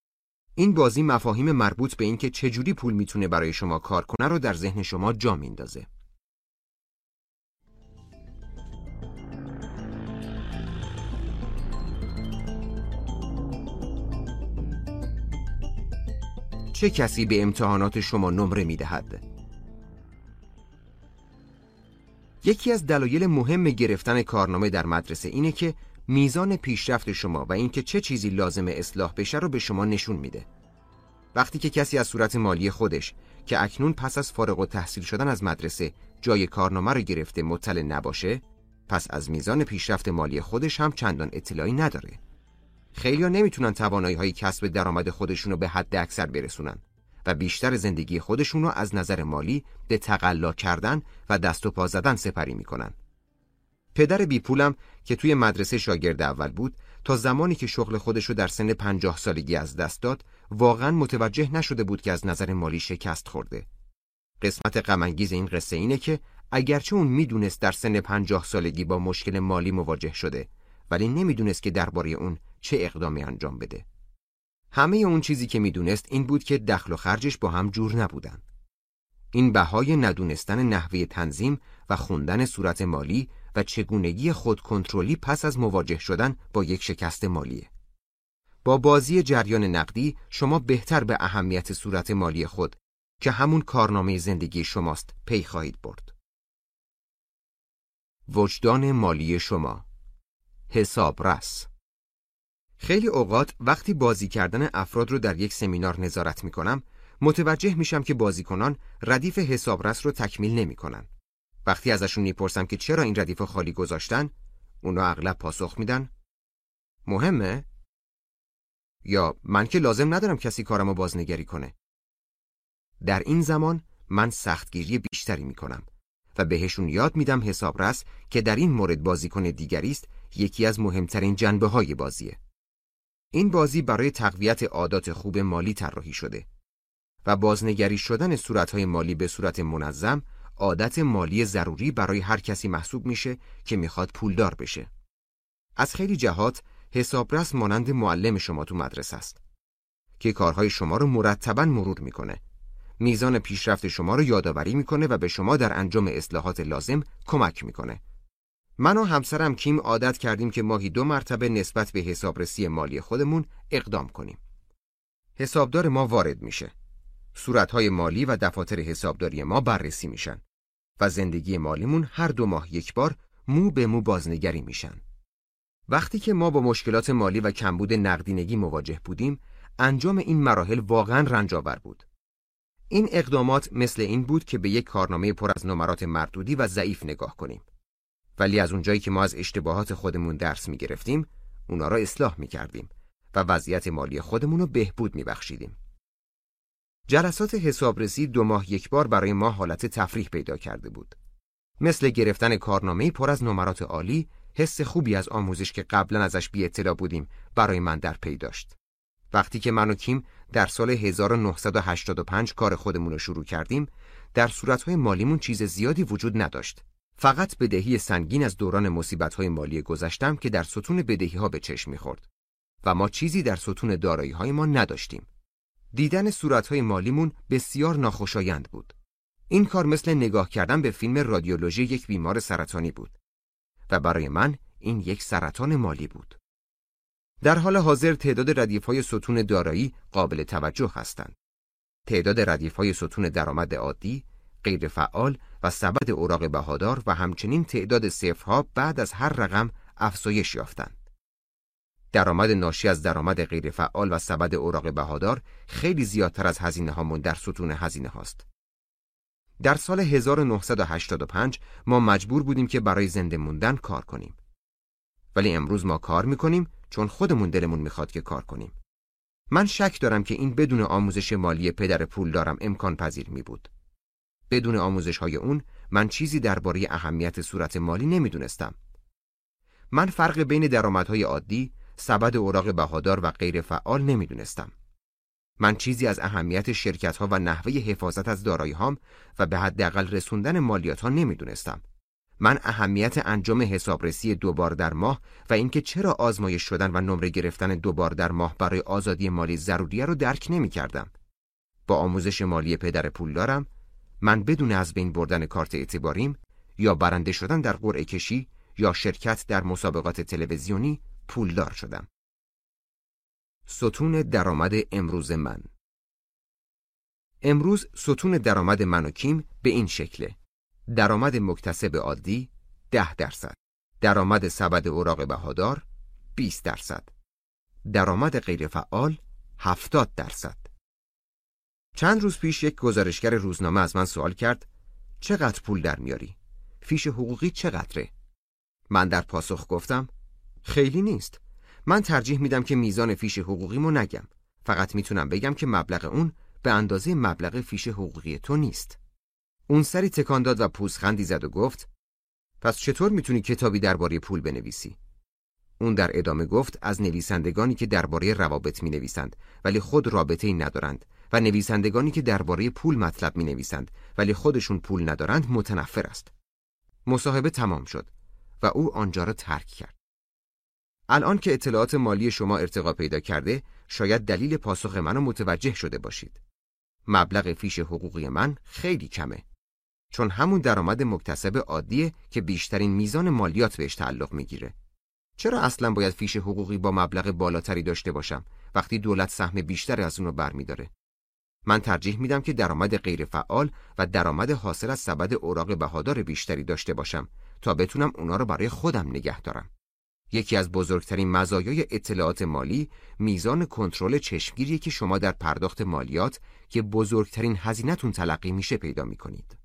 این بازی مفاهیم مربوط به اینکه چجوری پول می‌تونه برای شما کار کنه رو در ذهن شما جا میندازه. چه کسی به امتحانات شما نمره می‌دهد؟ یکی از دلایل مهم گرفتن کارنامه در مدرسه اینه که میزان پیشرفت شما و اینکه چه چیزی لازم اصلاح بشه رو به شما نشون میده. وقتی که کسی از صورت مالی خودش که اکنون پس از فارغ و تحصیل شدن از مدرسه جای کارنامه رو گرفته مطلع نباشه، پس از میزان پیشرفت مالی خودش هم چندان اطلاعی نداره. خیلیا نمی‌تونن توانایی های کسب درآمد خودشون رو به حد اکثر برسونن و بیشتر زندگی خودشون رو از نظر مالی به تقلا کردن و دست و پا زدن سپری می‌کنن. پدر بی پولم که توی مدرسه شاگرد اول بود تا زمانی که شغل خودشو در سن پنجاه سالگی از دست داد واقعا متوجه نشده بود که از نظر مالی شکست خورده. قسمت غمانگیز این قصه اینه که اگرچه اون می‌دونست در سن پنجاه سالگی با مشکل مالی مواجه شده ولی نمی‌دونست که درباره اون چه اقدامی انجام بده. همه اون چیزی که می‌دونست این بود که دخل و خرجش با هم جور نبودن. این بهای ندونستن نحوه تنظیم و خوندن صورت مالی و چگونگی خودکنترلی پس از مواجه شدن با یک شکست مالیه. با بازی جریان نقدی شما بهتر به اهمیت صورت مالی خود که همون کارنامه زندگی شماست پی خواهید برد. وجدان مالی شما حسابرس خیلی اوقات وقتی بازی کردن افراد رو در یک سمینار نظارت می کنم متوجه میشم که بازیکنان ردیف حسابرس رو تکمیل نمی‌کنن. وقتی ازشون می‌پرسم که چرا این ردیف خالی گذاشتن اونا اغلب پاسخ میدن مهمه؟ یا من که لازم ندارم کسی کارمو بازنگری کنه. در این زمان من سختگیری بیشتری می‌کنم و بهشون یاد میدم حسابرس که در این مورد بازیکن دیگری است یکی از مهمترین جنبه های بازیه. این بازی برای تقویت عادات خوب مالی طراحی شده و بازنگری شدن صورتهای مالی به صورت منظم عادت مالی ضروری برای هر کسی محسوب میشه که می‌خواد پولدار بشه. از خیلی جهات حسابرس مانند معلم شما تو مدرسه است که کارهای شما رو مرتبا مرور می‌کنه. میزان پیشرفت شما رو یادآوری می‌کنه و به شما در انجام اصلاحات لازم کمک می‌کنه. من و همسرم کیم عادت کردیم که ماهی دو مرتبه نسبت به حسابرسی مالی خودمون اقدام کنیم. حسابدار ما وارد میشه. صورتهای مالی و دفاتر حسابداری ما بررسی میشن و زندگی مالیمون هر دو ماه یک بار مو به مو بازنگری میشن. وقتی که ما با مشکلات مالی و کمبود نقدینگی مواجه بودیم، انجام این مراحل واقعا رنجآور بود. این اقدامات مثل این بود که به یک کارنامه پر از نمرات مردودی و ضعیف نگاه کنیم. ولی از اونجایی که ما از اشتباهات خودمون درس می گرفتیم، اونا را اصلاح می کردیم و وضعیت مالی خودمون رو بهبود می بخشیدیم. جلسات حسابرسی دو ماه یک بار برای ما حالت تفریح پیدا کرده بود. مثل گرفتن کارنامه پر از نمرات عالی، حس خوبی از آموزش که قبلا ازش بی اطلاع بودیم برای من در پی داشت. وقتی که من و کیم در سال 1985 کار خودمون رو شروع کردیم، در صورتهای مالیمون چیز زیادی وجود نداشت. فقط بدهی سنگین از دوران مصیبت‌های مالی گذشتم که در ستون بدهی ها به چشم می‌خورد و ما چیزی در ستون دارایی های ما نداشتیم. دیدن صورتهای مالیمون بسیار ناخوشایند بود. این کار مثل نگاه کردن به فیلم رادیولوژی یک بیمار سرطانی بود و برای من این یک سرطان مالی بود. در حال حاضر تعداد ردیف‌های ستون دارایی قابل توجه هستند. تعداد ردیف‌های ستون درآمد عادی، غیر فعال و سبد اوراق بهادار و همچنین تعداد صفرها بعد از هر رقم افزایش یافتند. درآمد ناشی از درآمد غیرفعال و سبد اوراق بهادار خیلی زیادتر از هزینه هامون در ستون هزینه هاست. در سال 1985 ما مجبور بودیم که برای زنده موندن کار کنیم. ولی امروز ما کار می‌کنیم چون خودمون دلمون می‌خواد که کار کنیم. من شک دارم که این بدون آموزش مالی پدر پول دارم امکان پذیر می بود. بدون آموزش های اون من چیزی درباره اهمیت صورت مالی نمی‌دونستم. من فرق بین درآمدهای عادی سبد اوراق بهادار و غیر فعال نمی‌دونستم. من چیزی از اهمیت شرکت ها و نحوه حفاظت از دارایی هام و به حداقل رسوندن مالیات ها نمی‌دونستم. من اهمیت انجام حسابرسی دوبار در ماه و اینکه چرا آزمایش شدن و نمره گرفتن دوبار در ماه برای آزادی مالی ضروریه رو درک نمی کردم. با آموزش مالی پدر پول دارم من بدون از بین بردن کارت اعتباریم یا برنده شدن در قرعه کشی یا شرکت در مسابقات تلویزیونی پولدار شدم. ستون درآمد امروز من امروز ستون درآمد من و کیم به این شکله. درآمد مکتسب عادی 10 درصد. درآمد سبد اوراق بهادار 20 درصد. درآمد غیرفعال 70 درصد. چند روز پیش یک گزارشگر روزنامه از من سوال کرد چقدر پول در میاری؟ فیش حقوقی چقدره؟ من در پاسخ گفتم خیلی نیست. من ترجیح میدم که میزان فیش حقوقیمو نگم. فقط می‌تونم بگم که مبلغ اون به اندازه مبلغ فیش حقوقی تو نیست. اون سری تکان داد و پوزخندی زد و گفت پس چطور می‌تونی کتابی درباره پول بنویسی؟ اون در ادامه گفت از نویسندگانی که درباره روابط می نویسند ولی خود رابطه ای ندارند و نویسندگانی که درباره پول مطلب می نویسند ولی خودشون پول ندارند متنفر است. مصاحبه تمام شد و او آنجا را ترک کرد. الان که اطلاعات مالی شما ارتقا پیدا کرده شاید دلیل پاسخ منو متوجه شده باشید. مبلغ فیش حقوقی من خیلی کمه. چون همون درآمد مکتسب عادیه که بیشترین میزان مالیات بهش تعلق می‌گیره. چرا اصلا باید فیش حقوقی با مبلغ بالاتری داشته باشم وقتی دولت سهم بیشتری از اون رو برمیداره؟ من ترجیح میدم که درآمد غیرفعال و درآمد حاصل از سبد اوراق بهادار بیشتری داشته باشم تا بتونم اونا رو برای خودم نگه دارم. یکی از بزرگترین مزایای اطلاعات مالی میزان کنترل چشمگیری که شما در پرداخت مالیات که بزرگترین هزینهتون تلقی میشه پیدا می‌کنید.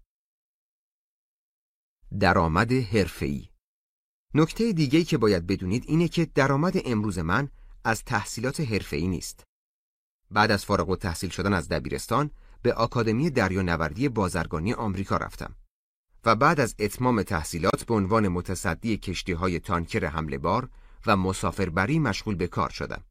درآمد حرفه‌ای نکته دیگه که باید بدونید اینه که درآمد امروز من از تحصیلات حرفه‌ای نیست. بعد از فارغ و تحصیل شدن از دبیرستان به آکادمی دریانوردی بازرگانی آمریکا رفتم و بعد از اتمام تحصیلات به عنوان متصدی کشتی های تانکر حمله بار و مسافربری مشغول به کار شدم.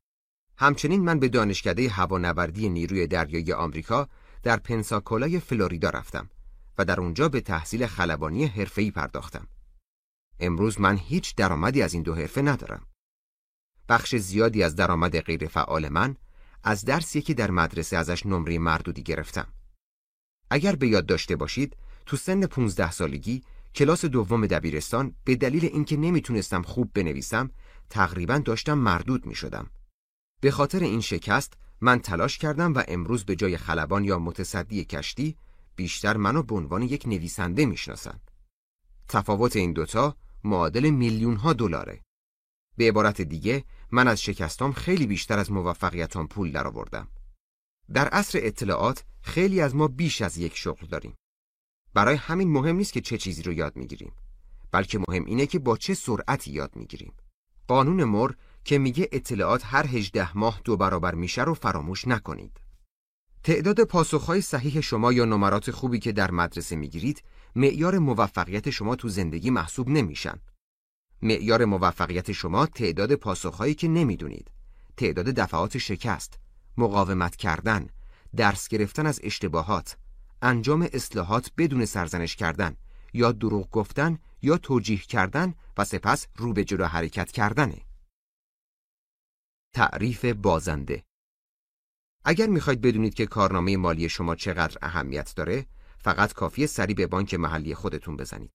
همچنین من به دانشکده هوانوردی نیروی دریایی آمریکا در پنساکولای فلوریدا رفتم و در اونجا به تحصیل خلبانی حرفه‌ای پرداختم. امروز من هیچ درآمدی از این دو حرفه ندارم. بخش زیادی از درآمد غیرفعال من از درسی که در مدرسه ازش نمره مردودی گرفتم. اگر به یاد داشته باشید تو سن 15 سالگی کلاس دوم دبیرستان به دلیل اینکه نمی‌تونستم خوب بنویسم تقریبا داشتم مردود می شدم. به خاطر این شکست من تلاش کردم و امروز به جای خلبان یا متصدی کشتی بیشتر منو به عنوان یک نویسنده می‌شناسن. تفاوت این دوتا معادل میلیون ها دلاره. به عبارت دیگه من از شکستام خیلی بیشتر از موفقیتام پول درآوردم. در عصر اطلاعات خیلی از ما بیش از یک شغل داریم. برای همین مهم نیست که چه چیزی رو یاد می‌گیریم بلکه مهم اینه که با چه سرعتی یاد می‌گیریم. قانون مر که میگه اطلاعات هر 18 ماه دو برابر میشه رو فراموش نکنید. تعداد پاسخهای صحیح شما یا نمرات خوبی که در مدرسه می‌گیرید معیار موفقیت شما تو زندگی محسوب نمیشن. معیار موفقیت شما تعداد پاسخهایی که نمی‌دونید، تعداد دفعات شکست، مقاومت کردن، درس گرفتن از اشتباهات، انجام اصلاحات بدون سرزنش کردن یا دروغ گفتن یا توجیه کردن و سپس رو به جلو حرکت کردنه. تعریف بازنده اگر می‌خواید بدونید که کارنامه مالی شما چقدر اهمیت داره، فقط کافیه سری به بانک محلی خودتون بزنید.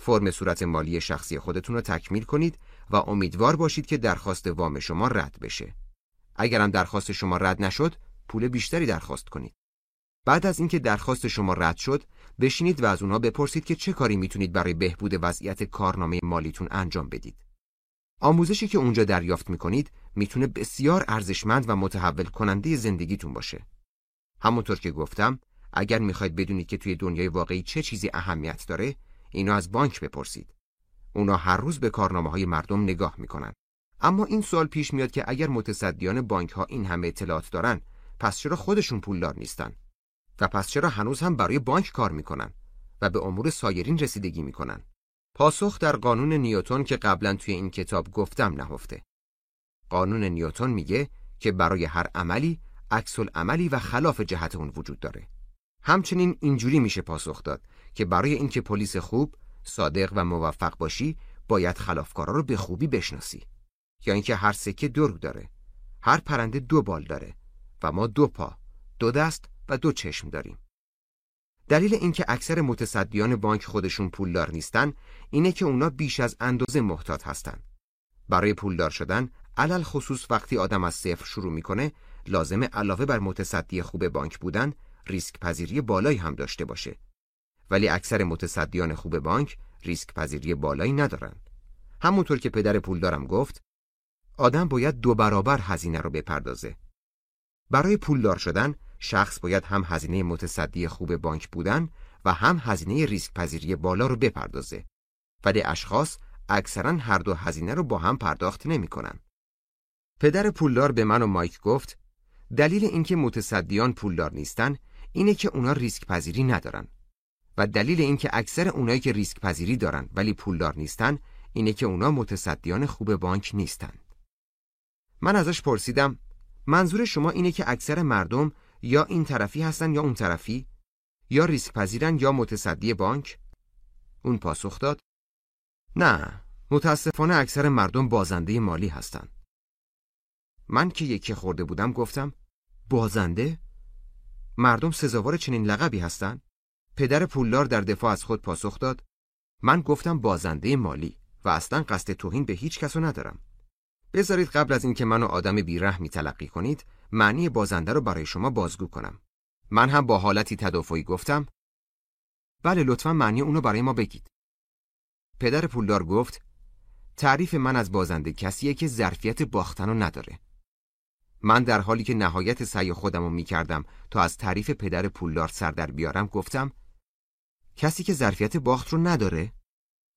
فرم صورت مالی شخصی خودتون رو تکمیل کنید و امیدوار باشید که درخواست وام شما رد بشه. اگرم درخواست شما رد نشد، پول بیشتری درخواست کنید. بعد از اینکه درخواست شما رد شد، بشینید و از اونها بپرسید که چه کاری می‌تونید برای بهبود وضعیت کارنامه مالیتون انجام بدید. آموزشی که اونجا دریافت می‌کنید می‌تونه بسیار ارزشمند و متحول کننده زندگیتون باشه. همونطور که گفتم، اگر می‌خواید بدونید که توی دنیای واقعی چه چیزی اهمیت داره، اینو از بانک بپرسید. اونا هر روز به کارنامه های مردم نگاه می‌کنن. اما این سوال پیش میاد که اگر متصدیان بانک ها این همه اطلاعات دارن، پس چرا خودشون پولدار نیستن؟ و پس چرا هنوز هم برای بانک کار می‌کنن و به امور سایرین رسیدگی می‌کنن؟ پاسخ در قانون نیوتن که قبلا توی این کتاب گفتم نهفته. قانون نیوتن میگه که برای هر عملی عکس عملی و خلاف جهت اون وجود داره. همچنین اینجوری میشه پاسخ داد که برای اینکه پلیس خوب، صادق و موفق باشی، باید خلافکارا رو به خوبی بشناسی. یا اینکه هر سکه دو رو داره. هر پرنده دو بال داره و ما دو پا، دو دست و دو چشم داریم. دلیل اینکه اکثر متصدیان بانک خودشون پولدار نیستن اینه که اونا بیش از اندازه محتاط هستن. برای پولدار شدن علل خصوص وقتی آدم از صفر شروع می‌کنه لازمه علاوه بر متصدی خوب بانک بودن ریسک پذیری بالایی هم داشته باشه. ولی اکثر متصدیان خوب بانک ریسک پذیری بالایی ندارن. همونطور که پدر پولدارم گفت آدم باید دو برابر هزینه رو بپردازه. برای پولدار شدن شخص باید هم هزینه متصدی خوب بانک بودن و هم هزینه ریسک پذیری بالا رو بپردازه. ولی اشخاص اکثرا هر دو هزینه رو با هم پرداخت نمی‌کنن. پدر پولدار به من و مایک گفت دلیل اینکه متصدیان پولدار نیستن اینه که اونا ریسک پذیری ندارن و دلیل اینکه اکثر اونایی که ریسک پذیری دارن ولی پولدار نیستن اینه که اونا متصدیان خوب بانک نیستن. من ازش پرسیدم منظور شما اینه که اکثر مردم یا این طرفی هستن یا اون طرفی یا ریسک پذیرن یا متصدی بانک؟ اون پاسخ داد نه متاسفانه اکثر مردم بازنده مالی هستن. من که یکی خورده بودم گفتم بازنده؟ مردم سزاوار چنین لقبی هستند؟ پدر پولدار در دفاع از خود پاسخ داد من گفتم بازنده مالی و اصلا قصد توهین به هیچ کسو ندارم. بذارید قبل از اینکه منو آدم بیرحمی تلقی کنید معنی بازنده رو برای شما بازگو کنم. من هم با حالتی تدافعی گفتم بله لطفا معنی اونو برای ما بگید. پدر پولدار گفت تعریف من از بازنده کسیه که ظرفیت باختن رو نداره. من در حالی که نهایت سعی خودم رو می کردم تا از تعریف پدر پولدار سر در بیارم گفتم کسی که ظرفیت باخت رو نداره؟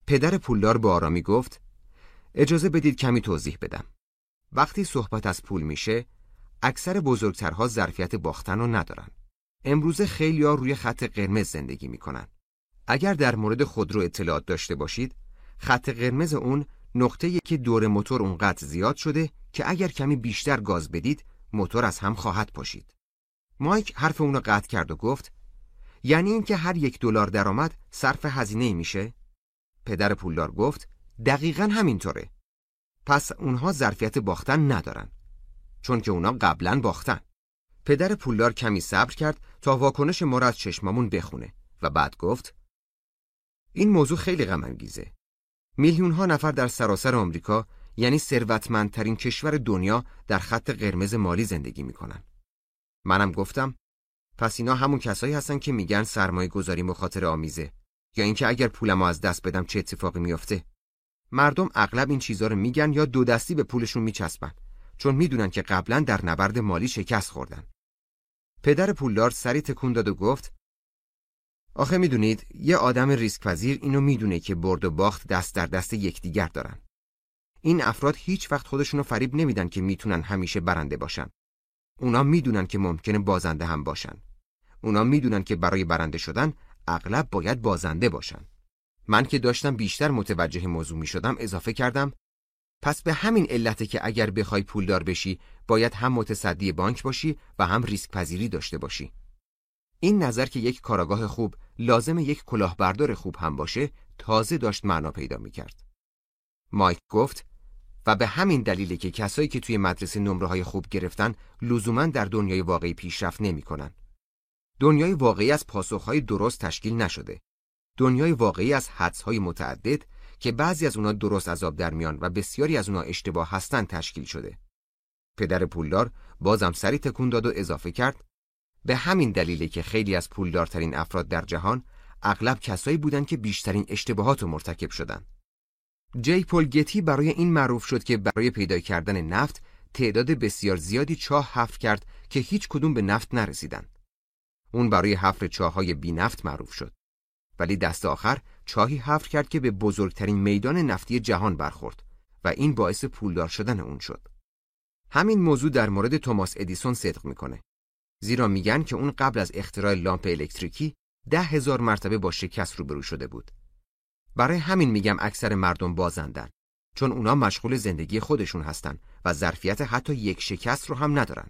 پدر پولدار با آرامی گفت اجازه بدید کمی توضیح بدم. وقتی صحبت از پول میشه اکثر بزرگترها ظرفیت باختن رو ندارن. امروزه خیلی ها روی خط قرمز زندگی می‌کنن. اگر در مورد خودرو اطلاعات داشته باشید خط قرمز اون نقطه که دور موتور اونقدر زیاد شده که اگر کمی بیشتر گاز بدید موتور از هم خواهد پاشید. مایک حرف اونو قطع کرد و گفت یعنی اینکه هر یک دلار درآمد صرف هزینه میشه؟ پدر پولدار گفت دقیقا همینطوره. پس اونها ظرفیت باختن ندارن. چون که اونا قبلا باختن. پدر پولدار کمی صبر کرد تا واکنش ما را از چشمامون بخونه و بعد گفت این موضوع خیلی غم انگیزه. میلیون ها نفر در سراسر آمریکا یعنی ثروتمندترین کشور دنیا در خط قرمز مالی زندگی می‌کنن. منم گفتم پس اینا همون کسایی هستن که میگن سرمایه گذاری مخاطره آمیزه یا اینکه اگر پولمو از دست بدم چه اتفاقی میافته. مردم اغلب این چیزها رو میگن یا دو دستی به پولشون میچسبن چون می‌دونن که قبلا در نبرد مالی شکست خوردن. پدر پولدار سری تکون داد و گفت آخه می‌دونید یه آدم ریسک پذیر اینو می‌دونه که برد و باخت دست در دست یکدیگر دارن. این افراد هیچ وقت خودشونو فریب نمیدن که می‌تونن همیشه برنده باشن. اونا می‌دونن که ممکنه بازنده هم باشن. اونا می‌دونن که برای برنده شدن اغلب باید بازنده باشن. من که داشتم بیشتر متوجه موضوع می شدم اضافه کردم پس به همین علته که اگر بخوای پولدار بشی باید هم متصدی بانک باشی و هم ریسک پذیری داشته باشی. این نظر که یک کاراگاه خوب لازم یک کلاهبردار خوب هم باشه تازه داشت معنا پیدا می کرد. مایک گفت و به همین دلیله که کسایی که توی مدرسه نمره های خوب گرفتن لزوما در دنیای واقعی پیشرفت نمی‌کنن. دنیای واقعی از پاسخهای درست تشکیل نشده. دنیای واقعی از حدسهای متعدد که بعضی از اونا درست عذاب در میان و بسیاری از اونا اشتباه هستن تشکیل شده. پدر پولدار بازم سری تکون داد و اضافه کرد به همین دلیله که خیلی از پولدارترین افراد در جهان اغلب کسایی بودند که بیشترین اشتباهات رو مرتکب شدند. جی پول گتی برای این معروف شد که برای پیدا کردن نفت تعداد بسیار زیادی چاه حفر کرد که هیچ کدوم به نفت نرسیدند. اون برای حفر چاههای بی نفت معروف شد. ولی دست آخر چاهی حفر کرد که به بزرگترین میدان نفتی جهان برخورد و این باعث پولدار شدن اون شد. همین موضوع در مورد توماس ادیسون صدق می‌کنه. زیرا میگن که اون قبل از اختراع لامپ الکتریکی ده هزار مرتبه با شکست روبرو شده بود. برای همین میگم اکثر مردم بازندن چون اونا مشغول زندگی خودشون هستن و ظرفیت حتی یک شکست رو هم ندارن.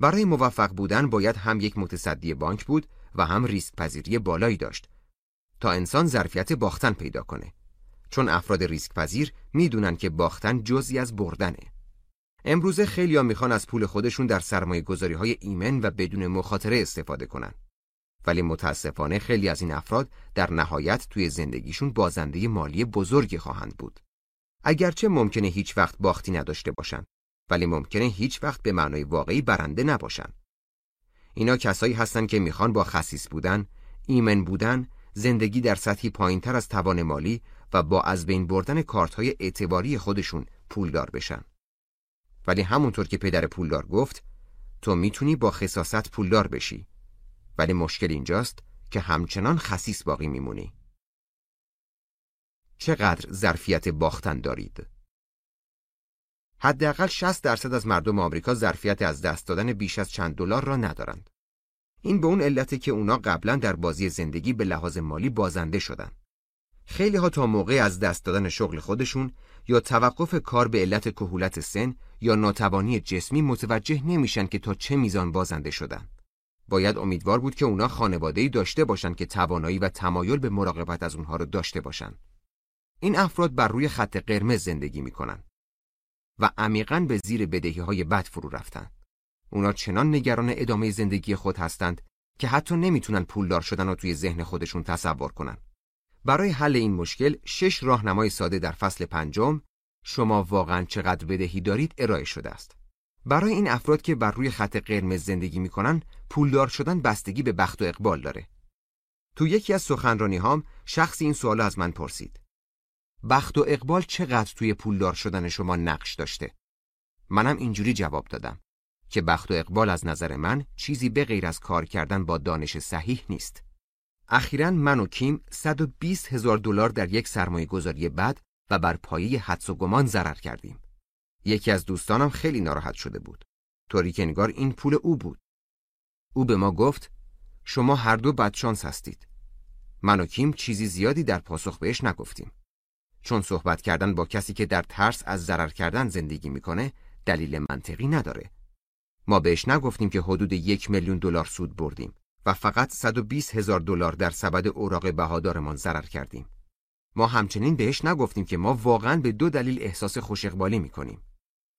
برای موفق بودن باید هم یک متصدی بانک بود و هم ریسک پذیری بالایی داشت تا انسان ظرفیت باختن پیدا کنه. چون افراد ریسک پذیر می‌دونن که باختن جزی از بردنه. امروزه خیلی می‌خوان از پول خودشون در سرمایه گذاری های ایمن و بدون مخاطره استفاده کنن. ولی متاسفانه خیلی از این افراد در نهایت توی زندگیشون بازنده مالی بزرگی خواهند بود. اگرچه ممکنه هیچ وقت باختی نداشته باشن ولی ممکنه هیچ وقت به معنای واقعی برنده نباشن. اینا کسایی هستن که می‌خوان با خصیص بودن، ایمن بودن، زندگی در سطحی پایینتر از توان مالی و با از بین بردن کارت های اعتباری خودشون پولدار بشن. ولی همونطور که پدر پولدار گفت تو می‌تونی با خصاصت پولدار بشی ولی مشکل اینجاست که همچنان خصیص باقی میمونی چقدر ظرفیت باختن دارید؟ حداقل 60 درصد از مردم آمریکا ظرفیت از دست دادن بیش از چند دلار را ندارند. این به اون علته که اونا قبلا در بازی زندگی به لحاظ مالی بازنده شدن. خیلی ها تا موقع از دست دادن شغل خودشون یا توقف کار به علت کهولت سن یا ناتوانی جسمی متوجه نمیشن که تا چه میزان بازنده شدن. باید امیدوار بود که اونا خانواده‌ای داشته باشن که توانایی و تمایل به مراقبت از اونها رو داشته باشن. این افراد بر روی خط قرمز زندگی می‌کنن و عمیقا به زیر بدهی های بد فرو رفتن. اونا چنان نگران ادامه زندگی خود هستند که حتی نمی‌تونن پولدار شدن رو توی ذهن خودشون تصور کنن. برای حل این مشکل شش راهنمای ساده در فصل پنجم شما واقعا چقدر بدهی دارید ارائه شده است. برای این افراد که بر روی خط قرمز زندگی می‌کنن پولدار شدن بستگی به بخت و اقبال داره. تو یکی از سخنرانی هام شخصی این سوال از من پرسید. بخت و اقبال چقدر توی پولدار شدن شما نقش داشته؟ منم اینجوری جواب دادم که بخت و اقبال از نظر من چیزی به غیر از کار کردن با دانش صحیح نیست. اخیرا من و کیم 120 هزار دلار در یک سرمایه گذاری بد و بر پایه حدس و گمان ضرر کردیم. یکی از دوستانم خیلی ناراحت شده بود. طوری که انگار این پول او بود. او به ما گفت شما هر دو بدشانس هستید. من و کیم چیزی زیادی در پاسخ بهش نگفتیم. چون صحبت کردن با کسی که در ترس از ضرر کردن زندگی می‌کنه دلیل منطقی نداره. ما بهش نگفتیم که حدود یک میلیون دلار سود بردیم و فقط 120 هزار دلار در سبد اوراق بهادارمان ضرر کردیم. ما همچنین بهش نگفتیم که ما واقعا به دو دلیل احساس خوش اقبالی می‌کنیم.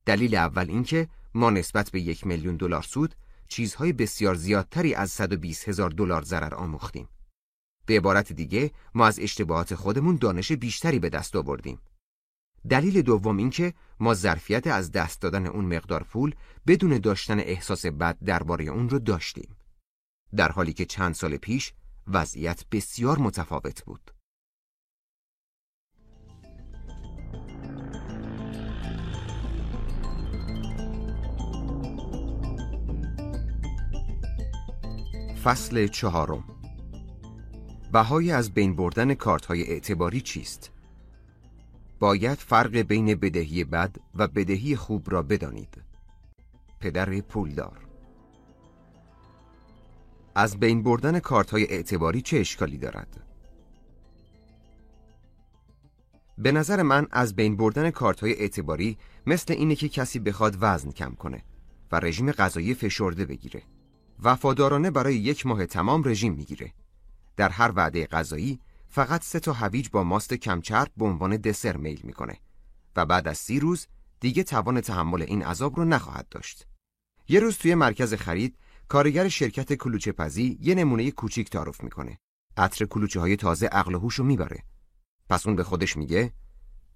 دلیل اول اینکه ما نسبت به یک میلیون دلار سود چیزهای بسیار زیادتری از 120 هزار دلار ضرر آموختیم. به عبارت دیگه ما از اشتباهات خودمون دانش بیشتری به دست آوردیم. دلیل دوم اینکه ما ظرفیت از دست دادن اون مقدار پول بدون داشتن احساس بد درباره اون رو داشتیم. در حالی که چند سال پیش وضعیت بسیار متفاوت بود. فصل چهارم بهای از بین بردن کارت های اعتباری چیست؟ باید فرق بین بدهی بد و بدهی خوب را بدانید. پدر پولدار از بین بردن کارت های اعتباری چه اشکالی دارد؟ به نظر من از بین بردن کارت های اعتباری مثل اینه که کسی بخواد وزن کم کنه و رژیم غذایی فشرده بگیره. وفادارانه برای یک ماه تمام رژیم می‌گیره. در هر وعده غذایی فقط سه تا هویج با ماست کمچرب به عنوان دسر میل می‌کنه و بعد از سی روز دیگه توان تحمل این عذاب رو نخواهد داشت. یه روز توی مرکز خرید کارگر شرکت کلوچه پزی یه نمونه کوچیک تعارف می‌کنه. عطر کلوچه های تازه عقل هوش رو می‌بره. پس اون به خودش میگه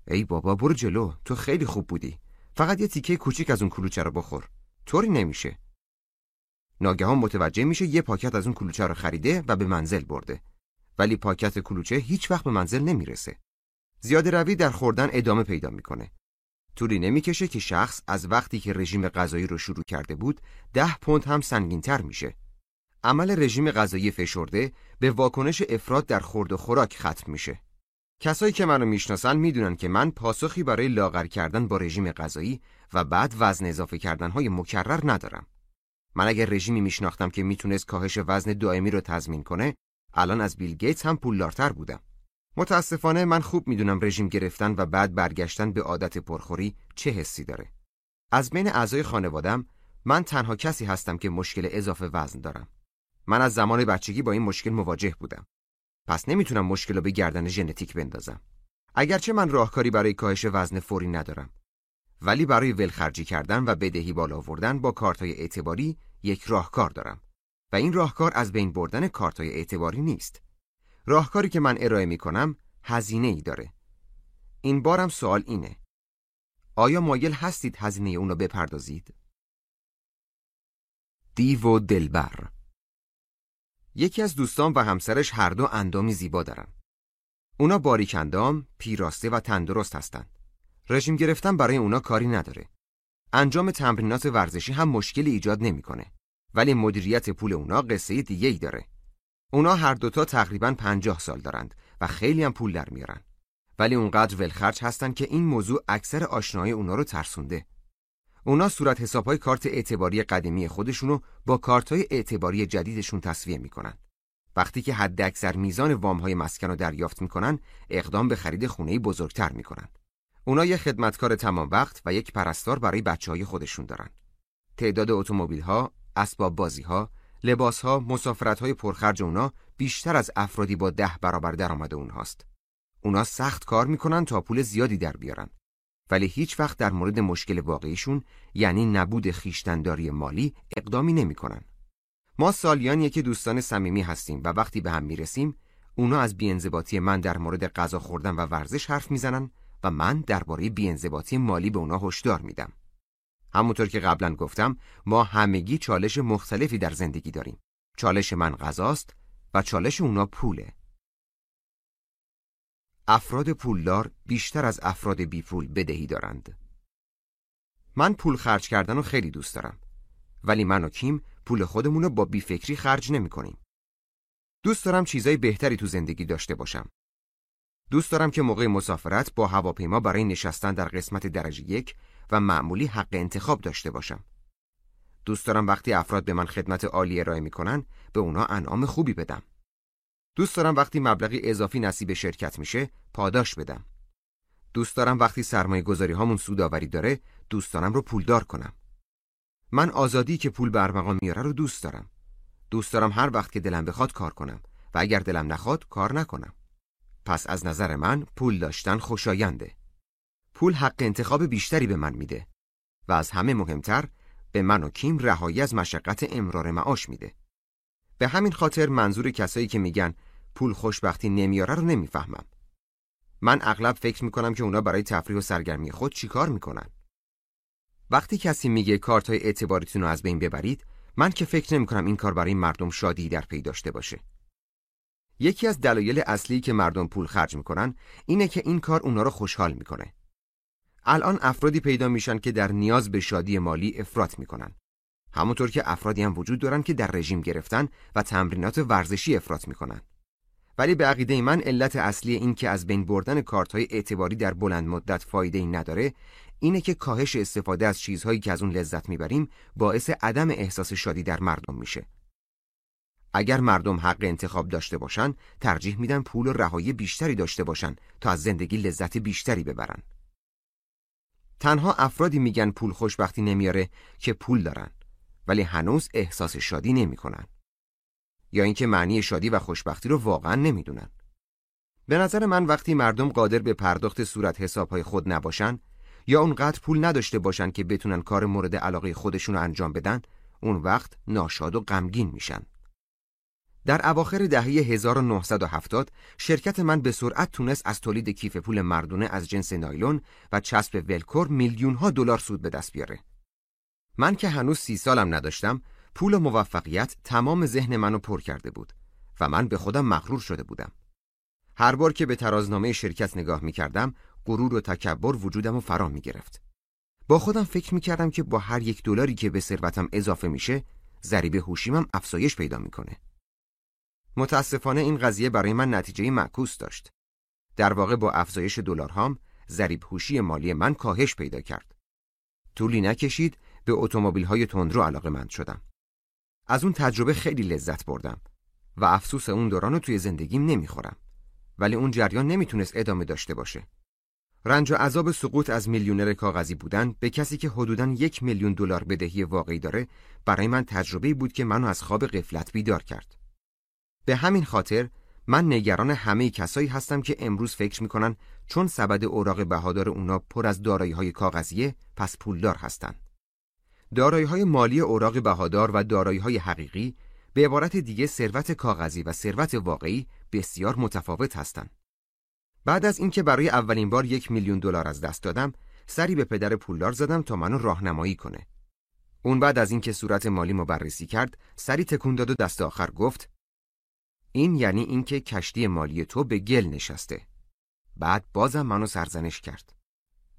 ای بابا برو جلو تو خیلی خوب بودی. فقط یه تیکه کوچیک از اون کلوچه رو بخور. طوری نمیشه. ناگهان متوجه میشه یه پاکت از اون کلوچه رو خریده و به منزل برده. ولی پاکت کلوچه هیچ وقت به منزل نمی‌رسه. زیاد روی در خوردن ادامه پیدا می‌کنه. طولی نمی‌کشه که شخص از وقتی که رژیم غذایی رو شروع کرده بود ده پوند هم سنگینتر میشه. عمل رژیم غذایی فشرده به واکنش افراد در خورد و خوراک ختم میشه. کسایی که منو می‌شناسن می‌دونن که من پاسخی برای لاغر کردن با رژیم غذایی و بعد وزن اضافه کردن های مکرر ندارم. من اگر رژیمی میشناختم که می‌تونست کاهش وزن دائمی رو تضمین کنه الان از بیل گیتس هم پولدارتر بودم. متاسفانه من خوب می‌دونم رژیم گرفتن و بعد برگشتن به عادت پرخوری چه حسی داره. از بین اعضای خانوادم من تنها کسی هستم که مشکل اضافه وزن دارم. من از زمان بچگی با این مشکل مواجه بودم. پس نمی‌تونم مشکل رو به گردن ژنتیک بندازم. اگرچه من راهکاری برای کاهش وزن فوری ندارم. ولی برای ولخرجی کردن و بدهی بالا آوردن با کارتای اعتباری یک راهکار دارم و این راهکار از بین بردن کارتای اعتباری نیست. راهکاری که من ارائه می کنم هزینه ای داره. این بارم سوال اینه. آیا مایل هستید هزینه اونو بپردازید؟ دیو و دلبر یکی از دوستان و همسرش هر دو اندامی زیبا دارن. اونا باریک اندام، پیراسته و تندرست هستند. رژیم گرفتن برای اونا کاری نداره. انجام تمرینات ورزشی هم مشکلی ایجاد نمی‌کنه. ولی مدیریت پول اونا قصه دیگه ای داره. اونا هر دوتا تقریبا پنجاه سال دارند و خیلی هم پول در میارن. ولی اونقدر ولخرج هستن که این موضوع اکثر آشنای اونا رو ترسونده. اونا صورت حسابهای کارت اعتباری قدیمی خودشونو با کارتهای اعتباری جدیدشون تصویه می‌کنن. وقتی که حد اکثر میزان وام های مسکن رو دریافت می‌کنن، اقدام به خرید خونه بزرگتر می‌کنن. اونا یه خدمتکار تمام وقت و یک پرستار برای بچه های خودشون دارن. تعداد اتومبیل ها، اسباب بازی ها، لباس ها، مسافرت های پرخرج اونا بیشتر از افرادی با ده برابر درآمد اونهاست. اونا سخت کار می‌کنن تا پول زیادی در بیارن. ولی هیچ وقت در مورد مشکل واقعیشون یعنی نبود خیشتنداری مالی اقدامی نمی‌کنن. ما سالیان که دوستان صمیمی هستیم و وقتی به هم می‌رسیم اونا از بیانضباطی من در مورد غذا خوردن و ورزش حرف می‌زنن و من درباره بیانضباطی مالی به اونا هشدار میدم. همونطور که قبلا گفتم ما همگی چالش مختلفی در زندگی داریم. چالش من غذاست و چالش اونا پوله. افراد پولدار بیشتر از افراد بی پول بدهی دارند. من پول خرج کردن رو خیلی دوست دارم. ولی من و کیم پول خودمون رو با بیفکری خرج نمی کنیم. دوست دارم چیزای بهتری تو زندگی داشته باشم. دوست دارم که موقع مسافرت با هواپیما برای نشستن در قسمت درجه یک و معمولی حق انتخاب داشته باشم. دوست دارم وقتی افراد به من خدمت عالی ارائه می‌کنن به اونا انعام خوبی بدم. دوست دارم وقتی مبلغی اضافی نصیب شرکت میشه پاداش بدم. دوست دارم وقتی سرمایه گذاری هامون سوداوری داره دوستانم رو پولدار کنم. من آزادی که پول برمقام میاره رو دوست دارم. دوست دارم هر وقت که دلم بخواد کار کنم و اگر دلم نخواد کار نکنم. پس از نظر من پول داشتن خوشاینده. پول حق انتخاب بیشتری به من میده و از همه مهمتر به من و کیم رهایی از مشقت امرار معاش میده. به همین خاطر منظور کسایی که میگن پول خوشبختی نمیاره رو نمی‌فهمم. من اغلب فکر می‌کنم که اونا برای تفریح و سرگرمی خود چیکار می‌کنن. وقتی کسی میگه کارت های اعتباریتون رو از بین ببرید من که فکر نمی کنم این کار برای مردم شادی در پی داشته باشه. یکی از دلایل اصلی که مردم پول خرج می‌کنن اینه که این کار اونا رو خوشحال می‌کنه. الان افرادی پیدا میشن که در نیاز به شادی مالی افراط می‌کنن. همونطور که افرادی هم وجود دارن که در رژیم گرفتن و تمرینات ورزشی افراط می‌کنن. ولی به عقیده من علت اصلی این که از بین بردن کارت های اعتباری در بلند مدت فایده ای نداره اینه که کاهش استفاده از چیزهایی که از اون لذت می‌بریم باعث عدم احساس شادی در مردم میشه. اگر مردم حق انتخاب داشته باشن، ترجیح میدن پول و رهایی بیشتری داشته باشن تا از زندگی لذت بیشتری ببرن. تنها افرادی میگن پول خوشبختی نمیاره که پول دارن ولی هنوز احساس شادی نمی‌کنن. یا اینکه معنی شادی و خوشبختی رو واقعا نمی‌دونن. به نظر من وقتی مردم قادر به پرداخت صورت حسابهای خود نباشن یا اونقدر پول نداشته باشن که بتونن کار مورد علاقه خودشون رو انجام بدن اون وقت ناشاد و غمگین میشن در اواخر دهه 1970 شرکت من به سرعت تونست از تولید کیف پول مردونه از جنس نایلون و چسب ولکور میلیون ها دلار سود به دست بیاره. من که هنوز سی سالم نداشتم، پول و موفقیت تمام ذهن منو پر کرده بود و من به خودم مغرور شده بودم. هر بار که به ترازنامه شرکت نگاه می کردم، غرور و تکبر وجودم رو فرا می گرفت. با خودم فکر می کردم که با هر یک دلاری که به ثروتم اضافه میشه، ضریب هوشیمم افزایش پیدا می‌کنه. متاسفانه این قضیه برای من نتیجه معکوس داشت. در واقع با افزایش دلارهام ضریب هوشی مالی من کاهش پیدا کرد. طولی نکشید به اتومبیل های تندرو علاقه مند شدم. از اون تجربه خیلی لذت بردم و افسوس اون دوران رو توی زندگیم نمی‌خورم. ولی اون جریان نمی‌تونست ادامه داشته باشه. رنج و عذاب سقوط از میلیونر کاغذی بودن به کسی که حدوداً یک میلیون دلار بدهی واقعی داره برای من تجربه بود که منو از خواب قفلت بیدار کرد. به همین خاطر من نگران همه کسایی هستم که امروز فکر می‌کنن چون سبد اوراق بهادار اونا پر از دارایی های کاغذیه پس پولدار هستن. دارایی های مالی اوراق بهادار و دارایی های حقیقی به عبارت دیگه ثروت کاغذی و ثروت واقعی بسیار متفاوت هستند. بعد از اینکه برای اولین بار یک میلیون دلار از دست دادم، سری به پدر پولدار زدم تا منو راهنمایی کنه. اون بعد از اینکه صورت مالی مو بررسی کرد، سری تکون داد و دست آخر گفت: این یعنی اینکه کشتی مالی تو به گل نشسته. بعد بازم منو سرزنش کرد.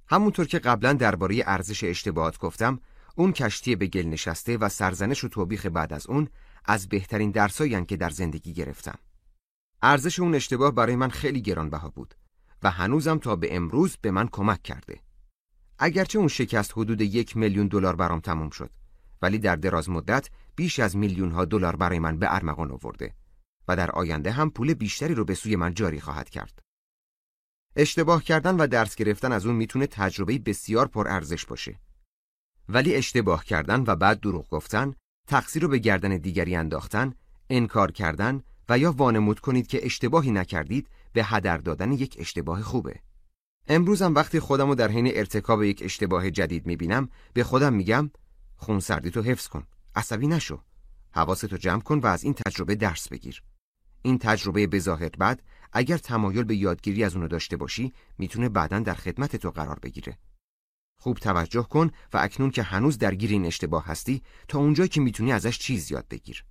همونطور که قبلا درباره ارزش اشتباهات گفتم، اون کشتی به گل نشسته و سرزنش و توبیخ بعد از اون از بهترین درسایی که در زندگی گرفتم. ارزش اون اشتباه برای من خیلی گرانبها بود و هنوزم تا به امروز به من کمک کرده. اگرچه اون شکست حدود یک میلیون دلار برام تموم شد ولی در دراز مدت بیش از میلیون ها دلار برای من به ارمغان آورده و در آینده هم پول بیشتری رو به سوی من جاری خواهد کرد. اشتباه کردن و درس گرفتن از اون می‌تونه تجربه بسیار پرارزش باشه. ولی اشتباه کردن و بعد دروغ گفتن، تقصیر رو به گردن دیگری انداختن، انکار کردن و یا وانمود کنید که اشتباهی نکردید به هدر دادن یک اشتباه خوبه. امروزم وقتی خودم رو در حین ارتکاب یک اشتباه جدید می‌بینم به خودم میگم خونسردی تو حفظ کن عصبی نشو حواستو جمع کن و از این تجربه درس بگیر این تجربه به ظاهر بد اگر تمایل به یادگیری از اونو داشته باشی می‌تونه بعدا در خدمت تو قرار بگیره خوب توجه کن و اکنون که هنوز درگیر این اشتباه هستی تا اونجایی که می‌تونی ازش چیز یاد بگیر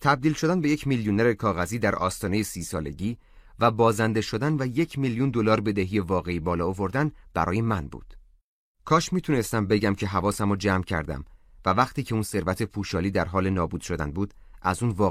تبدیل شدن به یک میلیونر کاغذی در آستانه سی سالگی و بازنده شدن و یک میلیون دلار بدهی واقعی بالا آوردن برای من بود. کاش می‌تونستم بگم که حواسم جمع کردم و وقتی که اون ثروت پوشالی در حال نابود شدن بود از اون